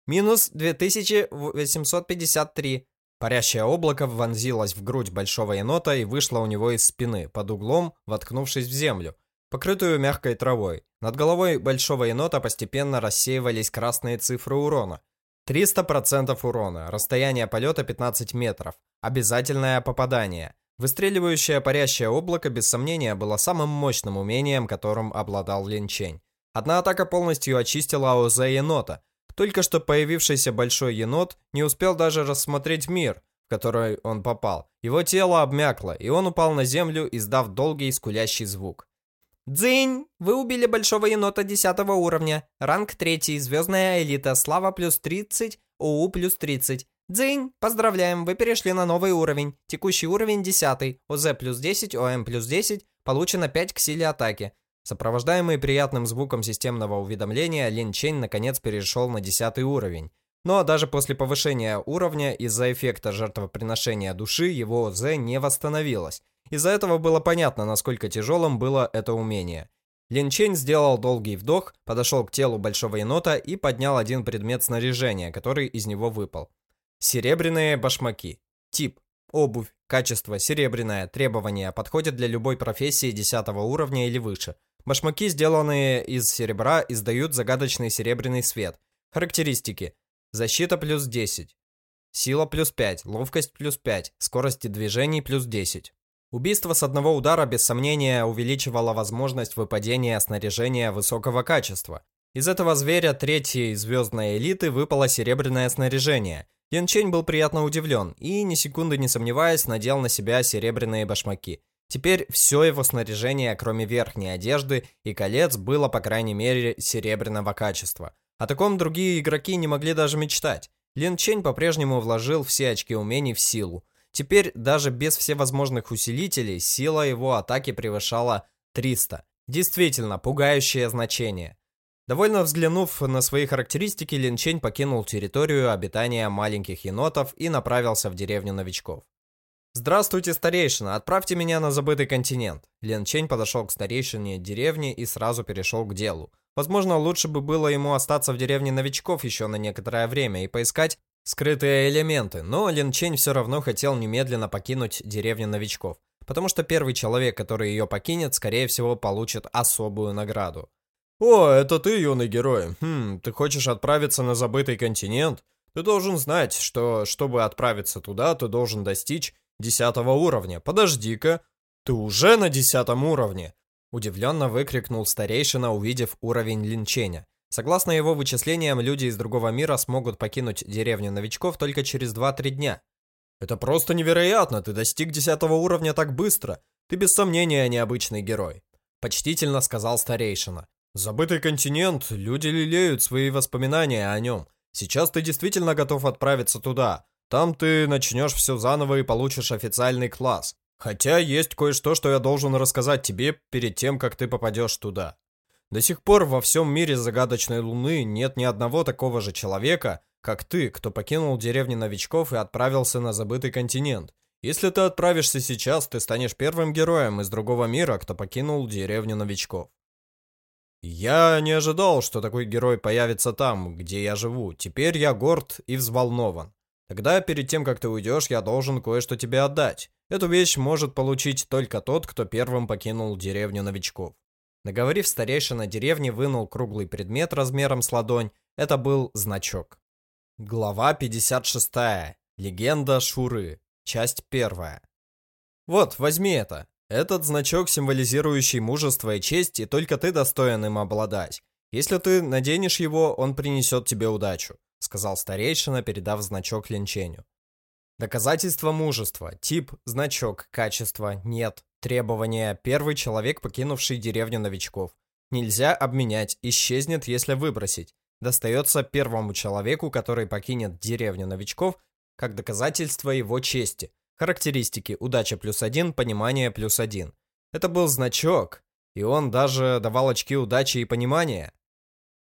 Минус 2853. Парящее облако вонзилось в грудь большого енота и вышло у него из спины, под углом, воткнувшись в землю, покрытую мягкой травой. Над головой большого енота постепенно рассеивались красные цифры урона. 300% урона, расстояние полета 15 метров, обязательное попадание. Выстреливающее парящее облако без сомнения было самым мощным умением, которым обладал Лин Чень. Одна атака полностью очистила АОЗ енота. Только что появившийся большой енот не успел даже рассмотреть мир, в который он попал. Его тело обмякло, и он упал на землю, издав долгий скулящий звук. Дзынь! Вы убили большого енота 10 уровня. Ранг 3, звездная элита, слава плюс 30, ОУ плюс 30. Дзынь! Поздравляем, вы перешли на новый уровень. Текущий уровень 10, ОЗ плюс 10, ОМ плюс 10, получено 5 к силе атаки. Сопровождаемый приятным звуком системного уведомления, Лин Чень наконец перешел на 10 уровень. Но даже после повышения уровня из-за эффекта жертвоприношения души его ОЗ не восстановилось. Из-за этого было понятно, насколько тяжелым было это умение. Лин Чень сделал долгий вдох, подошел к телу большого енота и поднял один предмет снаряжения, который из него выпал. Серебряные башмаки. Тип. Обувь. Качество. Серебряное. Требования. Подходят для любой профессии 10 уровня или выше. Башмаки, сделанные из серебра, издают загадочный серебряный свет. Характеристики. Защита плюс 10. Сила плюс 5. Ловкость плюс 5. Скорости движений плюс 10. Убийство с одного удара без сомнения увеличивало возможность выпадения снаряжения высокого качества. Из этого зверя третьей звездной элиты выпало серебряное снаряжение. Ян Чень был приятно удивлен и, ни секунды не сомневаясь, надел на себя серебряные башмаки. Теперь все его снаряжение, кроме верхней одежды и колец, было, по крайней мере, серебряного качества. О таком другие игроки не могли даже мечтать. Лин Чень по-прежнему вложил все очки умений в силу. Теперь даже без всевозможных усилителей сила его атаки превышала 300. Действительно, пугающее значение. Довольно взглянув на свои характеристики, Лин Чень покинул территорию обитания маленьких енотов и направился в деревню новичков. «Здравствуйте, старейшина, отправьте меня на забытый континент». Лин Чень подошел к старейшине деревни и сразу перешел к делу. Возможно, лучше бы было ему остаться в деревне новичков еще на некоторое время и поискать скрытые элементы, но Лин Чень все равно хотел немедленно покинуть деревню новичков, потому что первый человек, который ее покинет, скорее всего, получит особую награду. «О, это ты, юный герой. Хм, ты хочешь отправиться на забытый континент? Ты должен знать, что, чтобы отправиться туда, ты должен достичь десятого уровня. Подожди-ка, ты уже на десятом уровне!» Удивленно выкрикнул старейшина, увидев уровень Линченя. Согласно его вычислениям, люди из другого мира смогут покинуть деревню новичков только через 2-3 дня. Это просто невероятно, ты достиг десятого уровня так быстро. Ты без сомнения необычный герой. Почтительно сказал старейшина. Забытый континент, люди лелеют свои воспоминания о нем. Сейчас ты действительно готов отправиться туда. Там ты начнешь все заново и получишь официальный класс. Хотя есть кое-что, что я должен рассказать тебе перед тем, как ты попадешь туда. До сих пор во всем мире загадочной Луны нет ни одного такого же человека, как ты, кто покинул деревни новичков и отправился на забытый континент. Если ты отправишься сейчас, ты станешь первым героем из другого мира, кто покинул деревню новичков. Я не ожидал, что такой герой появится там, где я живу. Теперь я горд и взволнован. Тогда, перед тем, как ты уйдешь, я должен кое-что тебе отдать. Эту вещь может получить только тот, кто первым покинул деревню новичков. Наговорив, старейшина деревни вынул круглый предмет размером с ладонь. Это был значок. Глава 56. Легенда Шуры. Часть 1. Вот, возьми это. Этот значок, символизирующий мужество и честь, и только ты достоин им обладать. Если ты наденешь его, он принесет тебе удачу, сказал старейшина, передав значок Линченю. Доказательство мужества. Тип, значок, качество, нет. Требования. Первый человек, покинувший деревню новичков. Нельзя обменять, исчезнет, если выбросить. Достается первому человеку, который покинет деревню новичков, как доказательство его чести. Характеристики. Удача плюс один, понимание плюс один. Это был значок, и он даже давал очки удачи и понимания.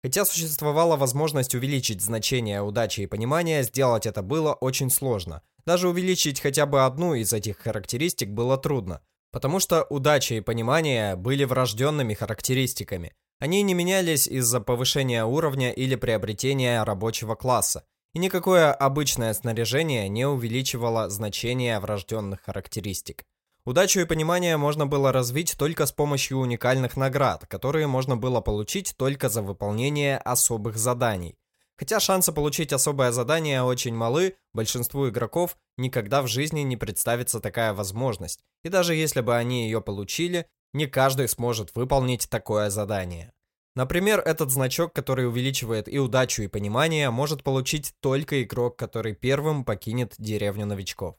Хотя существовала возможность увеличить значение удачи и понимания, сделать это было очень сложно. Даже увеличить хотя бы одну из этих характеристик было трудно. Потому что удача и понимание были врожденными характеристиками. Они не менялись из-за повышения уровня или приобретения рабочего класса. И никакое обычное снаряжение не увеличивало значение врожденных характеристик. Удачу и понимание можно было развить только с помощью уникальных наград, которые можно было получить только за выполнение особых заданий. Хотя шансы получить особое задание очень малы, большинству игроков никогда в жизни не представится такая возможность, и даже если бы они ее получили, не каждый сможет выполнить такое задание. Например, этот значок, который увеличивает и удачу, и понимание, может получить только игрок, который первым покинет деревню новичков.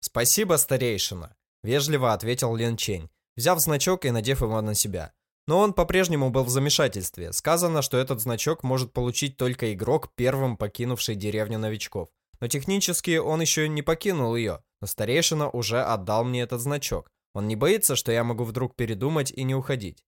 «Спасибо, старейшина», — вежливо ответил Лен Чень, взяв значок и надев его на себя. Но он по-прежнему был в замешательстве. Сказано, что этот значок может получить только игрок, первым покинувший деревню новичков. Но технически он еще не покинул ее, но старейшина уже отдал мне этот значок. Он не боится, что я могу вдруг передумать и не уходить.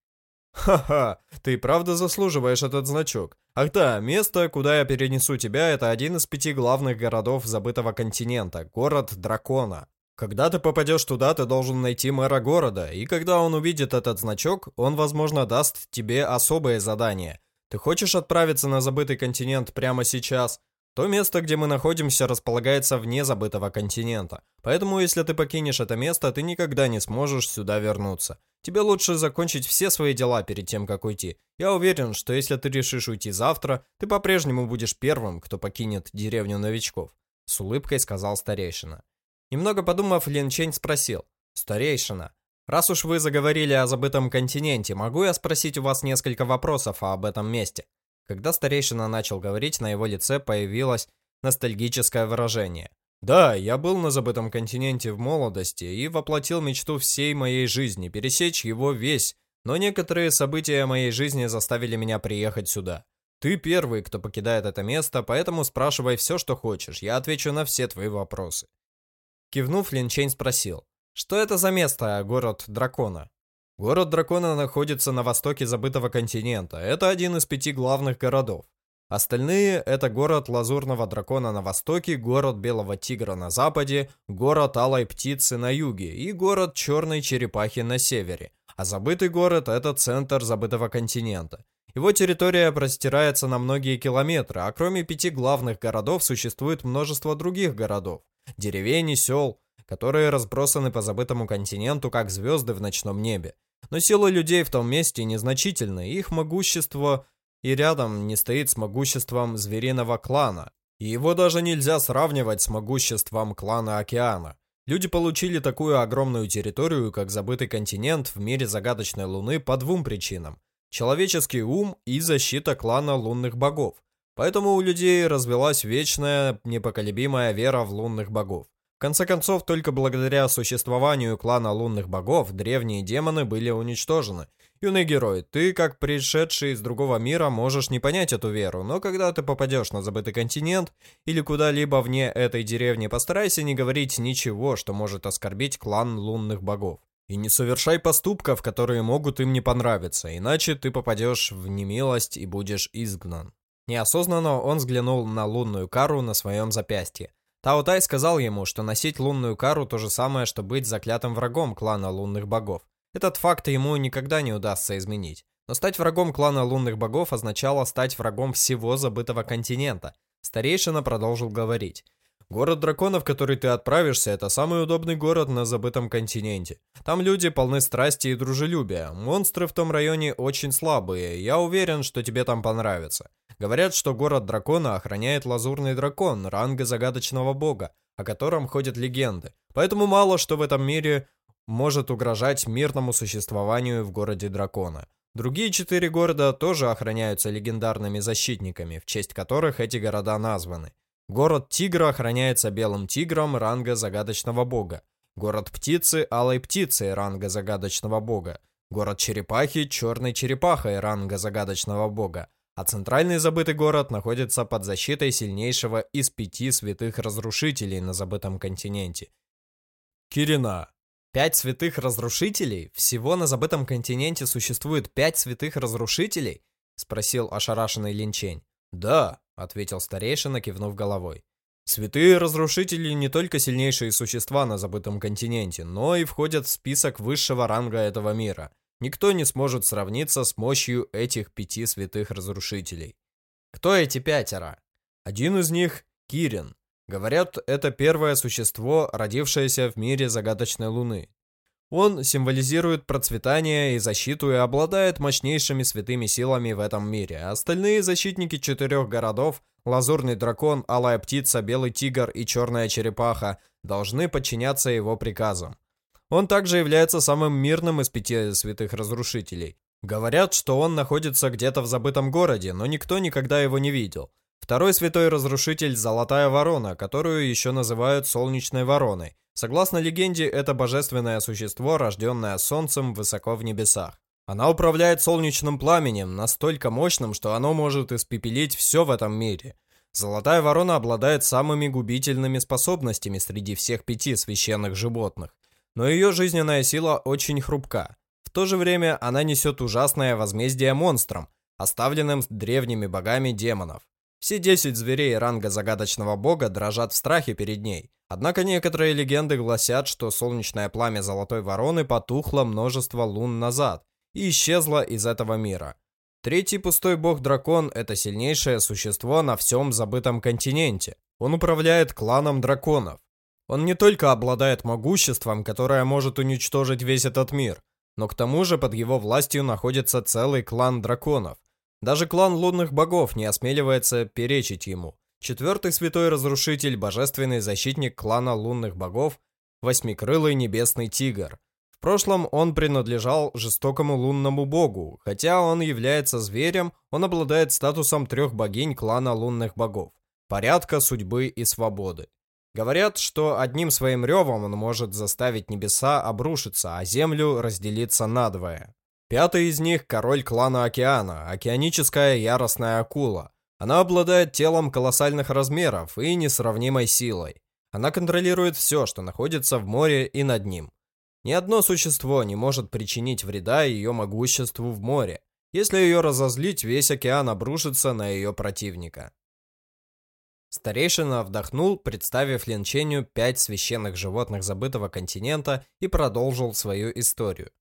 «Ха-ха, ты правда заслуживаешь этот значок. Ах да, место, куда я перенесу тебя, это один из пяти главных городов забытого континента, город Дракона. Когда ты попадешь туда, ты должен найти мэра города, и когда он увидит этот значок, он, возможно, даст тебе особое задание. Ты хочешь отправиться на забытый континент прямо сейчас? То место, где мы находимся, располагается вне забытого континента. Поэтому, если ты покинешь это место, ты никогда не сможешь сюда вернуться. Тебе лучше закончить все свои дела перед тем, как уйти. Я уверен, что если ты решишь уйти завтра, ты по-прежнему будешь первым, кто покинет деревню новичков. С улыбкой сказал старейшина. Немного подумав, Лин Чень спросил. «Старейшина, раз уж вы заговорили о забытом континенте, могу я спросить у вас несколько вопросов об этом месте?» Когда старейшина начал говорить, на его лице появилось ностальгическое выражение. «Да, я был на забытом континенте в молодости и воплотил мечту всей моей жизни, пересечь его весь, но некоторые события моей жизни заставили меня приехать сюда. Ты первый, кто покидает это место, поэтому спрашивай все, что хочешь, я отвечу на все твои вопросы». Кивнув, Лин Чейн спросил, что это за место, город дракона? Город дракона находится на востоке забытого континента. Это один из пяти главных городов. Остальные – это город Лазурного Дракона на востоке, город Белого Тигра на западе, город Алой Птицы на юге и город Черной Черепахи на севере. А забытый город – это центр забытого континента. Его территория простирается на многие километры, а кроме пяти главных городов существует множество других городов деревень и сел, которые разбросаны по забытому континенту, как звезды в ночном небе. Но сила людей в том месте незначительна, их могущество и рядом не стоит с могуществом звериного клана. И его даже нельзя сравнивать с могуществом клана Океана. Люди получили такую огромную территорию, как забытый континент в мире загадочной Луны по двум причинам. Человеческий ум и защита клана лунных богов. Поэтому у людей развелась вечная, непоколебимая вера в лунных богов. Конце концов, только благодаря существованию клана лунных богов древние демоны были уничтожены. Юный герой, ты, как пришедший из другого мира, можешь не понять эту веру, но когда ты попадешь на забытый континент или куда-либо вне этой деревни, постарайся не говорить ничего, что может оскорбить клан лунных богов. И не совершай поступков, которые могут им не понравиться, иначе ты попадешь в немилость и будешь изгнан. Неосознанно он взглянул на лунную кару на своем запястье. Таутай сказал ему, что носить лунную кару то же самое, что быть заклятым врагом клана лунных богов. Этот факт ему никогда не удастся изменить. Но стать врагом клана лунных богов означало стать врагом всего забытого континента. Старейшина продолжил говорить. Город драконов, в который ты отправишься, это самый удобный город на забытом континенте. Там люди полны страсти и дружелюбия. Монстры в том районе очень слабые. Я уверен, что тебе там понравится. Говорят, что город дракона охраняет лазурный дракон, ранга загадочного бога, о котором ходят легенды. Поэтому мало что в этом мире может угрожать мирному существованию в городе дракона. Другие четыре города тоже охраняются легендарными защитниками, в честь которых эти города названы. Город Тигра охраняется белым тигром ранга загадочного бога. Город Птицы – алой птицей ранга загадочного бога. Город Черепахи – черной черепахой ранга загадочного бога. А центральный забытый город находится под защитой сильнейшего из пяти святых разрушителей на забытом континенте. Кирина. Пять святых разрушителей? Всего на забытом континенте существует пять святых разрушителей? Спросил ошарашенный Линчень. Да, — ответил старейшина, кивнув головой. «Святые разрушители не только сильнейшие существа на забытом континенте, но и входят в список высшего ранга этого мира. Никто не сможет сравниться с мощью этих пяти святых разрушителей». «Кто эти пятеро?» «Один из них — Кирин. Говорят, это первое существо, родившееся в мире загадочной луны. Он символизирует процветание и защиту и обладает мощнейшими святыми силами в этом мире. Остальные защитники четырех городов – Лазурный дракон, Алая птица, Белый тигр и Черная черепаха – должны подчиняться его приказам. Он также является самым мирным из пяти святых разрушителей. Говорят, что он находится где-то в забытом городе, но никто никогда его не видел. Второй святой разрушитель – Золотая ворона, которую еще называют Солнечной вороной. Согласно легенде, это божественное существо, рожденное солнцем высоко в небесах. Она управляет солнечным пламенем, настолько мощным, что оно может испепелить все в этом мире. Золотая ворона обладает самыми губительными способностями среди всех пяти священных животных. Но ее жизненная сила очень хрупка. В то же время она несет ужасное возмездие монстрам, оставленным древними богами демонов. Все десять зверей ранга загадочного бога дрожат в страхе перед ней. Однако некоторые легенды гласят, что солнечное пламя Золотой Вороны потухло множество лун назад и исчезло из этого мира. Третий пустой бог-дракон – это сильнейшее существо на всем забытом континенте. Он управляет кланом драконов. Он не только обладает могуществом, которое может уничтожить весь этот мир, но к тому же под его властью находится целый клан драконов – даже клан лунных богов не осмеливается перечить ему. Четвертый святой разрушитель, божественный защитник клана лунных богов, восьмикрылый небесный тигр. В прошлом он принадлежал жестокому лунному богу. Хотя он является зверем, он обладает статусом трех богинь клана лунных богов. Порядка, судьбы и свободы. Говорят, что одним своим ревом он может заставить небеса обрушиться, а землю разделиться надвое. Пятый из них – король клана океана, океаническая яростная акула. Она обладает телом колоссальных размеров и несравнимой силой. Она контролирует все, что находится в море и над ним. Ни одно существо не может причинить вреда ее могуществу в море. Если ее разозлить, весь океан обрушится на ее противника. Старейшина вдохнул, представив Линчению пять священных животных забытого континента и продолжил свою историю.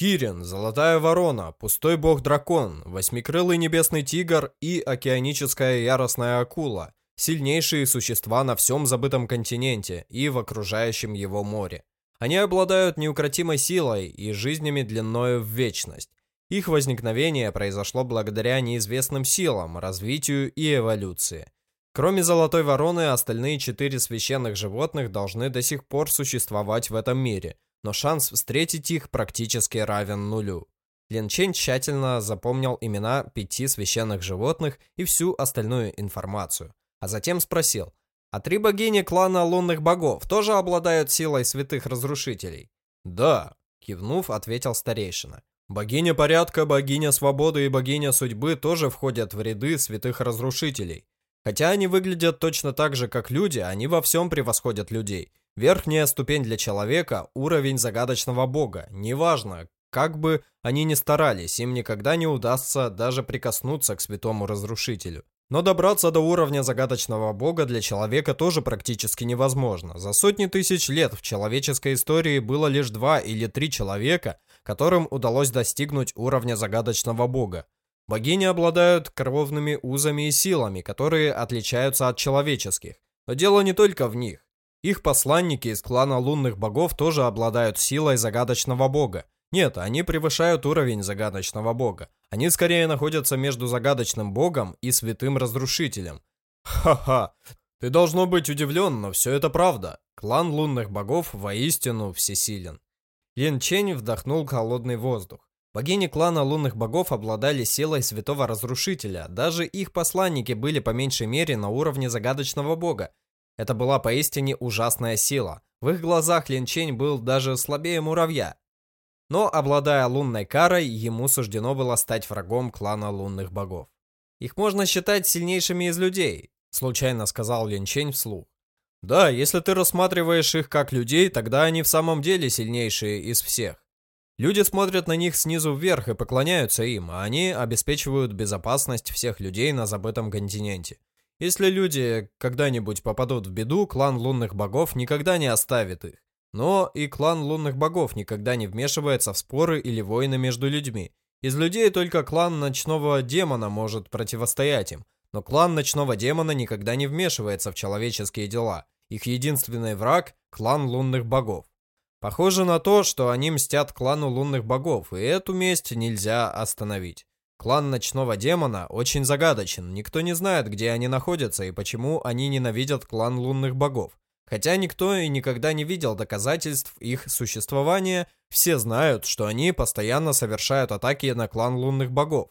Кирин, Золотая Ворона, Пустой Бог-Дракон, Восьмикрылый Небесный Тигр и Океаническая Яростная Акула – сильнейшие существа на всем забытом континенте и в окружающем его море. Они обладают неукротимой силой и жизнями длиною в вечность. Их возникновение произошло благодаря неизвестным силам, развитию и эволюции. Кроме Золотой Вороны, остальные четыре священных животных должны до сих пор существовать в этом мире – но шанс встретить их практически равен нулю. Лин Чень тщательно запомнил имена пяти священных животных и всю остальную информацию, а затем спросил, А три богини клана лунных богов тоже обладают силой святых разрушителей? Да, кивнув, ответил старейшина. Богиня порядка, богиня свободы и богиня судьбы тоже входят в ряды святых разрушителей. Хотя они выглядят точно так же, как люди, они во всем превосходят людей. Верхняя ступень для человека – уровень загадочного бога. Неважно, как бы они ни старались, им никогда не удастся даже прикоснуться к святому разрушителю. Но добраться до уровня загадочного бога для человека тоже практически невозможно. За сотни тысяч лет в человеческой истории было лишь два или три человека, которым удалось достигнуть уровня загадочного бога. Богини обладают кровными узами и силами, которые отличаются от человеческих. Но дело не только в них. Их посланники из клана лунных богов тоже обладают силой загадочного бога. Нет, они превышают уровень загадочного бога. Они скорее находятся между загадочным богом и святым разрушителем. Ха-ха, ты должно быть удивлен, но все это правда. Клан лунных богов воистину всесилен. Лин Чень вдохнул холодный воздух. Богини клана лунных богов обладали силой святого разрушителя. Даже их посланники были по меньшей мере на уровне загадочного бога. Это была поистине ужасная сила. В их глазах Лин Чень был даже слабее муравья. Но, обладая лунной карой, ему суждено было стать врагом клана лунных богов. «Их можно считать сильнейшими из людей», — случайно сказал Лин Чень вслух. «Да, если ты рассматриваешь их как людей, тогда они в самом деле сильнейшие из всех. Люди смотрят на них снизу вверх и поклоняются им, а они обеспечивают безопасность всех людей на забытом континенте. Если люди когда-нибудь попадут в беду, клан лунных богов никогда не оставит их. Но и клан лунных богов никогда не вмешивается в споры или войны между людьми. Из людей только клан ночного демона может противостоять им, но клан ночного демона никогда не вмешивается в человеческие дела. Их единственный враг – клан лунных богов. Похоже на то, что они мстят клану лунных богов, и эту месть нельзя остановить. Клан ночного демона очень загадочен, никто не знает, где они находятся и почему они ненавидят клан лунных богов. Хотя никто и никогда не видел доказательств их существования, все знают, что они постоянно совершают атаки на клан лунных богов.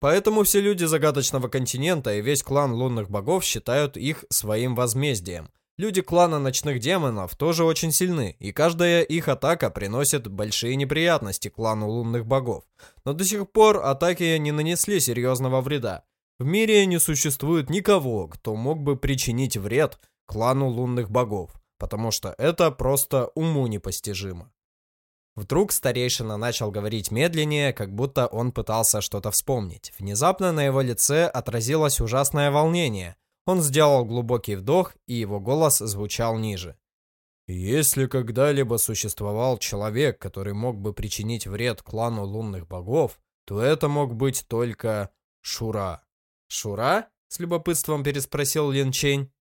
Поэтому все люди загадочного континента и весь клан лунных богов считают их своим возмездием. Люди клана ночных демонов тоже очень сильны, и каждая их атака приносит большие неприятности клану лунных богов. Но до сих пор атаки не нанесли серьезного вреда. В мире не существует никого, кто мог бы причинить вред клану лунных богов, потому что это просто уму непостижимо. Вдруг старейшина начал говорить медленнее, как будто он пытался что-то вспомнить. Внезапно на его лице отразилось ужасное волнение. Он сделал глубокий вдох, и его голос звучал ниже. «Если когда-либо существовал человек, который мог бы причинить вред клану лунных богов, то это мог быть только Шура». «Шура?» — с любопытством переспросил Лин Чень.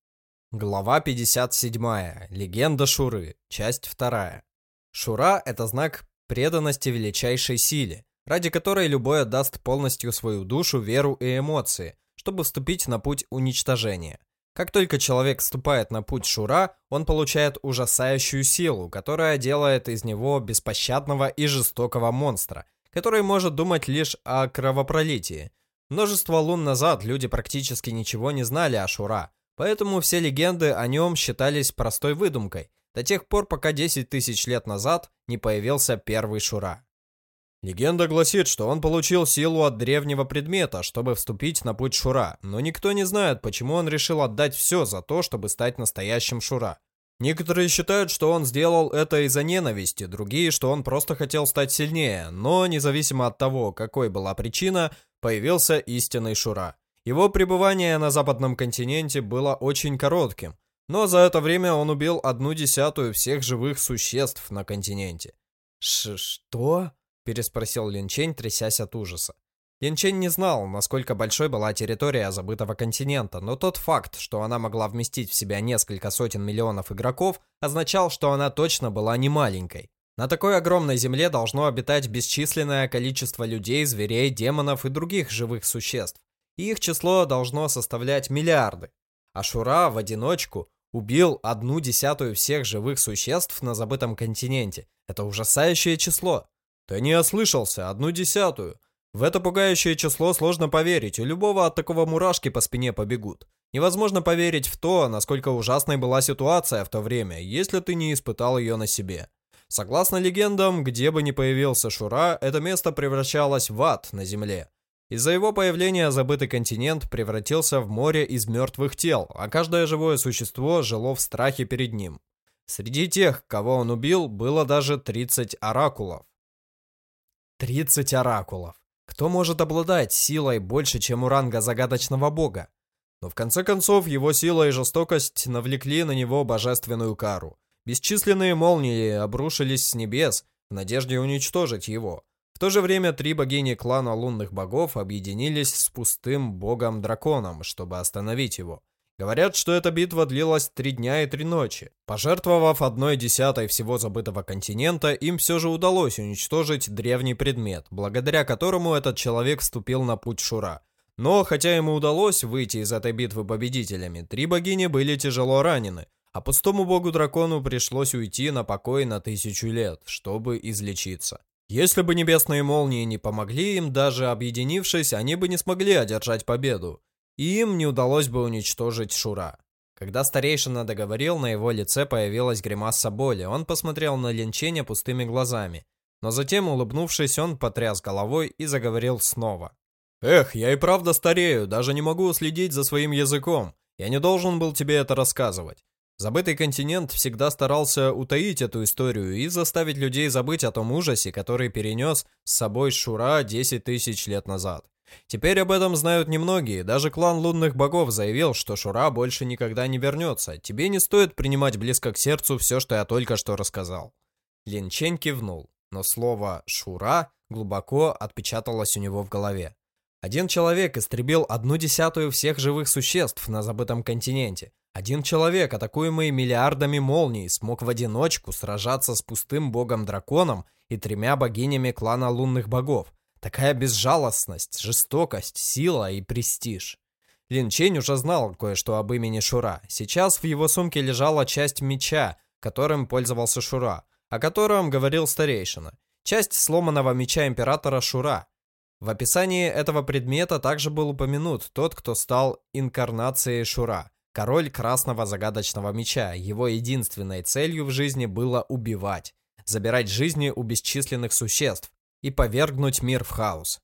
Глава 57. Легенда Шуры. Часть 2. Шура – это знак преданности величайшей силе, ради которой любой отдаст полностью свою душу, веру и эмоции, чтобы вступить на путь уничтожения. Как только человек вступает на путь Шура, он получает ужасающую силу, которая делает из него беспощадного и жестокого монстра, который может думать лишь о кровопролитии. Множество лун назад люди практически ничего не знали о Шура – Поэтому все легенды о нем считались простой выдумкой, до тех пор, пока 10 тысяч лет назад не появился первый Шура. Легенда гласит, что он получил силу от древнего предмета, чтобы вступить на путь Шура, но никто не знает, почему он решил отдать все за то, чтобы стать настоящим Шура. Некоторые считают, что он сделал это из-за ненависти, другие, что он просто хотел стать сильнее, но независимо от того, какой была причина, появился истинный Шура. Его пребывание на западном континенте было очень коротким, но за это время он убил одну десятую всех живых существ на континенте. Ш «Что?» – переспросил Линчень, трясясь от ужаса. Линчень не знал, насколько большой была территория забытого континента, но тот факт, что она могла вместить в себя несколько сотен миллионов игроков, означал, что она точно была не маленькой. На такой огромной земле должно обитать бесчисленное количество людей, зверей, демонов и других живых существ и их число должно составлять миллиарды. Ашура в одиночку убил одну десятую всех живых существ на забытом континенте. Это ужасающее число. Ты не ослышался, одну десятую. В это пугающее число сложно поверить, у любого от такого мурашки по спине побегут. Невозможно поверить в то, насколько ужасной была ситуация в то время, если ты не испытал ее на себе. Согласно легендам, где бы ни появился Шура, это место превращалось в ад на земле. Из-за его появления забытый континент превратился в море из мертвых тел, а каждое живое существо жило в страхе перед ним. Среди тех, кого он убил, было даже 30 оракулов. 30 оракулов. Кто может обладать силой больше, чем у ранга загадочного бога? Но в конце концов его сила и жестокость навлекли на него божественную кару. Бесчисленные молнии обрушились с небес в надежде уничтожить его. В то же время три богини клана лунных богов объединились с пустым богом-драконом, чтобы остановить его. Говорят, что эта битва длилась три дня и три ночи. Пожертвовав одной десятой всего забытого континента, им все же удалось уничтожить древний предмет, благодаря которому этот человек вступил на путь Шура. Но, хотя ему удалось выйти из этой битвы победителями, три богини были тяжело ранены, а пустому богу-дракону пришлось уйти на покой на тысячу лет, чтобы излечиться. Если бы небесные молнии не помогли им, даже объединившись, они бы не смогли одержать победу и им не удалось бы уничтожить Шура. Когда старейшина договорил, на его лице появилась гримаса боли. Он посмотрел на Линченя пустыми глазами. Но затем, улыбнувшись, он потряс головой и заговорил снова. «Эх, я и правда старею, даже не могу следить за своим языком. Я не должен был тебе это рассказывать. Забытый континент всегда старался утаить эту историю и заставить людей забыть о том ужасе, который перенес с собой Шура 10 тысяч лет назад. Теперь об этом знают немногие, даже клан лунных богов заявил, что Шура больше никогда не вернется. Тебе не стоит принимать близко к сердцу все, что я только что рассказал. Лин Чень кивнул, но слово «Шура» глубоко отпечаталось у него в голове. Один человек истребил одну десятую всех живых существ на забытом континенте. Один человек, атакуемый миллиардами молний, смог в одиночку сражаться с пустым богом-драконом и тремя богинями клана лунных богов. Такая безжалостность, жестокость, сила и престиж. Лин Чень уже знал кое-что об имени Шура. Сейчас в его сумке лежала часть меча, которым пользовался Шура, о котором говорил старейшина. Часть сломанного меча императора Шура. В описании этого предмета также был упомянут тот, кто стал инкарнацией Шура. Король красного загадочного меча. Его единственной целью в жизни было убивать. Забирать жизни у бесчисленных существ, и повергнуть мир в хаос.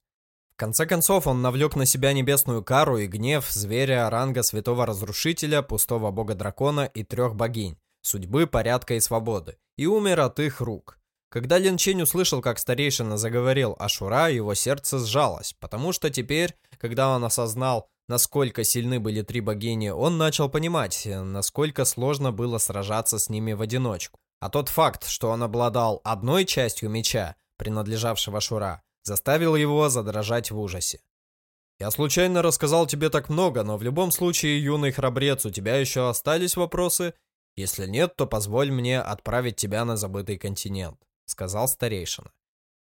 В конце концов, он навлек на себя небесную кару и гнев зверя ранга святого разрушителя, пустого бога-дракона и трех богинь, судьбы, порядка и свободы, и умер от их рук. Когда Лин Чень услышал, как старейшина заговорил о Шура, его сердце сжалось, потому что теперь, когда он осознал, насколько сильны были три богини, он начал понимать, насколько сложно было сражаться с ними в одиночку. А тот факт, что он обладал одной частью меча, принадлежавшего Шура, заставил его задрожать в ужасе. «Я случайно рассказал тебе так много, но в любом случае, юный храбрец, у тебя еще остались вопросы? Если нет, то позволь мне отправить тебя на забытый континент», — сказал старейшина.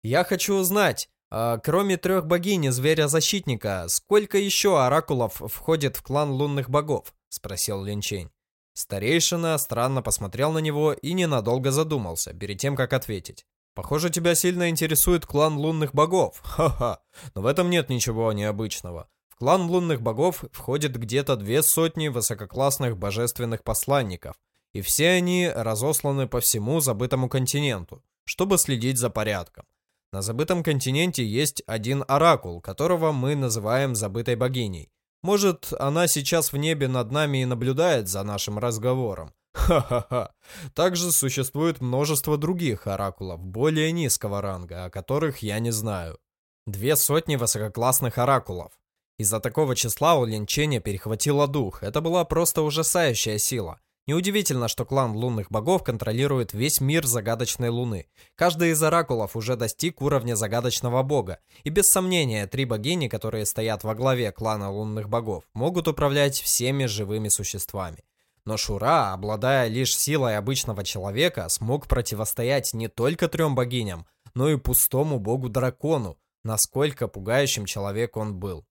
«Я хочу узнать, а, кроме трех богинь и зверя-защитника, сколько еще оракулов входит в клан лунных богов?» — спросил Линчень. Старейшина странно посмотрел на него и ненадолго задумался, перед тем, как ответить. Похоже, тебя сильно интересует клан лунных богов. Ха-ха. Но в этом нет ничего необычного. В клан лунных богов входит где-то две сотни высококлассных божественных посланников. И все они разосланы по всему забытому континенту, чтобы следить за порядком. На забытом континенте есть один оракул, которого мы называем забытой богиней. Может, она сейчас в небе над нами и наблюдает за нашим разговором. Ха-ха-ха. Также существует множество других оракулов более низкого ранга, о которых я не знаю. Две сотни высококлассных оракулов. Из-за такого числа у Линченя перехватило дух. Это была просто ужасающая сила. Неудивительно, что клан лунных богов контролирует весь мир загадочной луны. Каждый из оракулов уже достиг уровня загадочного бога. И без сомнения, три богини, которые стоят во главе клана лунных богов, могут управлять всеми живыми существами. Но Шура, обладая лишь силой обычного человека, смог противостоять не только трем богиням, но и пустому богу-дракону, насколько пугающим человек он был.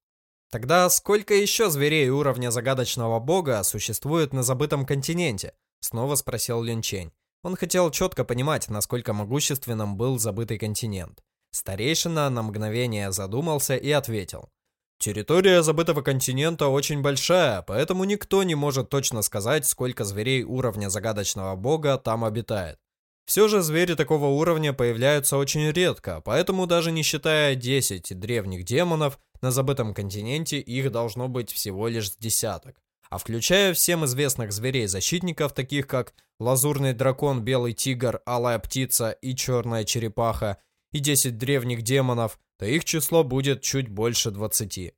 Тогда сколько еще зверей уровня загадочного бога существует на забытом континенте? Снова спросил Линчень. Он хотел четко понимать, насколько могущественным был забытый континент. Старейшина на мгновение задумался и ответил. Территория забытого континента очень большая, поэтому никто не может точно сказать, сколько зверей уровня загадочного бога там обитает. Все же звери такого уровня появляются очень редко, поэтому даже не считая 10 древних демонов, на забытом континенте их должно быть всего лишь десяток. А включая всем известных зверей-защитников, таких как лазурный дракон, белый тигр, алая птица и черная черепаха, и 10 древних демонов, то их число будет чуть больше 20.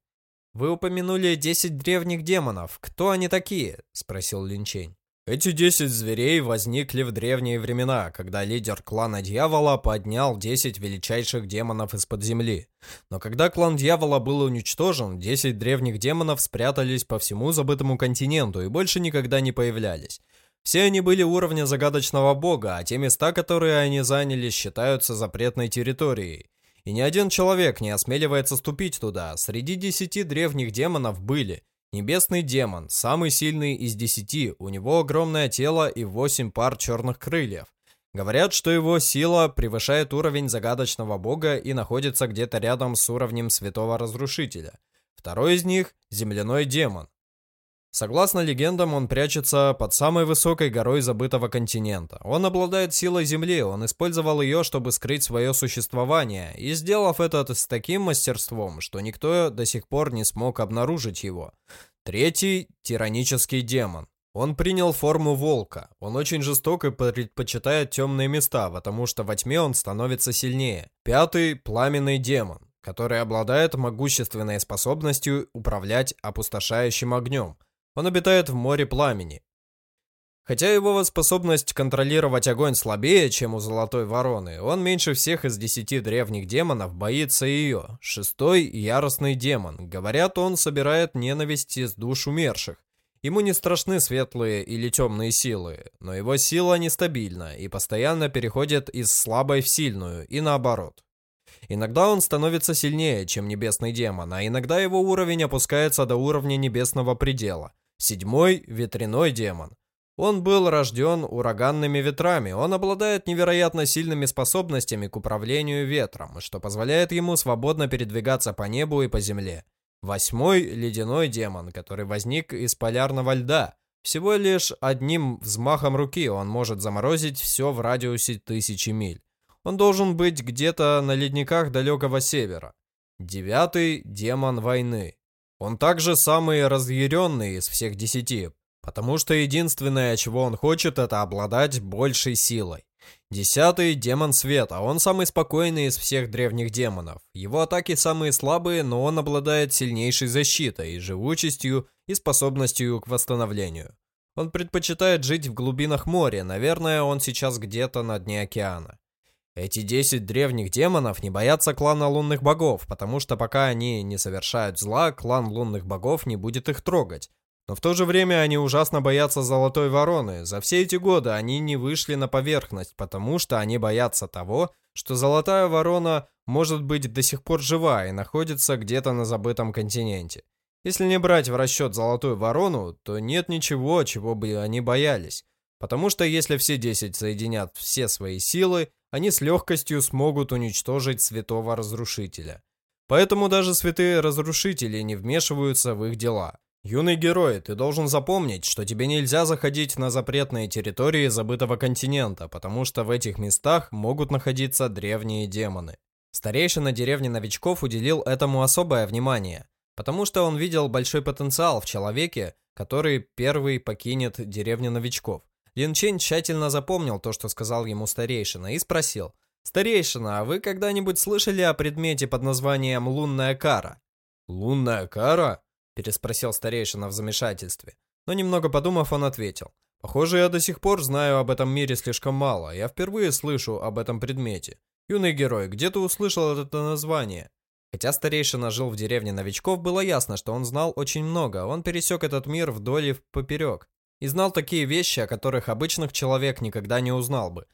«Вы упомянули 10 древних демонов. Кто они такие?» – спросил Линчень. Эти 10 зверей возникли в древние времена, когда лидер клана Дьявола поднял 10 величайших демонов из-под земли. Но когда клан Дьявола был уничтожен, 10 древних демонов спрятались по всему забытому континенту и больше никогда не появлялись. Все они были уровня загадочного бога, а те места, которые они заняли, считаются запретной территорией. И ни один человек не осмеливается ступить туда. Среди десяти древних демонов были Небесный демон, самый сильный из десяти, у него огромное тело и восемь пар черных крыльев. Говорят, что его сила превышает уровень загадочного бога и находится где-то рядом с уровнем святого разрушителя. Второй из них – земляной демон. Согласно легендам, он прячется под самой высокой горой забытого континента. Он обладает силой Земли, он использовал ее, чтобы скрыть свое существование, и сделав это с таким мастерством, что никто до сих пор не смог обнаружить его. Третий – тиранический демон. Он принял форму волка. Он очень жесток и предпочитает темные места, потому что во тьме он становится сильнее. Пятый – пламенный демон, который обладает могущественной способностью управлять опустошающим огнем. Он обитает в море пламени. Хотя его способность контролировать огонь слабее, чем у Золотой Вороны, он меньше всех из десяти древних демонов боится ее. Шестой – яростный демон. Говорят, он собирает ненависть из душ умерших. Ему не страшны светлые или темные силы, но его сила нестабильна и постоянно переходит из слабой в сильную, и наоборот. Иногда он становится сильнее, чем небесный демон, а иногда его уровень опускается до уровня небесного предела – Седьмой – ветряной демон. Он был рожден ураганными ветрами, он обладает невероятно сильными способностями к управлению ветром, что позволяет ему свободно передвигаться по небу и по земле. Восьмой – ледяной демон, который возник из полярного льда. Всего лишь одним взмахом руки он может заморозить все в радиусе тысячи миль. Он должен быть где-то на ледниках далекого севера. Девятый – демон войны. Он также самый разъяренный из всех десяти, потому что единственное, чего он хочет, это обладать большей силой. Десятый – демон света. Он самый спокойный из всех древних демонов. Его атаки самые слабые, но он обладает сильнейшей защитой, живучестью и способностью к восстановлению. Он предпочитает жить в глубинах моря, наверное, он сейчас где-то на дне океана. Эти 10 древних демонов не боятся клана лунных богов, потому что пока они не совершают зла, клан лунных богов не будет их трогать. Но в то же время они ужасно боятся Золотой Вороны. За все эти годы они не вышли на поверхность, потому что они боятся того, что Золотая Ворона может быть до сих пор жива и находится где-то на забытом континенте. Если не брать в расчет Золотую Ворону, то нет ничего, чего бы они боялись. Потому что если все 10 соединят все свои силы, они с легкостью смогут уничтожить святого разрушителя. Поэтому даже святые разрушители не вмешиваются в их дела. Юный герой, ты должен запомнить, что тебе нельзя заходить на запретные территории забытого континента, потому что в этих местах могут находиться древние демоны. Старейшина деревни новичков уделил этому особое внимание, потому что он видел большой потенциал в человеке, который первый покинет деревню новичков. Лин Чень тщательно запомнил то, что сказал ему старейшина, и спросил. «Старейшина, а вы когда-нибудь слышали о предмете под названием «лунная кара»?» «Лунная кара?» – переспросил старейшина в замешательстве. Но немного подумав, он ответил. «Похоже, я до сих пор знаю об этом мире слишком мало. Я впервые слышу об этом предмете. Юный герой, где ты услышал это название?» Хотя старейшина жил в деревне новичков, было ясно, что он знал очень много. Он пересек этот мир вдоль и поперек и знал такие вещи, о которых обычных человек никогда не узнал бы.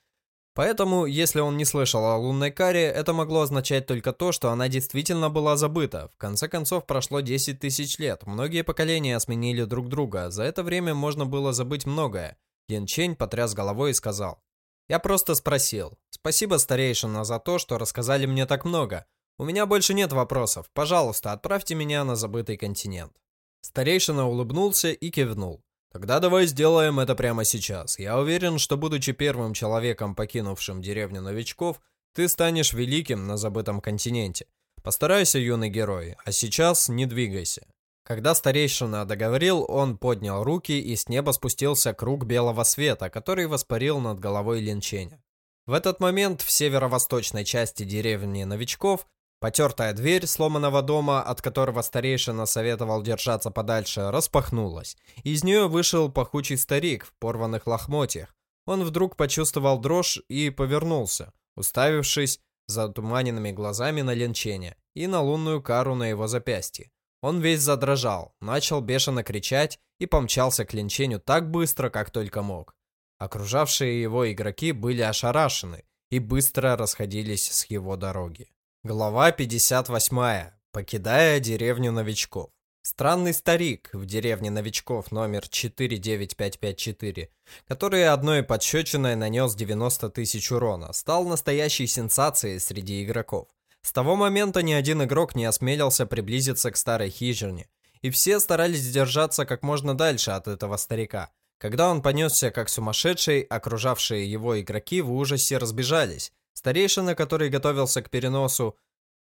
Поэтому, если он не слышал о лунной каре, это могло означать только то, что она действительно была забыта. В конце концов, прошло 10 тысяч лет, многие поколения сменили друг друга, за это время можно было забыть многое. Лин Чень потряс головой и сказал. «Я просто спросил. Спасибо, старейшина, за то, что рассказали мне так много. У меня больше нет вопросов. Пожалуйста, отправьте меня на забытый континент. Старейшина улыбнулся и кивнул. Тогда давай сделаем это прямо сейчас. Я уверен, что будучи первым человеком, покинувшим деревню новичков, ты станешь великим на забытом континенте. Постарайся, юный герой, а сейчас не двигайся. Когда старейшина договорил, он поднял руки, и с неба спустился круг белого света, который воспарил над головой Линченя. В этот момент в северо-восточной части деревни новичков потертая дверь сломанного дома, от которого старейшина советовал держаться подальше, распахнулась. Из нее вышел пахучий старик в порванных лохмотьях. Он вдруг почувствовал дрожь и повернулся, уставившись затуманенными глазами на Ленченя и на лунную кару на его запястье. Он весь задрожал, начал бешено кричать и помчался к Ленченю так быстро, как только мог. Окружавшие его игроки были ошарашены и быстро расходились с его дороги. Глава 58. Покидая деревню новичков. Странный старик в деревне новичков номер 49554, который одной подщечиной нанес 90 тысяч урона, стал настоящей сенсацией среди игроков. С того момента ни один игрок не осмелился приблизиться к старой хижине, и все старались держаться как можно дальше от этого старика. Когда он понесся как сумасшедший, окружавшие его игроки в ужасе разбежались. Старейшина, который готовился к переносу,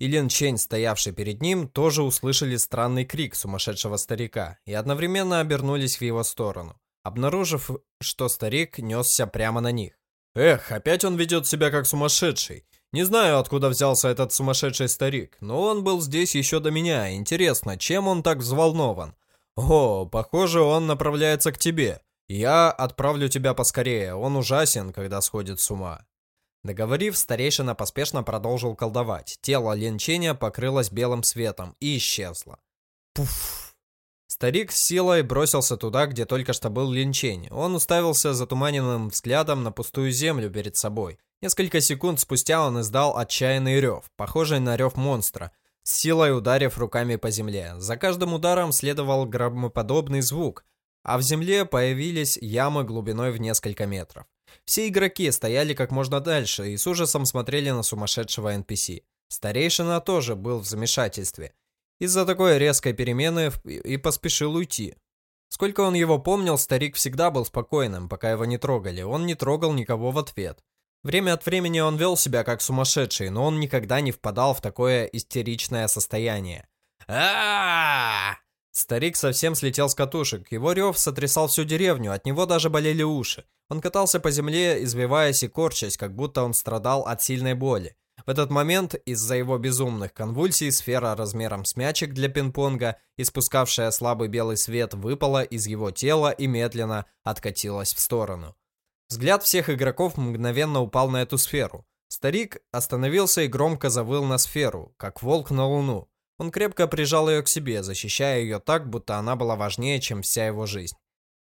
и Лин Чень, стоявший перед ним, тоже услышали странный крик сумасшедшего старика и одновременно обернулись в его сторону, обнаружив, что старик несся прямо на них. Эх, опять он ведет себя как сумасшедший. Не знаю, откуда взялся этот сумасшедший старик, но он был здесь еще до меня. Интересно, чем он так взволнован? О, похоже, он направляется к тебе. Я отправлю тебя поскорее, он ужасен, когда сходит с ума. Договорив, старейшина поспешно продолжил колдовать. Тело Ленченя покрылось белым светом и исчезло. Пуф! Старик с силой бросился туда, где только что был Линчень. Он уставился затуманенным взглядом на пустую землю перед собой. Несколько секунд спустя он издал отчаянный рев, похожий на рев монстра, с силой ударив руками по земле. За каждым ударом следовал громоподобный звук, а в земле появились ямы глубиной в несколько метров. Все игроки стояли как можно дальше и с ужасом смотрели на сумасшедшего NPC. Старейшина тоже был в замешательстве. Из-за такой резкой перемены и поспешил уйти. Сколько он его помнил, старик всегда был спокойным, пока его не трогали. Он не трогал никого в ответ. Время от времени он вел себя как сумасшедший, но он никогда не впадал в такое истеричное состояние. а Старик совсем слетел с катушек. Его рев сотрясал всю деревню, от него даже болели уши. Он катался по земле, извиваясь и корчась, как будто он страдал от сильной боли. В этот момент из-за его безумных конвульсий сфера размером с мячик для пинг-понга, испускавшая слабый белый свет, выпала из его тела и медленно откатилась в сторону. Взгляд всех игроков мгновенно упал на эту сферу. Старик остановился и громко завыл на сферу, как волк на луну. Он крепко прижал ее к себе, защищая ее так, будто она была важнее, чем вся его жизнь.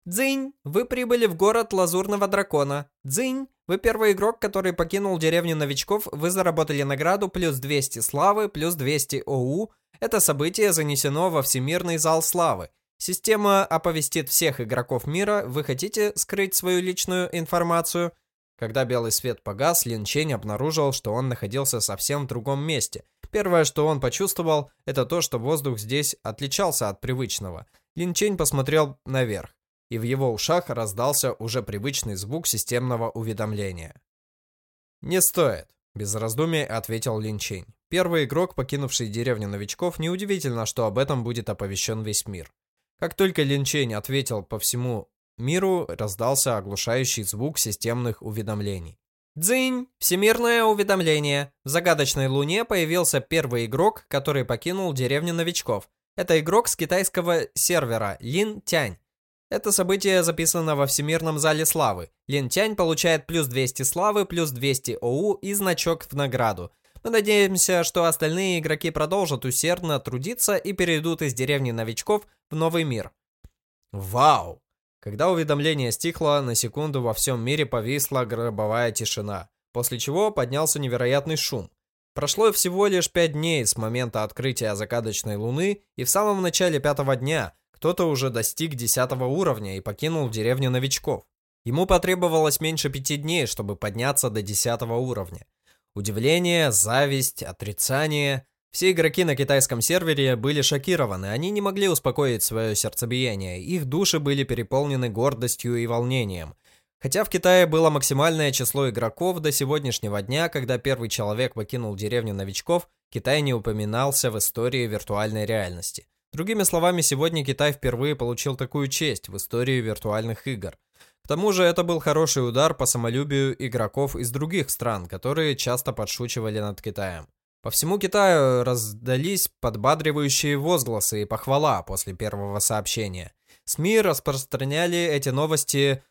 «Дзынь! Вы прибыли в город Лазурного Дракона. Дзынь! Вы первый игрок, который покинул деревню новичков. Вы заработали награду плюс 200 славы, плюс 200 ОУ. Это событие занесено во Всемирный Зал Славы. Система оповестит всех игроков мира. Вы хотите скрыть свою личную информацию? Когда белый свет погас, Лин Чень обнаружил, что он находился совсем в другом месте. Первое, что он почувствовал, это то, что воздух здесь отличался от привычного. Лин Чень посмотрел наверх, и в его ушах раздался уже привычный звук системного уведомления. «Не стоит», — без раздумий ответил Лин Чень. Первый игрок, покинувший деревню новичков, неудивительно, что об этом будет оповещен весь мир. Как только Лин Чень ответил по всему миру, раздался оглушающий звук системных уведомлений. Дзынь! Всемирное уведомление. В загадочной луне появился первый игрок, который покинул деревню новичков. Это игрок с китайского сервера Лин Тянь. Это событие записано во Всемирном зале славы. Лин Тянь получает плюс 200 славы, плюс 200 ОУ и значок в награду. Мы надеемся, что остальные игроки продолжат усердно трудиться и перейдут из деревни новичков в новый мир. Вау! Когда уведомление стихло, на секунду во всем мире повисла гробовая тишина, после чего поднялся невероятный шум. Прошло всего лишь пять дней с момента открытия закадочной луны, и в самом начале пятого дня кто-то уже достиг десятого уровня и покинул деревню новичков. Ему потребовалось меньше пяти дней, чтобы подняться до десятого уровня. Удивление, зависть, отрицание. Все игроки на китайском сервере были шокированы, они не могли успокоить свое сердцебиение, их души были переполнены гордостью и волнением. Хотя в Китае было максимальное число игроков до сегодняшнего дня, когда первый человек покинул деревню новичков, Китай не упоминался в истории виртуальной реальности. Другими словами, сегодня Китай впервые получил такую честь в истории виртуальных игр. К тому же это был хороший удар по самолюбию игроков из других стран, которые часто подшучивали над Китаем. По всему Китаю раздались подбадривающие возгласы и похвала после первого сообщения. СМИ распространяли эти новости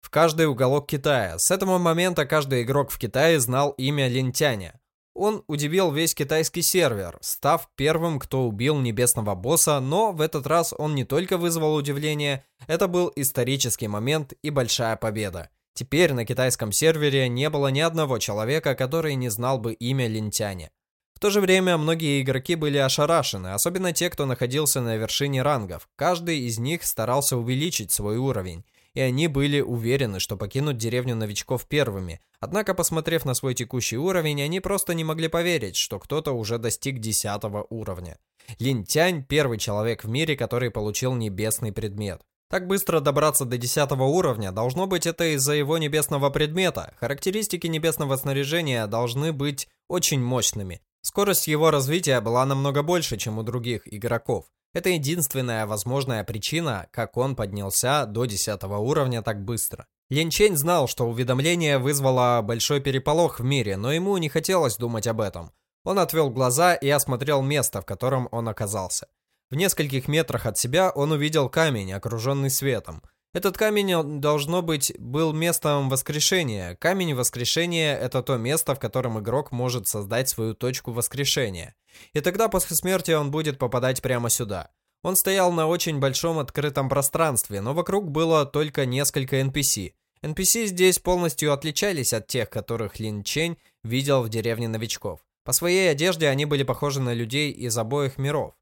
в каждый уголок Китая. С этого момента каждый игрок в Китае знал имя Линтяня. Он удивил весь китайский сервер, став первым, кто убил небесного босса, но в этот раз он не только вызвал удивление, это был исторический момент и большая победа. Теперь на китайском сервере не было ни одного человека, который не знал бы имя Линтяня. В то же время многие игроки были ошарашены, особенно те, кто находился на вершине рангов. Каждый из них старался увеличить свой уровень, и они были уверены, что покинут деревню новичков первыми. Однако, посмотрев на свой текущий уровень, они просто не могли поверить, что кто-то уже достиг 10 уровня. Лин Тянь – первый человек в мире, который получил небесный предмет. Так быстро добраться до 10 уровня, должно быть это из-за его небесного предмета. Характеристики небесного снаряжения должны быть очень мощными. Скорость его развития была намного больше, чем у других игроков. Это единственная возможная причина, как он поднялся до 10 уровня так быстро. Лин Чень знал, что уведомление вызвало большой переполох в мире, но ему не хотелось думать об этом. Он отвел глаза и осмотрел место, в котором он оказался. В нескольких метрах от себя он увидел камень, окруженный светом. Этот камень, должно быть, был местом воскрешения. Камень воскрешения – это то место, в котором игрок может создать свою точку воскрешения. И тогда после смерти он будет попадать прямо сюда. Он стоял на очень большом открытом пространстве, но вокруг было только несколько NPC. NPC здесь полностью отличались от тех, которых Лин Чень видел в деревне новичков. По своей одежде они были похожи на людей из обоих миров.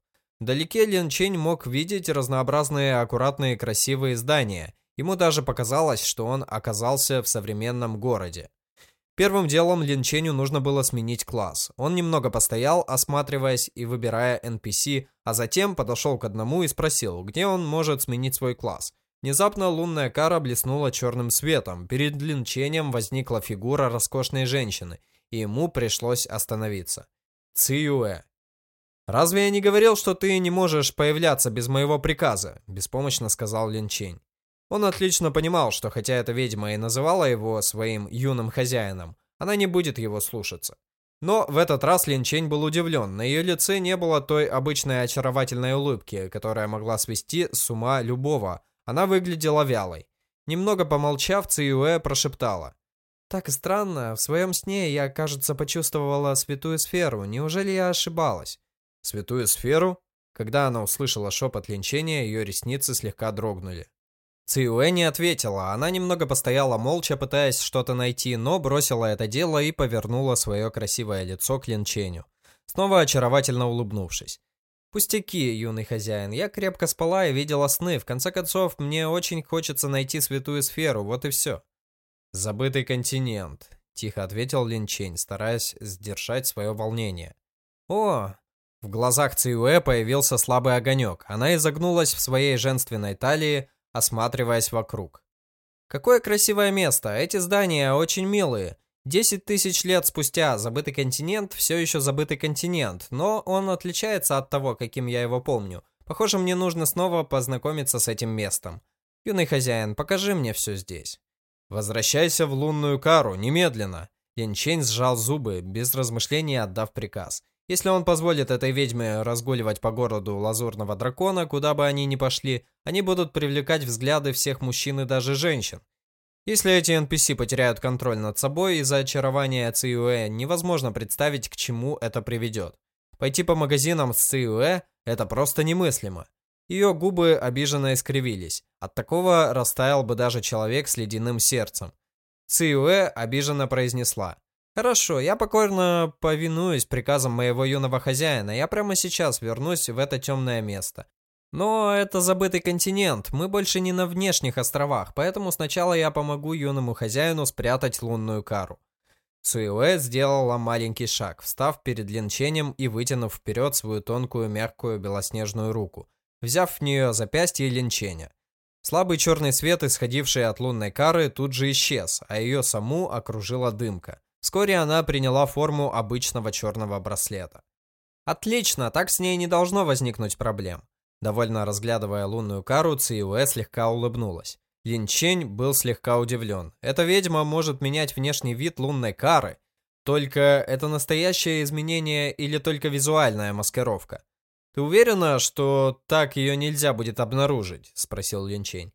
Вдалеке Лин Чень мог видеть разнообразные аккуратные красивые здания. Ему даже показалось, что он оказался в современном городе. Первым делом Лин Ченю нужно было сменить класс. Он немного постоял, осматриваясь и выбирая NPC, а затем подошел к одному и спросил, где он может сменить свой класс. Внезапно лунная кара блеснула черным светом. Перед Лин Ченем возникла фигура роскошной женщины, и ему пришлось остановиться. Циюэ. «Разве я не говорил, что ты не можешь появляться без моего приказа?» – беспомощно сказал Лин Чень. Он отлично понимал, что хотя эта ведьма и называла его своим юным хозяином, она не будет его слушаться. Но в этот раз Лин Чень был удивлен. На ее лице не было той обычной очаровательной улыбки, которая могла свести с ума любого. Она выглядела вялой. Немного помолчав, Циюэ прошептала. «Так странно. В своем сне я, кажется, почувствовала святую сферу. Неужели я ошибалась?» Святую сферу? Когда она услышала шепот линчения, ее ресницы слегка дрогнули. Циуэ не ответила, она немного постояла молча, пытаясь что-то найти, но бросила это дело и повернула свое красивое лицо к линченю, снова очаровательно улыбнувшись. «Пустяки, юный хозяин, я крепко спала и видела сны, в конце концов, мне очень хочется найти святую сферу, вот и все». «Забытый континент», — тихо ответил Линчень, стараясь сдержать свое волнение. «О, в глазах Циуэ появился слабый огонек. Она изогнулась в своей женственной талии, осматриваясь вокруг. «Какое красивое место! Эти здания очень милые. Десять тысяч лет спустя забытый континент все еще забытый континент, но он отличается от того, каким я его помню. Похоже, мне нужно снова познакомиться с этим местом. Юный хозяин, покажи мне все здесь». «Возвращайся в лунную кару, немедленно!» Янчень сжал зубы, без размышления отдав приказ. Если он позволит этой ведьме разгуливать по городу Лазурного Дракона, куда бы они ни пошли, они будут привлекать взгляды всех мужчин и даже женщин. Если эти NPC потеряют контроль над собой из-за очарования Циюэ, невозможно представить, к чему это приведет. Пойти по магазинам с Циюэ – это просто немыслимо. Ее губы обиженно искривились. От такого растаял бы даже человек с ледяным сердцем. Циюэ обиженно произнесла. «Хорошо, я покорно повинуюсь приказам моего юного хозяина. Я прямо сейчас вернусь в это темное место. Но это забытый континент, мы больше не на внешних островах, поэтому сначала я помогу юному хозяину спрятать лунную кару». Цуэуэ сделала маленький шаг, встав перед линченем и вытянув вперед свою тонкую, мягкую, белоснежную руку, взяв в нее запястье линченя. Слабый черный свет, исходивший от лунной кары, тут же исчез, а ее саму окружила дымка. Вскоре она приняла форму обычного черного браслета. Отлично, так с ней не должно возникнуть проблем. Довольно разглядывая лунную кару, Циюэ слегка улыбнулась. Лин Чень был слегка удивлен. Эта ведьма может менять внешний вид лунной кары. Только это настоящее изменение или только визуальная маскировка? «Ты уверена, что так ее нельзя будет обнаружить?» – спросил Лин Чень.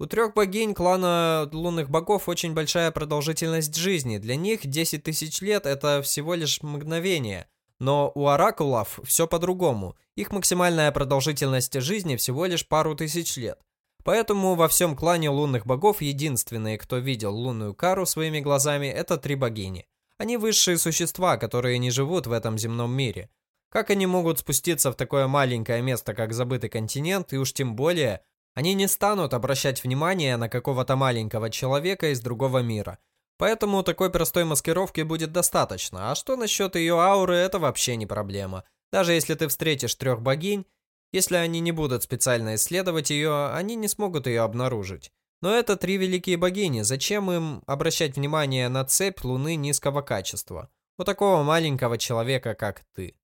У трех богинь клана лунных богов очень большая продолжительность жизни. Для них 10 тысяч лет – это всего лишь мгновение. Но у оракулов все по-другому. Их максимальная продолжительность жизни всего лишь пару тысяч лет. Поэтому во всем клане лунных богов единственные, кто видел лунную кару своими глазами, это три богини. Они высшие существа, которые не живут в этом земном мире. Как они могут спуститься в такое маленькое место, как забытый континент, и уж тем более, они не станут обращать внимание на какого-то маленького человека из другого мира. Поэтому такой простой маскировки будет достаточно. А что насчет ее ауры, это вообще не проблема. Даже если ты встретишь трех богинь, если они не будут специально исследовать ее, они не смогут ее обнаружить. Но это три великие богини, зачем им обращать внимание на цепь луны низкого качества? У такого маленького человека, как ты.